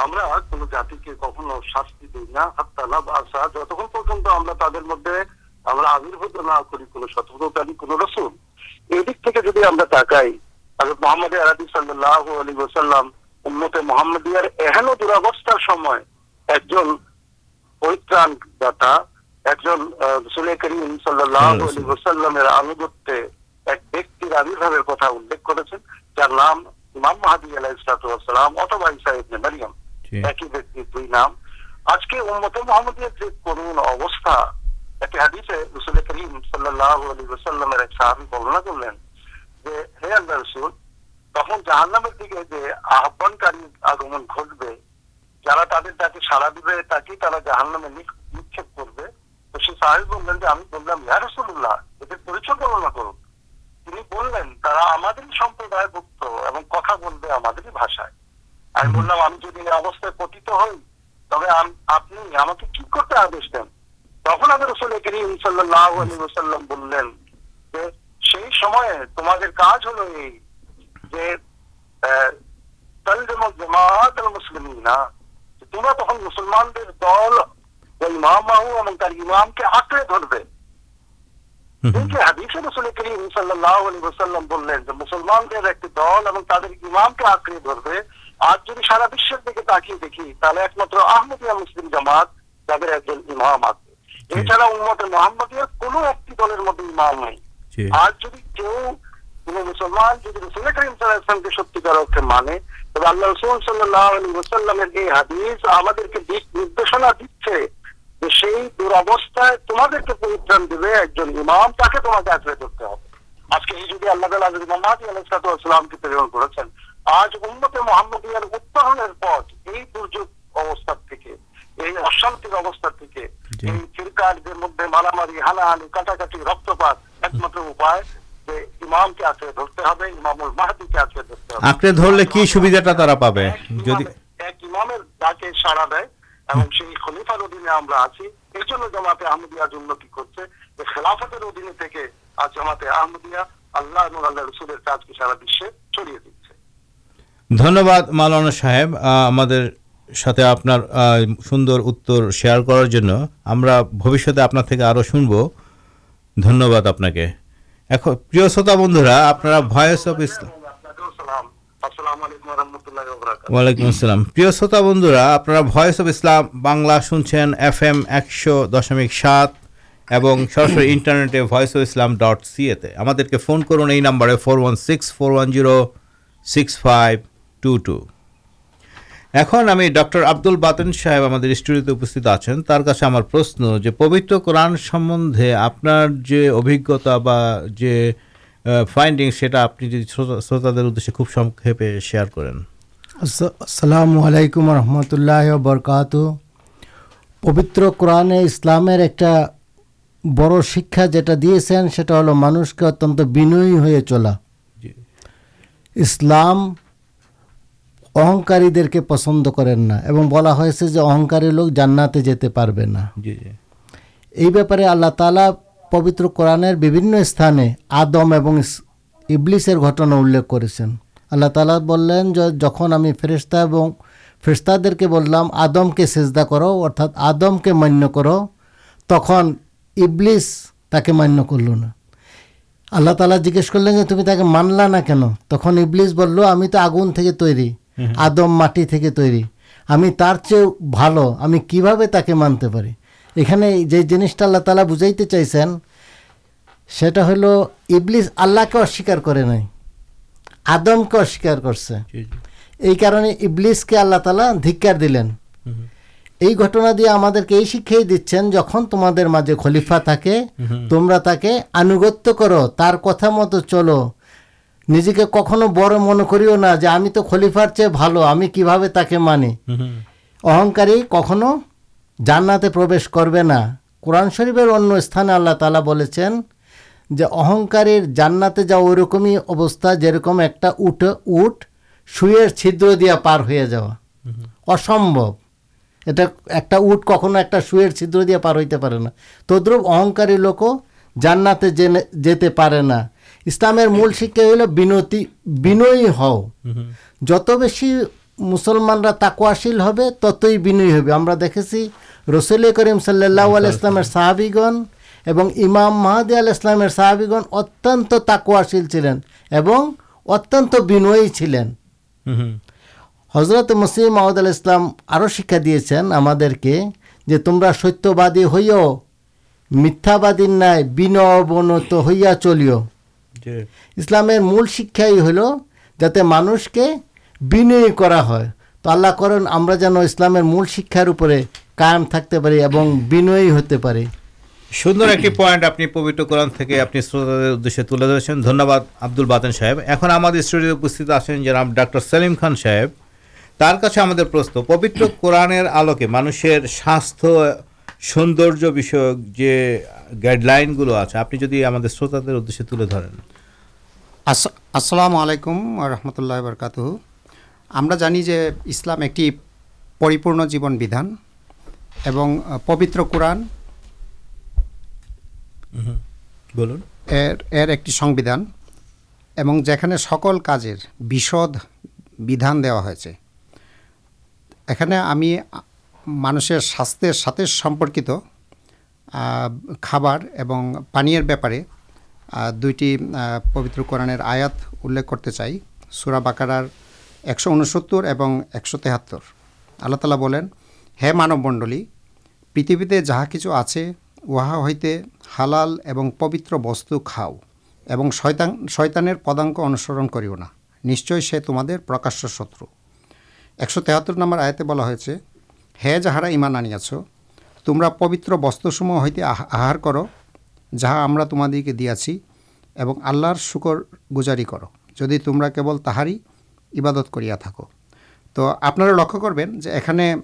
کھو شاستی دینا جتنا مدد آبر محمد ایک بیکر آبر کمل کر محدود سارا تاکیار کرسول اللہ پریچر بنا کر بکا بولے پتی ہوںس دل مامکڑے کرسلام بولیں مسلمان آج جی سارا دیکھے تاکی دیکھی تھی ایک مطلب جمات نہیں آج مسلمان صلی اللہ علیہ دی تمدان دیے ایک جمام کرتے ہیں آج کے اللہ کر آج اندیا دوران مارامانی رک پاتا پہ ایک سارا خلیفارماحمدیہ خلافتیا اللہ رسول کا سارا چڑی دھنیہ مولانا صاحب ہمارا سوندر اتر شیئر کرار سنبھنڈ آپ کے پر شروت بندرا آپ افسلام وعلیکم السلام آپ اف اسلام بنلا سنچین ایف ایم ایکش دشمک سات اور سرسری انٹرنیٹ اف اسلام ڈٹ سیے ہم number four one six four one six five ڈشنڈ share کر پبتر قرآن اسلام بڑ شکا جل مانوش بنیا অহংকারীদেরকে পছন্দ করেন না এবং বলা হয়েছে যে অহংকারী লোক জান্নাতে যেতে পারবে না জি জি এই ব্যাপারে আল্লাহ তালা পবিত্র কোরআনের বিভিন্ন স্থানে আদম এবং ইস- ইবলিসের ঘটনা উল্লেখ করেছেন আল্লাহ তালা বললেন যে যখন আমি ফেরেশতা এবং ফেরেশতাদেরকে বললাম আদমকে সেজদা করো অর্থাৎ আদমকে মান্য করো তখন ইবলিস তাকে মান্য করলো না আল্লাহ তালা জিজ্ঞেস করলেন যে তুমি তাকে মানলা না কেন তখন ইবলিস বলল آدمٹی ترتے بجائی اللہ آدم کے اللہ تعالی دکار دلین یہ گھٹنا دیا ہم جہاں تمہارے مجھے خلیفا تھا تمہیں تھی آنگت کروار چلو نجی کے کڑ من کرونا جو ہمیں تو خلیفار چی بال ہمیں کہ مانی اہنکاری کھو جانا پروش کرونا قورن شرفرتانے جو اہنکار جاننا جا رکم ہی ابستا جما اٹھ س دیا پار ہو جا ایک اٹ کھو ایک سوئر چھدر دیا پار ہوئی پے نہدرو اہنکاری لوکو جانا جاتے پے نہ اسلام مول شکایل جتی مسلمان تاکواشیل ہو تھی بنیا ہوا دیکھیں رسول کریم صلی اللہ علیہ گنام محدود سہابی گن اتواشیل چلین بنوی چلین حضرت مسلم معدلام آدمی تمہیں ستیہبادی ہوئی میتھا بادی نائ بینت ہا چلیو اسلام مل شکائی ہل جانا تو آللہ کرن جانے مل شکار قائم ہوتے سوندر ایک پینٹ آپ پوتر قورنہ تلے درسباد آبد ال باتین صاحب ایم ہمارے اسٹوڈیوست سلیم خان صاحب پبتر قوران آلوکے مانشی سات سوندر السلام علیکم رحمۃ اللہ ہم اسلام ایک پوتر قوران ایک جانے سکول کاشد بھی مانشر ساستر ساتے سمپرکت خبر اور پانی بارے دو پوتر قورنہ آیا انتظتے چاہیے سوراب ایک سو تیہاتر اللہ تعالی بولیں ہے مانو منڈل پریتھویتے جہاں کچھ آئیے ہلال اور پوتر وسط کاؤ اور شتان پدا انسرن کرو نہشچے تمہارے پرکاشتر ایکشو تیہاتر نمبر آیا بلا ہے جہارا نیا چو تم پوتر وسطمہ ہوتی آہار کر جہاں ہم آللہ شکر گزاری کرو جی تمہیں کے بول تہار ہی عبادت کریا تھا تو آپ لکن جو اکنے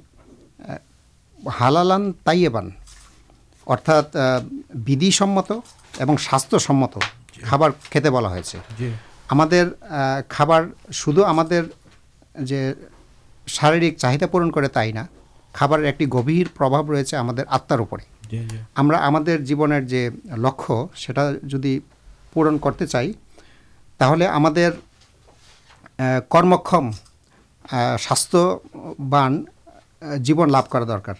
ہالال ترتمت ساتھ سمت خبر کھے بلا جی ہمار شدھ ہم شاریک چاہیدا پورن کر تھی نہ خبر ایک گھیر پربھو رہے آتار پڑے ہم لک جی پورن کرتے چاہی تھی ہم کرمکم ساستان جیو لا درکار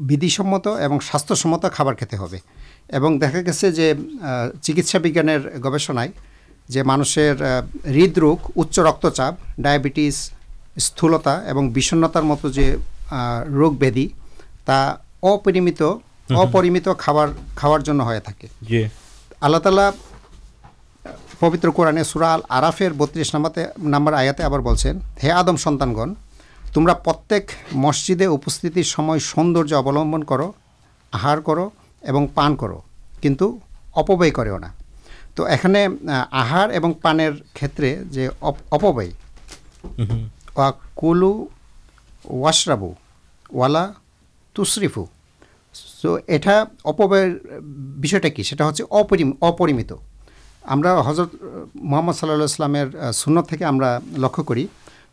اور ہمت اور ساستار کھتے ہوا گے جو چکس بھیجانے گوشن جو مانسر ہدروگ اچرچ ڈائٹیز اورشنتار مت جو روپیہدی تامت اپریم خاڑ خوار جن ہو تعالی پوتر قورنے سورال آرافر بترس نمبر نمبر آیا آپ ہے آدم سنانگ تمہیں پرتک مسجدے اپست سوندر اولمبن کر آہار کران کنٹ کرونا تو ایے آہار اور پانچ کھیت اپ کلو واشرابریفو سو یہ اپنا ہوا حضرت محمد صلی اللہ سنت لکی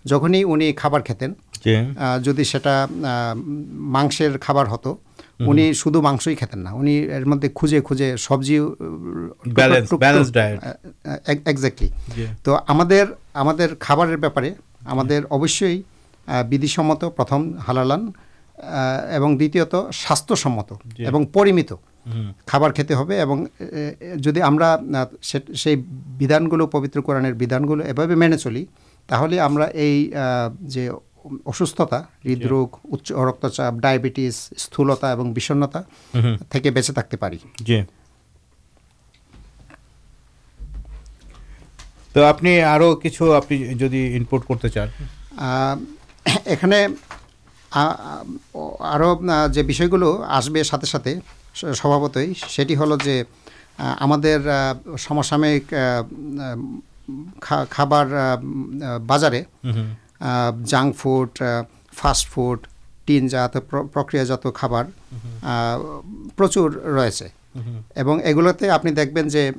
جھنی انہیں خبر کتنے جا مسیر خبر ہت مدد خوجے سبزی تو خبر ابشمت پر ساتھ سمت اور پریمت خبر کھیت سے پوتر گلو یہ منے چلی تھی جو اصتا ہکچا ڈائبٹیز استھولتا بےچے جی تو یہ آسبے سوپت سے ہمارے سامکار بازارے جاک فوڈ فاسٹ فوڈ ٹین جات پر جات پرچر ریسے اور یہ گھولا آپ نے دیکھیں جو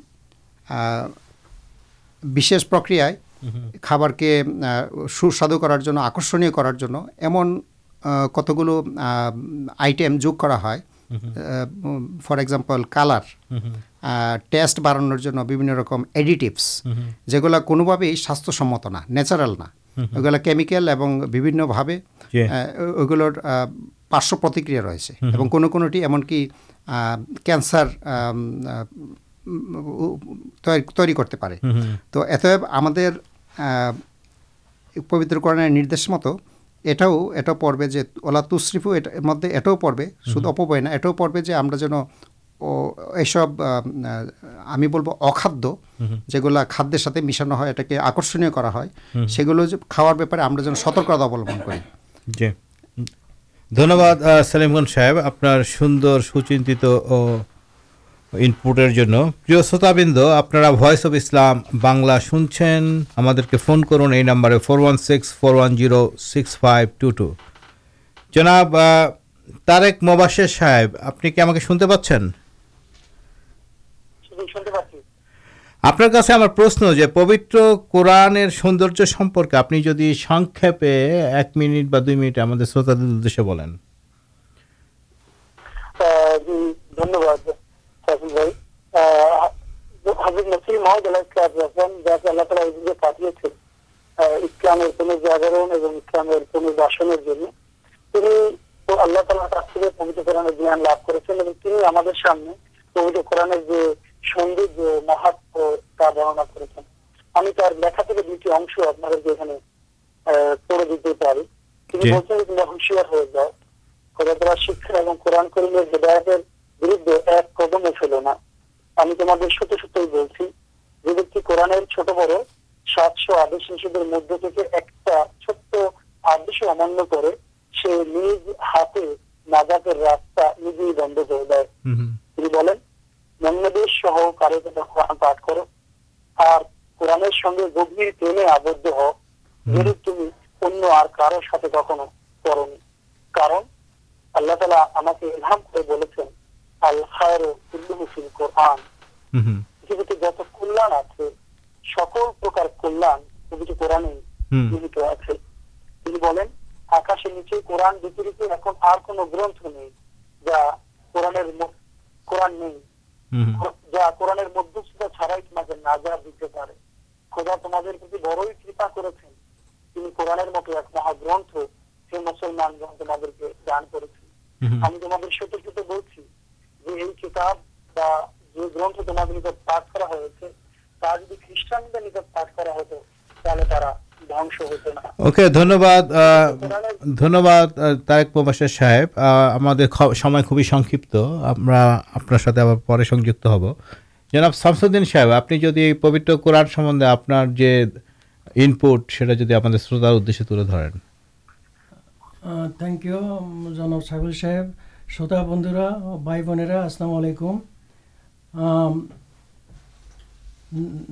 بش پرکر خبر کے سوساد کرارکشن کرار کتگلو آئیٹم جگ کر فر ایکزامپل کالار ٹسٹ بڑھانے رکم ایڈیٹیوس جو ساتھ سمت نہ پارش ایمنسار ترتے تو اتبا ہم مت یہ پڑے اولا تشریف مدد پڑے شپبے ایٹ پڑے جن یہ سب ہمیں بول اخاد خاد مشانا آکرشن کر سترکتا جی دھنیہ سلیم گن سا آپ چنت شتا بن آپ اب اسلام بنلا سنچین ہم کرمبر four Vicks four one six five two two جناب مباشر صاحب آپ کی ہم শুনতে পাচ্ছি আপনার কাছে আমার প্রশ্ন যে পবিত্র কোরআনের সৌন্দর্য সম্পর্কে আপনি যদি সংক্ষেপে এক মিনিট বা দুই মিনিট আমাদের শ্রোতাদের উদ্দেশ্যে বলেন ধন্যবাদ পাঠিয়েছেন ইসলামের জাগরণ এবং ইসলামের পুনর্বাসনের জন্য তিনি আল্লাহ তালা কাছ থেকে পবিত্র কোরআনের জ্ঞান লাভ করেছেন এবং তিনি আমাদের সামনে পবিত্র কোরআনের যে چھوٹ بڑ سات ہاتھ ناز رات کر دیکھیں جت کل سکول پر آکاشن جا قرآن قرآن نہیں مت ایک مہا گرنسمان جن تمہیں دان کر سوتے بولے کتاب گرنتھ تمہارے پاٹ کرا ہوتے ہیں ওকে ধন্যবাদ ধন্যবাদ তারেক প্রবাসের সাহেব আমাদের সময় খুবই সংক্ষিপ্ত আমরা আপনার সাথে আবার পরে সংযুক্ত হব জনাব শামসুদ্দিন সাহেব আপনি যদি এই পবিত্র কোরআন সম্বন্ধে আপনার যে ইনপুট সেটা যদি আমাদের শ্রোতার উদ্দেশ্যে তুলে ধরেন থ্যাংক ইউ জনাব সাগুল সাহেব শ্রোতা বন্ধুরা ভাই বোনেরা আসসালাম আলাইকুম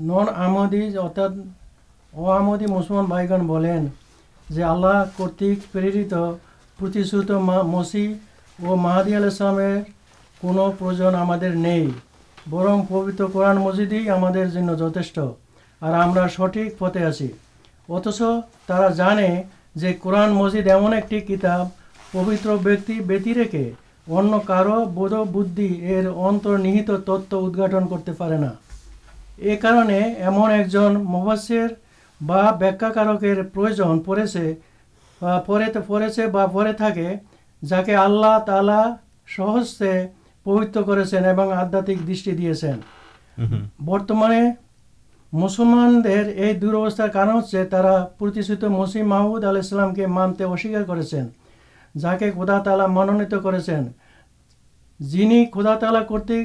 নন আমাদের অর্থাৎ اوامودی مسلمان بھائیگن کرتک مسی اور مہدی اللہ کون پر نہیں برن پوتر قرآن مسجد ہی ہم جتھ اور ہمیں سٹک پتے آس اتچا جانے جو قرآن مسجد ایم ایک کتاب پبتر بیکی ویتی رکھے اند بھت تتواٹن کرتے پڑے نا یہ کارن ایمن ایک جن مشر مس محمود علی اسلام کے مانتے ا کر کے خدا تعلق منونت کردا تعلق کرپے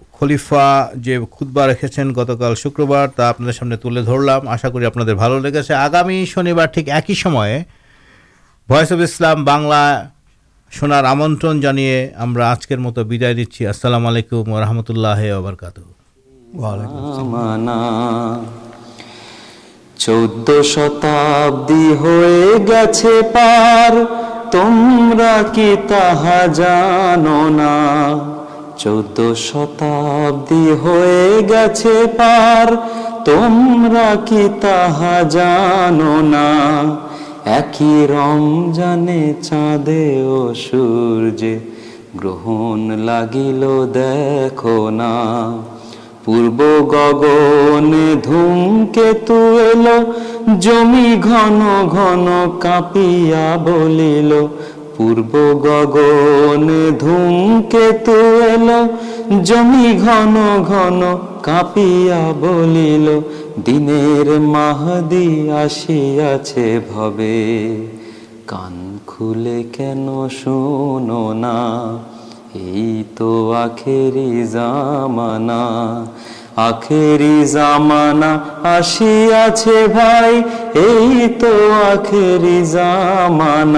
خلیفا خودکال شکر بارے میں چود شدی گار چود شا دور گرہن لگل دیکھنا پور گگنے دھوم کے تم گن گن کاپیا بول پور گنیا محدود مخیرام تو آخر م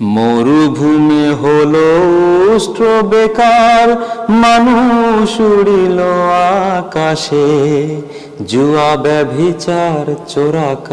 مرومی ہل بےکار چوراک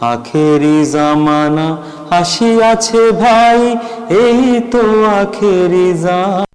آخری زمانا ہسیا بھائی تو آخری جا